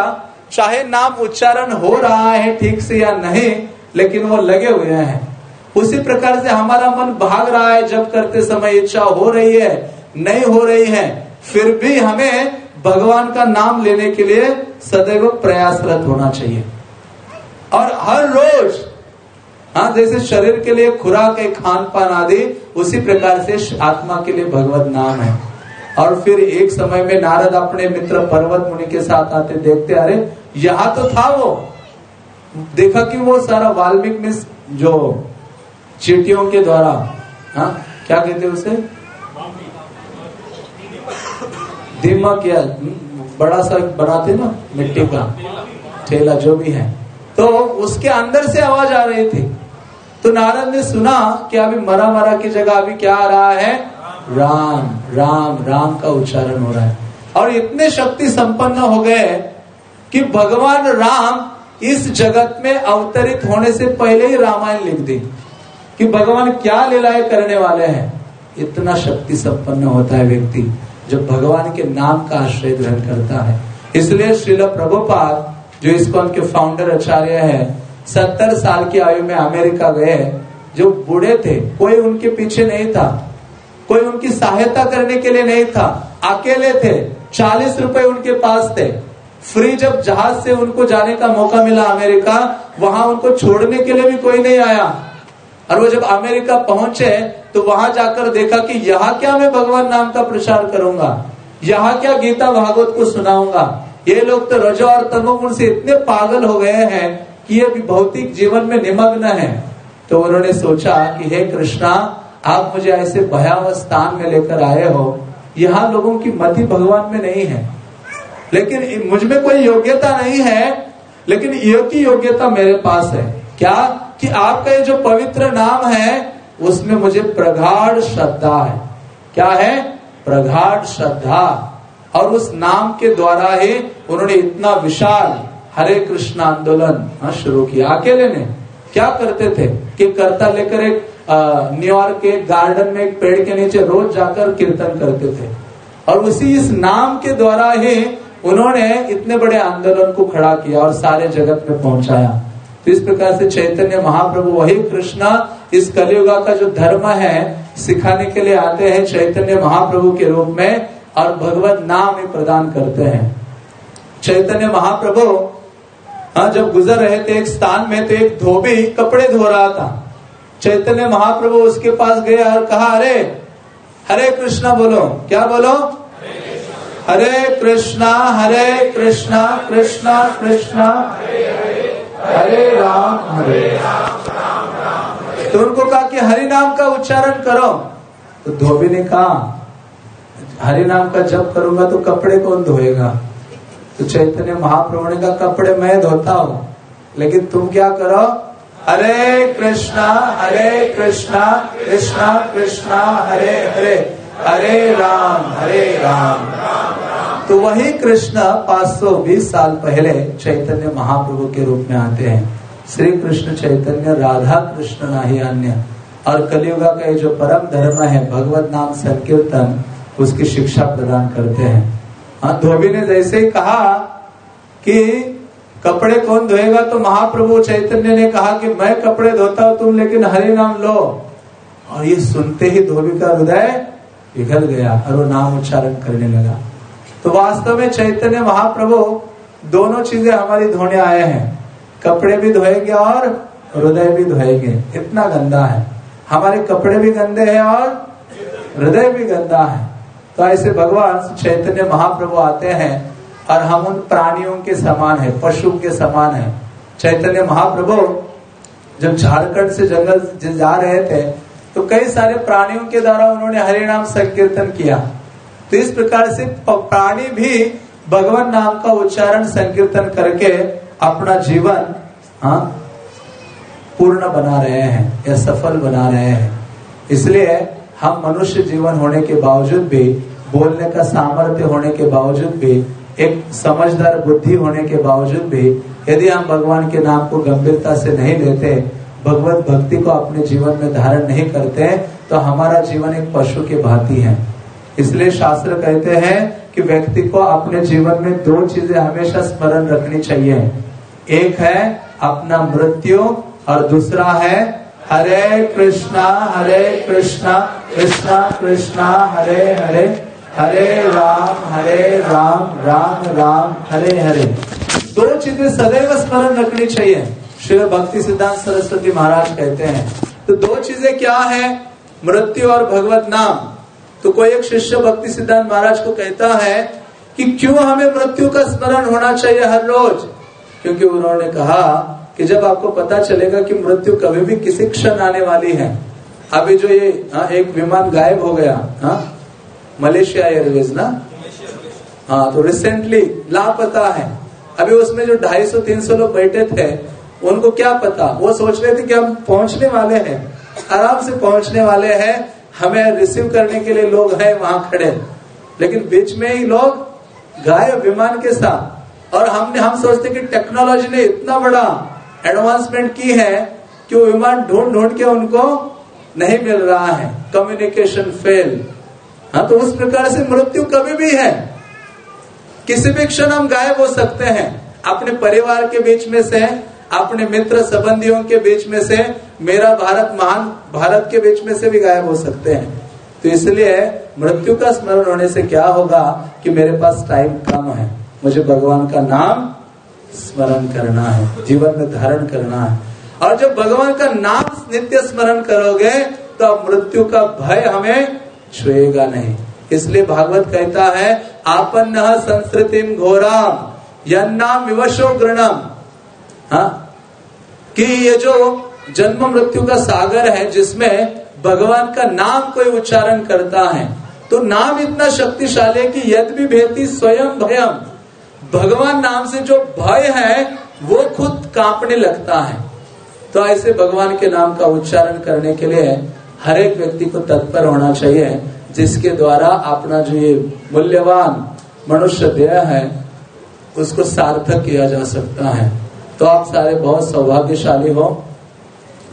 चाहे नाम उच्चारण हो रहा है ठीक से या नहीं लेकिन वो लगे हुए हैं। उसी प्रकार से हमारा मन भाग रहा है, जब करते समय इच्छा हो रही है, नहीं हो रही है, फिर भी हमें भगवान का नाम लेने के लिए सदैव प्रयासरत होना चाहिए। और हर रोज हाँ जैसे शरीर के लिए खुराक है खान पान आदि, उसी प्रकार से आत्मा के लिए भगवत नाम है। और फिर एक समय में नारद अपने मित्र पर्वत मुनि के साथ आते देखते, अरे, यहाँ तो था वो। देखा कि वो सारा वाल्मीकि में जो चीटियों के द्वारा हाँ क्या कहते उसे? दिमक या बड़ा सा बनाते ना, मिट्टी का ठेला जो भी है। तो उसके अंदर से आवाज़ आ रही थी। तो नारद ने सुना कि अभी मरा मरा की जगह अभी क्या आ रहा है? राम राम राम का उच्चारण हो रहा है। और इतने शक्ति संपन्न हो गए कि भगवान राम इस जगत में अवतरित होने से पहले ही रामायण लिख दी कि भगवान क्या लीलाएँ करने वाले हैं। इतना शक्ति संपन्न होता है व्यक्ति, जब भगवान के नाम का आश्रय ग्रहण करता है। इसलिए श्रील प्रभुपाद, जो इसको उनके फाउंडर आचार्य है, सत्तर साल की आयु में अमेरिका गए, जो बूढ़े थे, कोई उनके पीछे नहीं था। कोई उनकी सहायता करने के लिए नहीं था। अकेले थे, चालीस रुपए उनके पास थे। फ्री जब जहाज़ से उनको जाने का मौका मिला अमेरिका, वहाँ उनको छोड़ने के लिए भी कोई नहीं आया। और वो जब अमेरिका पहुँचे तो वहाँ जाकर देखा कि यहाँ क्या मैं भगवान नाम का प्रचार करूँगा? यहाँ क्या गीता भागवत को सुनाऊँगा? ये लोग तो रजो और तमोगुण से इतने पागल हो गए हैं कि ये भी भौतिक जीवन में निमग्न है। तो उन्होंने सोचा कि हे कृष्णा, आप मुझे ऐसे भयावह स्थान में लेकर आए हो। यहाँ लोगों की मति भगवान में नहीं है। लेकिन मुझमें कोई योग्यता नहीं है लेकिन ये की योग्यता मेरे पास है। क्या? कि आपका ये जो पवित्र नाम है उसमें मुझे प्रगाढ़ श्रद्धा है। क्या है? प्रगाढ़ श्रद्धा। और उस नाम के द्वारा ही उन्होंने इतना विशाल हरे कृष्ण आंदोलन हाँ, शुरू किया। अकेले ने क्या करते थे? कि कर्ता लेकर एक न्यूयॉर्क के गार्डन में एक पेड़ के नीचे रोज जाकर कीर्तन करते थे। और उसी इस नाम के द्वारा ही उन्होंने इतने बड़े आंदोलन को खड़ा किया और सारे जगत में पहुँचाया। तो इस प्रकार से चैतन्य महाप्रभु, वही कृष्णा इस कलियुगा का जो धर्म है, सिखाने के लिए आते हैं चैतन्य महाप्रभु के रूप में और भगवत नाम ही प्रदान करते हैं। चैतन्य महाप्रभु हाँ जब गुजर रहे थे एक स्थान में तो एक धोबी कपड़े धो रहा था। चैतन्य महाप्रभु उसके पास गए और कहा, अरे हरे कृष्णा बोलो, क्या बोलो? हरे कृष्णा हरे कृष्णा कृष्णा कृष्णा। हरे राम, हरे तो उनको कहा कि हरि नाम का उच्चारण करो। तो धोबी ने कहा, हरि नाम का जप करूँगा तो कपड़े कौन धोएगा? तो चैतन्य महाप्रभु ने कहा, कपड़े मैं धोता हूँ, लेकिन तुम क्या करो? हरे कृष्णा हरे कृष्णा कृष्णा कृष्णा, हरे हरे। हरे राम हरे राम। तो वही कृष्ण 520 साल पहले चैतन्य महाप्रभु के रूप में आते हैं। श्री कृष्ण चैतन्य, राधा कृष्ण नाही अन्य। और कलियुगा का ये जो परम धर्म है, भगवत नाम संकीर्तन, उसकी शिक्षा प्रदान करते हैं। हाँ धोबी ने जैसे ही कहा कि कपड़े कौन धोएगा तो महाप्रभु चैतन्य ने कहा कि मैं कपड़े धोता हूँ तुम, लेकिन हरि नाम लो। और ये सुनते ही धोबी का हृदय पिघल गया और वो नाम उच्चारण करने लगा। तो वास्तव में चैतन्य महाप्रभु दोनों चीज़ें हमारी धोने आए हैं। कपड़े भी धोएँगे और हृदय भी धोएँगे। इतना गंदा है। हमारे कपड़े भी गंदे हैं और हृदय भी गंदा है। तो ऐसे भगवान चैतन्य महाप्रभु आते हैं और हम उन प्राणियों के समान है पशु के समान है। चैतन्य महाप्रभु जब झारखंड से जंगल जा रहे थे तो कई सारे प्राणियों के द्वारा उन्होंने हरिनाम संकीर्तन किया। तो इस प्रकार से प्राणी भी भगवान नाम का उच्चारण संकीर्तन करके अपना जीवन हाँ पूर्ण बना रहे हैं या सफल बना रहे हैं। इसलिए हम मनुष्य जीवन होने के बावजूद भी, बोलने का सामर्थ्य होने के बावजूद भी, एक समझदार बुद्धि होने के बावजूद भी, यदि हम भगवान के नाम को गंभीरता से नहीं लेते, भगवत भक्ति को अपने जीवन में धारण नहीं करते तो हमारा जीवन एक पशु की भांति है। इसलिए शास्त्र कहते हैं कि व्यक्ति को अपने जीवन में दो चीज़ें हमेशा स्मरण रखनी चाहिए। एक है अपना मृत्यु और दूसरा है हरे कृष्णा हरे कृष्णा कृष्णा कृष्णा, हरे हरे हरे राम हरे राम राम राम, हरे हरे। दो चीज़ें सदैव स्मरण रखनी चाहिए। श्री भक्ति सिद्धांत सरस्वती महाराज कहते हैं। तो दो चीज़ें क्या है? मृत्यु और भगवत नाम। तो कोई एक शिष्य भक्ति सिद्धांत महाराज को कहता है कि क्यों हमें मृत्यु का स्मरण होना चाहिए हर रोज? क्योंकि उन्होंने कहा कि जब आपको पता चलेगा कि मृत्यु कभी भी किसी क्षण आने वाली है। अभी जो ये हाँ, एक विमान गायब हो गया हाँ मलेशिया एयरवेज ना? हाँ तो रिसेंटली लापता है। अभी उसमें जो 250-300 लोग बैठे थे उनको क्या पता? वो सोच रहे थे कि हम पहुँचने वाले हैं आराम से पहुँचने वाले हैं हमें रिसीव करने के लिए लोग हैं, वहाँ खड़े लेकिन बीच में ही लोग गायब विमान के साथ। और हमने, हम सोचते कि टेक्नोलॉजी ने इतना बड़ा एडवांसमेंट की है कि वो विमान ढूंढ ढूंढ के उनको नहीं मिल रहा है। कम्युनिकेशन फेल हाँ तो उस प्रकार से मृत्यु कभी भी है। किसी भी क्षण हम गायब हो सकते हैं। अपने परिवार के बीच में से अपने मित्र संबंधियों के बीच में से, मेरा भारत महान भारत के बीच में से भी गायब हो सकते हैं। तो इसलिए मृत्यु का स्मरण होने से क्या होगा कि मेरे पास टाइम कम है। मुझे भगवान का नाम स्मरण करना है, जीवन में धारण करना है। और जब भगवान का नाम नित्य स्मरण करोगे तो मृत्यु का भय हमें छुएगा नहीं। इसलिए भागवत कहता है, आपन्न संस्कृतिम घोराम यन्नाम विवशो गृणम। हाँ? कि ये जो जन्म मृत्यु का सागर है, जिसमें भगवान का नाम कोई उच्चारण करता है तो नाम इतना शक्तिशाली है कि यद भी भेती स्वयं भयम भगवान नाम से जो भय है, वो खुद कांपने लगता है। तो ऐसे भगवान के नाम का उच्चारण करने के लिए हर एक व्यक्ति को तत्पर होना चाहिए, जिसके द्वारा अपना जो ये मूल्यवान मनुष्य देह है, उसको सार्थक किया जा सकता है। तो आप सारे बहुत सौभाग्यशाली हो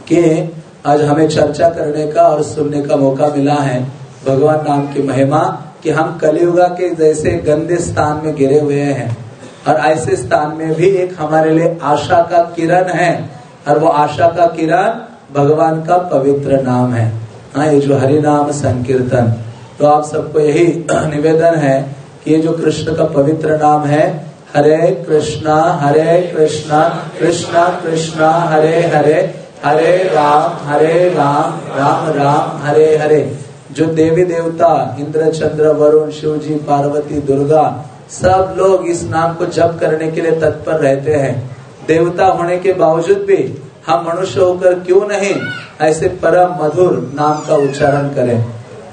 कि आज हमें चर्चा करने का और सुनने का मौका मिला है। भगवान नाम की महिमा कि हम कलियुगा के जैसे गंदे स्थान में गिरे हुए हैं और ऐसे स्थान में भी एक हमारे लिए आशा का किरण है और वो आशा का किरण भगवान का पवित्र नाम है। हाँ ये जो हरि नाम संकीर्तन। तो आप सबको यही निवेदन है कि ये जो कृष्ण का पवित्र नाम है हरे कृष्णा हरे कृष्णा कृष्णा कृष्णा, हरे हरे हरे राम हरे राम राम राम, हरे हरे। जो देवी देवता, इंद्र, चंद्र, वरुण शिव जी पार्वती, दुर्गा, सब लोग इस नाम को जप करने के लिए तत्पर रहते हैं। देवता होने के बावजूद भी हम मनुष्य होकर क्यों नहीं ऐसे परम मधुर नाम का उच्चारण करें?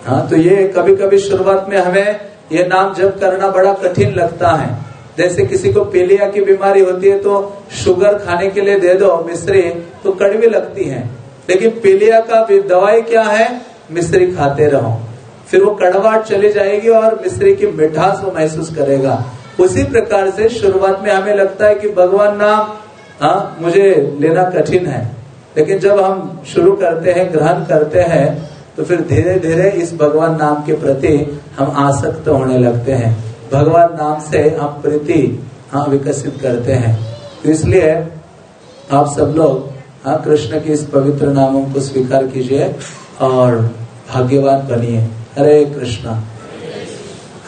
हाँ तो ये कभी कभी शुरुआत में हमें ये नाम जप करना बड़ा कठिन लगता है। जैसे किसी को पीलिया की बीमारी होती है तो शुगर खाने के लिए दे दो मिश्री तो कड़वी लगती है। लेकिन पीलिया का दवाई क्या है? मिश्री खाते रहो। फिर वो कड़वाट चली जाएगी और मिश्री की मिठास वो महसूस करेगा। उसी प्रकार से शुरुआत में हमें लगता है कि भगवान नाम हाँ मुझे लेना कठिन है। लेकिन जब हम शुरू करते हैं, ग्रहण करते हैं तो फिर धीरे धीरे इस भगवान नाम के प्रति हम आसक्त होने लगते हैं। भगवान नाम से हम प्रीति हाँ विकसित करते हैं। तो इसलिए आप सब लोग हाँ कृष्ण के इस पवित्र नामों को स्वीकार कीजिए और भाग्यवान बनिए। हरे कृष्णा।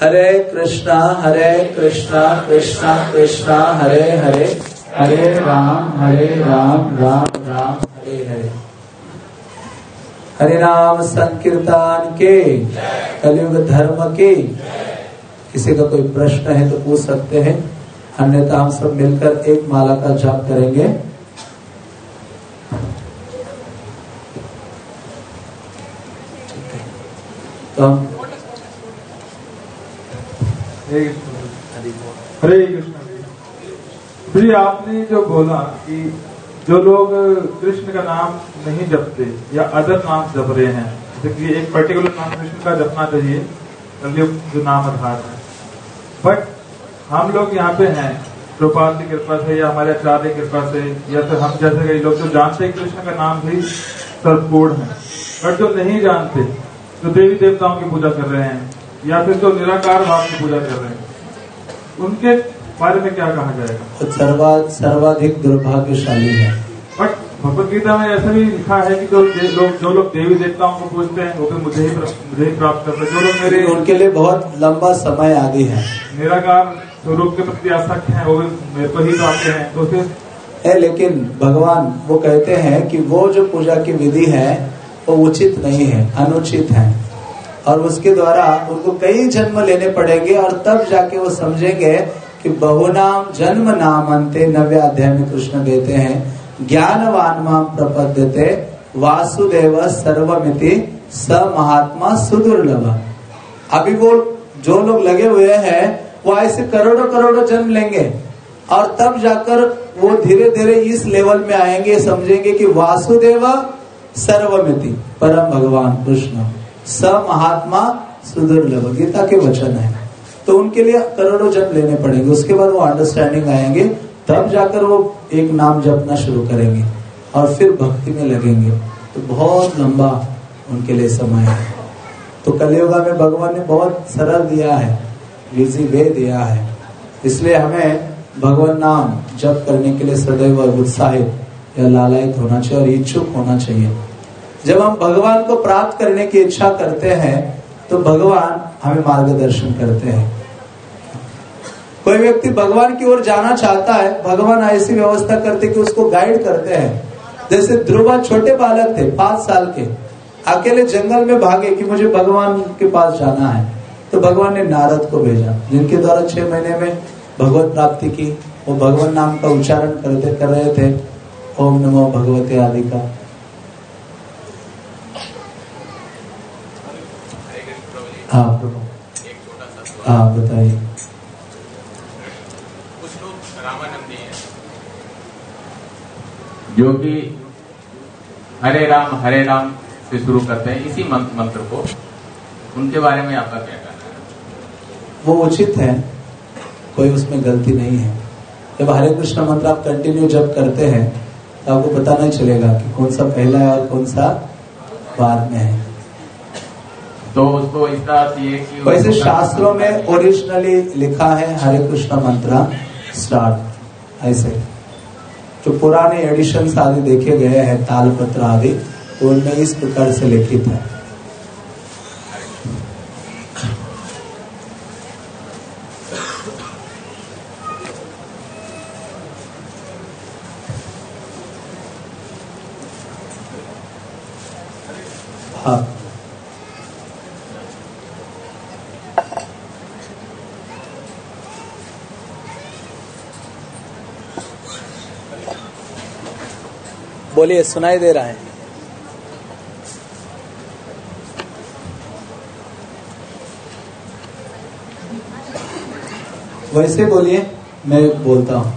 हरे कृष्णा हरे कृष्णा कृष्णा कृष्णा, हरे हरे। हरे राम हरे राम राम राम, हरे हरे। हरे नाम संकीर्तन के। कलयुग धर्म के। किसी का कोई प्रश्न है तो पूछ सकते हैं। अन्यथा हम सब मिलकर एक माला का जाप करेंगे। तो हम हरे कृष्ण श्री आपने जो बोला कि जो लोग कृष्ण का नाम नहीं जपते या अदर नाम जप रहे हैं, जैसे कि एक पर्टिकुलर नाम कृष्ण का जपना चाहिए जो नाम आधार है। बट हम लोग यहाँ पे हैं। कृपाल की कृपा से या हमारे आचार्य की कृपा से, या फिर हम जैसे कई लोग जो जानते हैं कृष्ण का नाम भी सर्वपूर्ण है। बट जो नहीं जानते, जो देवी देवताओं की पूजा कर रहे हैं, या फिर जो निराकार भाव की पूजा कर रहे हैं, उनके बारे में क्या कहा जाएगा? सर्वा सर्वाधिक दुर्भाग्यशाली है। बट भगवत गीता में ऐसा भी लिखा है कि जो लोग जो लोग देवी देवताओं को पूजते हैं वो भी मुझे ही मुझे ही प्राप्त करते हैं। जो लोग मेरे उनके लिए बहुत लंबा समय आगे है। निराकार स्वरूप के प्रति आसक्त हैं वो भी मेरे को ही प्राप्त हैं। तो फिर है लेकिन भगवान वो कहते हैं कि वो जो पूजा की विधि है वो उचित नहीं है अनुचित है। और उसके द्वारा उनको कई जन्म लेने पड़ेंगे और तब जाके वो समझेंगे कि बहुनाम जन्म नाम अंते नव्य अध्याय में कृष्ण देते हैं। ज्ञानवान प्रपद्यते, वासुदेव सर्वमिति स महात्मा सुदुर्लभ। अभी वो जो लोग लगे हुए हैं, वो ऐसे करोड़ों करोड़ों जन्म लेंगे, और तब जाकर वो धीरे धीरे इस लेवल में आएँगे, समझेंगे कि वासुदेव सर्वमिति, परम भगवान कृष्ण स महात्मा सुदुर्लभ, गीता के वचन है। तो उनके लिए करोड़ों जन्म लेने पड़ेंगे, उसके बाद वो अंडरस्टैंडिंग आएँगे तब जाकर वो एक नाम जपना शुरू करेंगे और फिर भक्ति में लगेंगे। तो बहुत लंबा उनके लिए समय है। तो कलयुगा में भगवान ने बहुत सरल दिया है इजी वे दिया है। इसलिए हमें भगवान नाम जप करने के लिए सदैव उत्साहित या लालायित होना चाहिए और इच्छुक होना चाहिए। जब हम भगवान को प्राप्त करने की इच्छा करते हैं तो भगवान हमें मार्गदर्शन करते हैं। कोई व्यक्ति भगवान की ओर जाना चाहता है, भगवान ऐसी व्यवस्था करते कि उसको गाइड करते हैं। जैसे ध्रुवा छोटे बालक थे, पाँच साल के। अकेले जंगल में भागे कि मुझे भगवान के पास जाना है। तो भगवान ने नारद को भेजा, जिनके द्वारा छह महीने में भगवत प्राप्ति की। वो भगवान नाम का उच्चारण करते, कर रहे थे, ओम नमो भगवते आदि का हाँ। हाँ बताइए कुछ लोग रामानंदी हैं जो कि हरे राम हरे राम से शुरू करते हैं इसी मंत्र, मंत्र को। उनके बारे में आपका क्या कहना है? वो उचित है कोई उसमें गलती नहीं है। जब हरे कृष्ण मंत्र आप कंटिन्यू जब करते हैं तो आपको पता नहीं चलेगा कि कौन सा पहला है और कौन सा बाद में है। तो उसको इसका अर्थ ये कि वैसे शास्त्रों में ओरिजिनली लिखा है हरे कृष्ण मंत्र स्टार्ट ऐसे। जो पुराने एडिशन आदि देखे गए हैं ताल पत्र आदि तो उनमें इस प्रकार से लिखित है। हाँ। बोलिए सुनाई दे रहा है। वैसे बोलिए मैं बोलता हूँ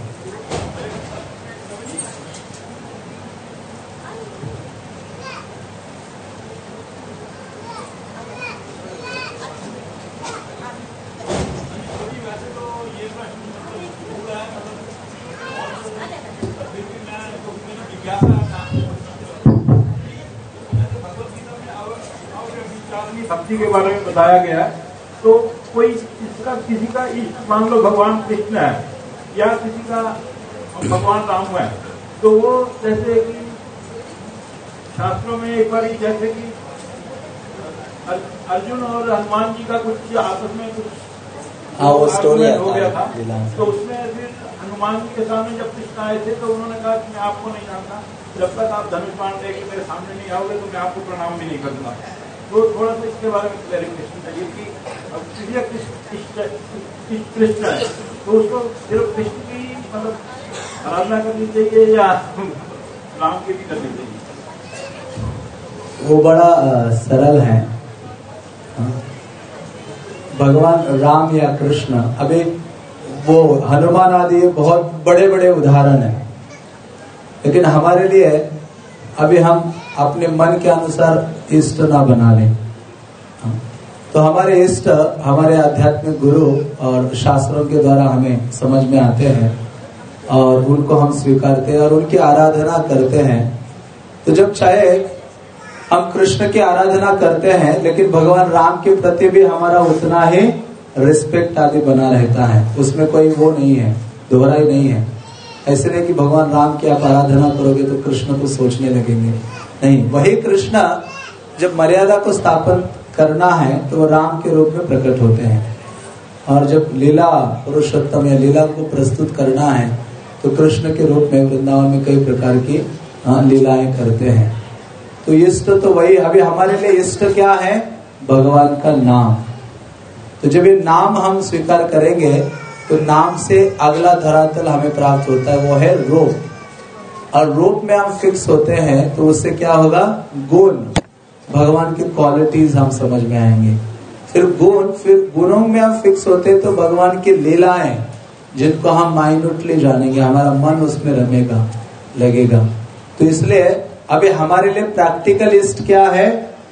भक्ति के बारे में बताया गया तो कोई इसका किसी का इष्ट मान लो भगवान कृष्ण है या किसी का भगवान राम है तो वो जैसे कि शास्त्रों में एक बार जैसे कि अर्जुन और हनुमान जी का कुछ आपस में कुछ हाँ, वो argument हो गया था तो उसमें फिर हनुमान जी के सामने जब कृष्ण आए थे तो उन्होंने कहा कि मैं आपको नहीं जानता जब तक आप धनुष बाण लेके मेरे सामने नहीं आओगे तो मैं आपको प्रणाम भी नहीं करूँगा। तो थोड़ा सा इसके बारे में क्लैरिफिकेशन चाहिए कि अब कृष्ण है? तो उसको सिर्फ़ कृष्ण की मतलब आराधना करनी चाहिए या राम की भी करनी चाहिए? वो बड़ा सरल है। हाँ। भगवान राम या कृष्ण। अभी वो हनुमान आदि बहुत बड़े बड़े उदाहरण है। लेकिन हमारे लिए अभी हम अपने मन के अनुसार इष्ट ना बना लें। हाँ। तो हमारे इष्ट, हमारे आध्यात्मिक गुरु और शास्त्रों के द्वारा हमें समझ में आते हैं और उनको हम स्वीकारते हैं और उनकी आराधना करते हैं। तो जब चाहे हम कृष्ण की आराधना करते हैं, लेकिन भगवान राम के प्रति भी हमारा उतना ही रिस्पेक्ट आदि बना रहता है। उसमें कोई वो नहीं है दोहरा ही नहीं है। ऐसे नहीं कि भगवान राम की आप आराधना करोगे तो कृष्ण को सोचने लगेंगे। नहीं, वही कृष्ण जब मर्यादा को स्थापन करना है तो राम के रूप में प्रकट होते हैं। और जब लीला पुरुषोत्तम या लीला को प्रस्तुत करना है तो कृष्ण के रूप में वृंदावन में कई प्रकार की लीलाएँ करते हैं। तो इष्ट तो वही, अभी हमारे लिए इष्ट क्या है? भगवान का नाम। तो जब ये नाम हम स्वीकार करेंगे तो नाम से अगला धरातल हमें प्राप्त होता है, वो है रूप। और रूप में हम फिक्स होते हैं तो उससे क्या होगा? गुण। भगवान की क्वालिटीज हम समझ में आएँगे। फिर गुण, फिर गुणों में हम फिक्स होते तो भगवान की लीलाएँ, जिनको हम माइन्यूटली जानेंगे, हमारा मन उसमें रमेगा, लगेगा। तो इसलिए अभी हमारे लिए प्रैक्टिकल इस्ट क्या है?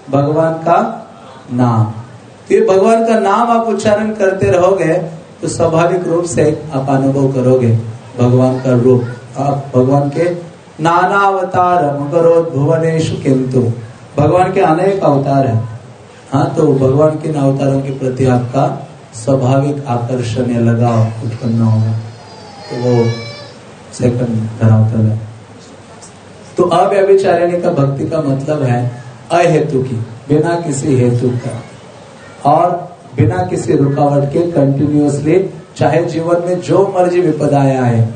भगवान का नाम। तो ये भगवान का नाम आप उच्चारण करते रहोगे तो स्वाभाविक रूप से आप अनुभव करोगे भगवान का रूप। आप भगवान के नाना अवतार मगर भुवनेश किंतु भगवान के अनेक अवतार है। हाँ तो भगवान के अवतारों के प्रति आपका स्वाभाविक आकर्षण या लगाव उत्पन्न होगा। तो वो सेकंड है। तो अव्यभिचारिणी का भक्ति का मतलब है अहेतु की बिना किसी हेतु का। और बिना किसी रुकावट के कंटिन्यूसली चाहे जीवन में जो मर्ज़ी विपदाएँ आए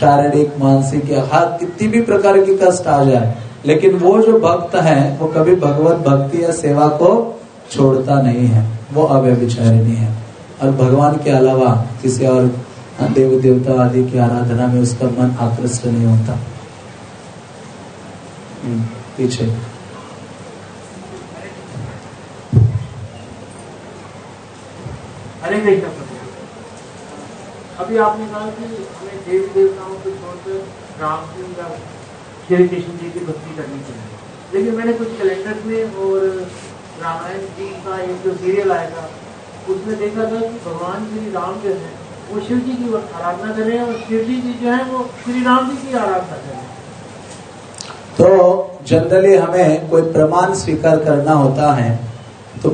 शारीरिक, मानसिक या हर कितनी भी प्रकार की कष्ट आ जाए लेकिन वो जो भक्त है वो कभी भगवत भक्ति या सेवा को छोड़ता नहीं है। वो अव्यभिचारिणी है। और भगवान के अलावा किसी और देव देवता आदि की आराधना में उसका मन आकृष्ट नहीं होता। हम्म, पीछे। कृष्ण अभी आपने कहा कि हमें देवी देवताओं को छोड़कर राम श्री कृष्ण जी की भक्ति करनी चाहिए। लेकिन मैंने कुछ कैलेंडर में और रामायण जी का एक जो सीरियल आएगा उसमें देखा था कि भगवान श्री राम जो है, वो शिव जी की आराधना कर रहे हैं और शिव जी जी जो है, वो श्री राम जी की आराधना कर रहे हैं। तो जनरली हमें कोई प्रमाण स्वीकार करना होता है तो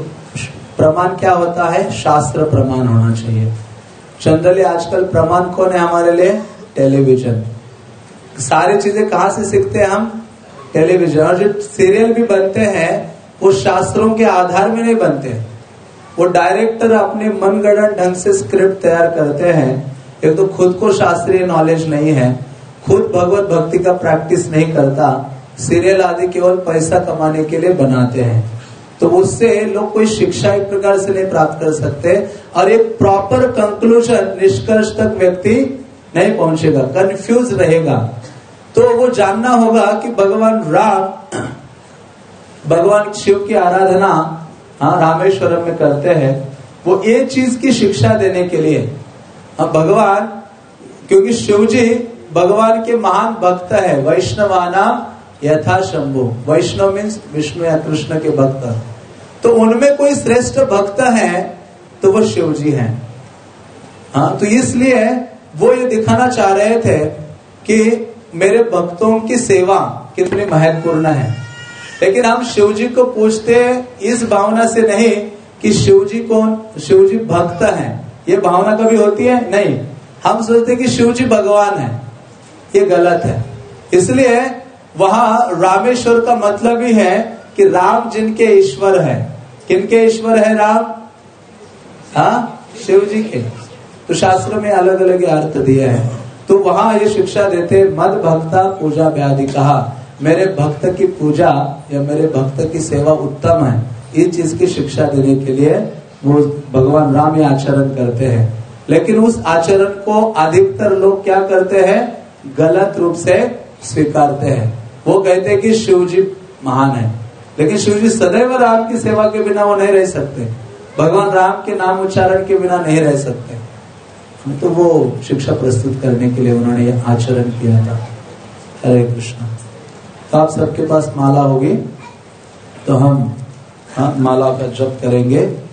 प्रमाण क्या होता है? शास्त्र प्रमाण होना चाहिए। जनरली आजकल प्रमाण कौन है हमारे लिए? टेलीविज़न। सारी चीज़ें कहा से सीखते हैं हम? टेलीविज़न। और जो सीरियल भी बनते हैं, वो शास्त्रों के आधार में नहीं बनते। वो डायरेक्टर अपने मनगढ़ंत ढंग से स्क्रिप्ट तैयार करते हैं। एक तो खुद को शास्त्रीय नॉलेज नहीं है। खुद भगवत भक्ति का प्रैक्टिस नहीं करता। सीरियल आदि केवल पैसा कमाने के लिए बनाते हैं। तो उससे लोग कोई शिक्षा एक प्रकार से नहीं प्राप्त कर सकते। और एक प्रॉपर कंक्लूजन निष्कर्ष तक व्यक्ति नहीं पहुंचेगा कंफ्यूज रहेगा। तो वो जानना होगा कि भगवान राम, भगवान शिव की आराधना हाँ रामेश्वरम में करते हैं, वो एक चीज़ की शिक्षा देने के लिए। हाँ भगवान, क्योंकि शिव जी भगवान के महान भक्त है, वैष्णवाना यथा शंभु। वैष्णव मीन्स विष्णु या कृष्ण के भक्त। तो उनमें कोई श्रेष्ठ भक्त है तो वो शिव जी है। हाँ तो इसलिए वो ये दिखाना चाह रहे थे कि मेरे भक्तों की सेवा कितनी महत्वपूर्ण है। लेकिन हम शिव जी को पूछते इस भावना से नहीं कि शिव जी कौन शिव जी भक्त है। ये भावना कभी होती है? नहीं। हम सोचते कि शिव जी भगवान है। ये गलत है। इसलिए वहाँ रामेश्वर का मतलब ही है कि राम जिनके ईश्वर है। किनके ईश्वर है राम? हा? शिव जी के। तो शास्त्र में अलग अलग अर्थ दिए है। तो वहाँ ये शिक्षा देते मद भक्ता पूजा व्याधि कहा, मेरे भक्त की पूजा या मेरे भक्त की सेवा उत्तम है। इस चीज़ की शिक्षा देने के लिए वो भगवान राम ये आचरण करते हैं। लेकिन उस आचरण को अधिकतर लोग क्या करते हैं? गलत रूप से स्वीकारते हैं। वो कहते हैं कि शिव जी महान है। लेकिन शिव जी सदैव राम की सेवा के बिना वो नहीं रह सकते। भगवान राम के नाम उच्चारण के बिना नहीं रह सकते। तो वो शिक्षा प्रस्तुत करने के लिए उन्होंने ये आचरण किया था। हरे कृष्ण। तो आप सबके पास माला होगी तो हम हाँ, माला का जप करेंगे।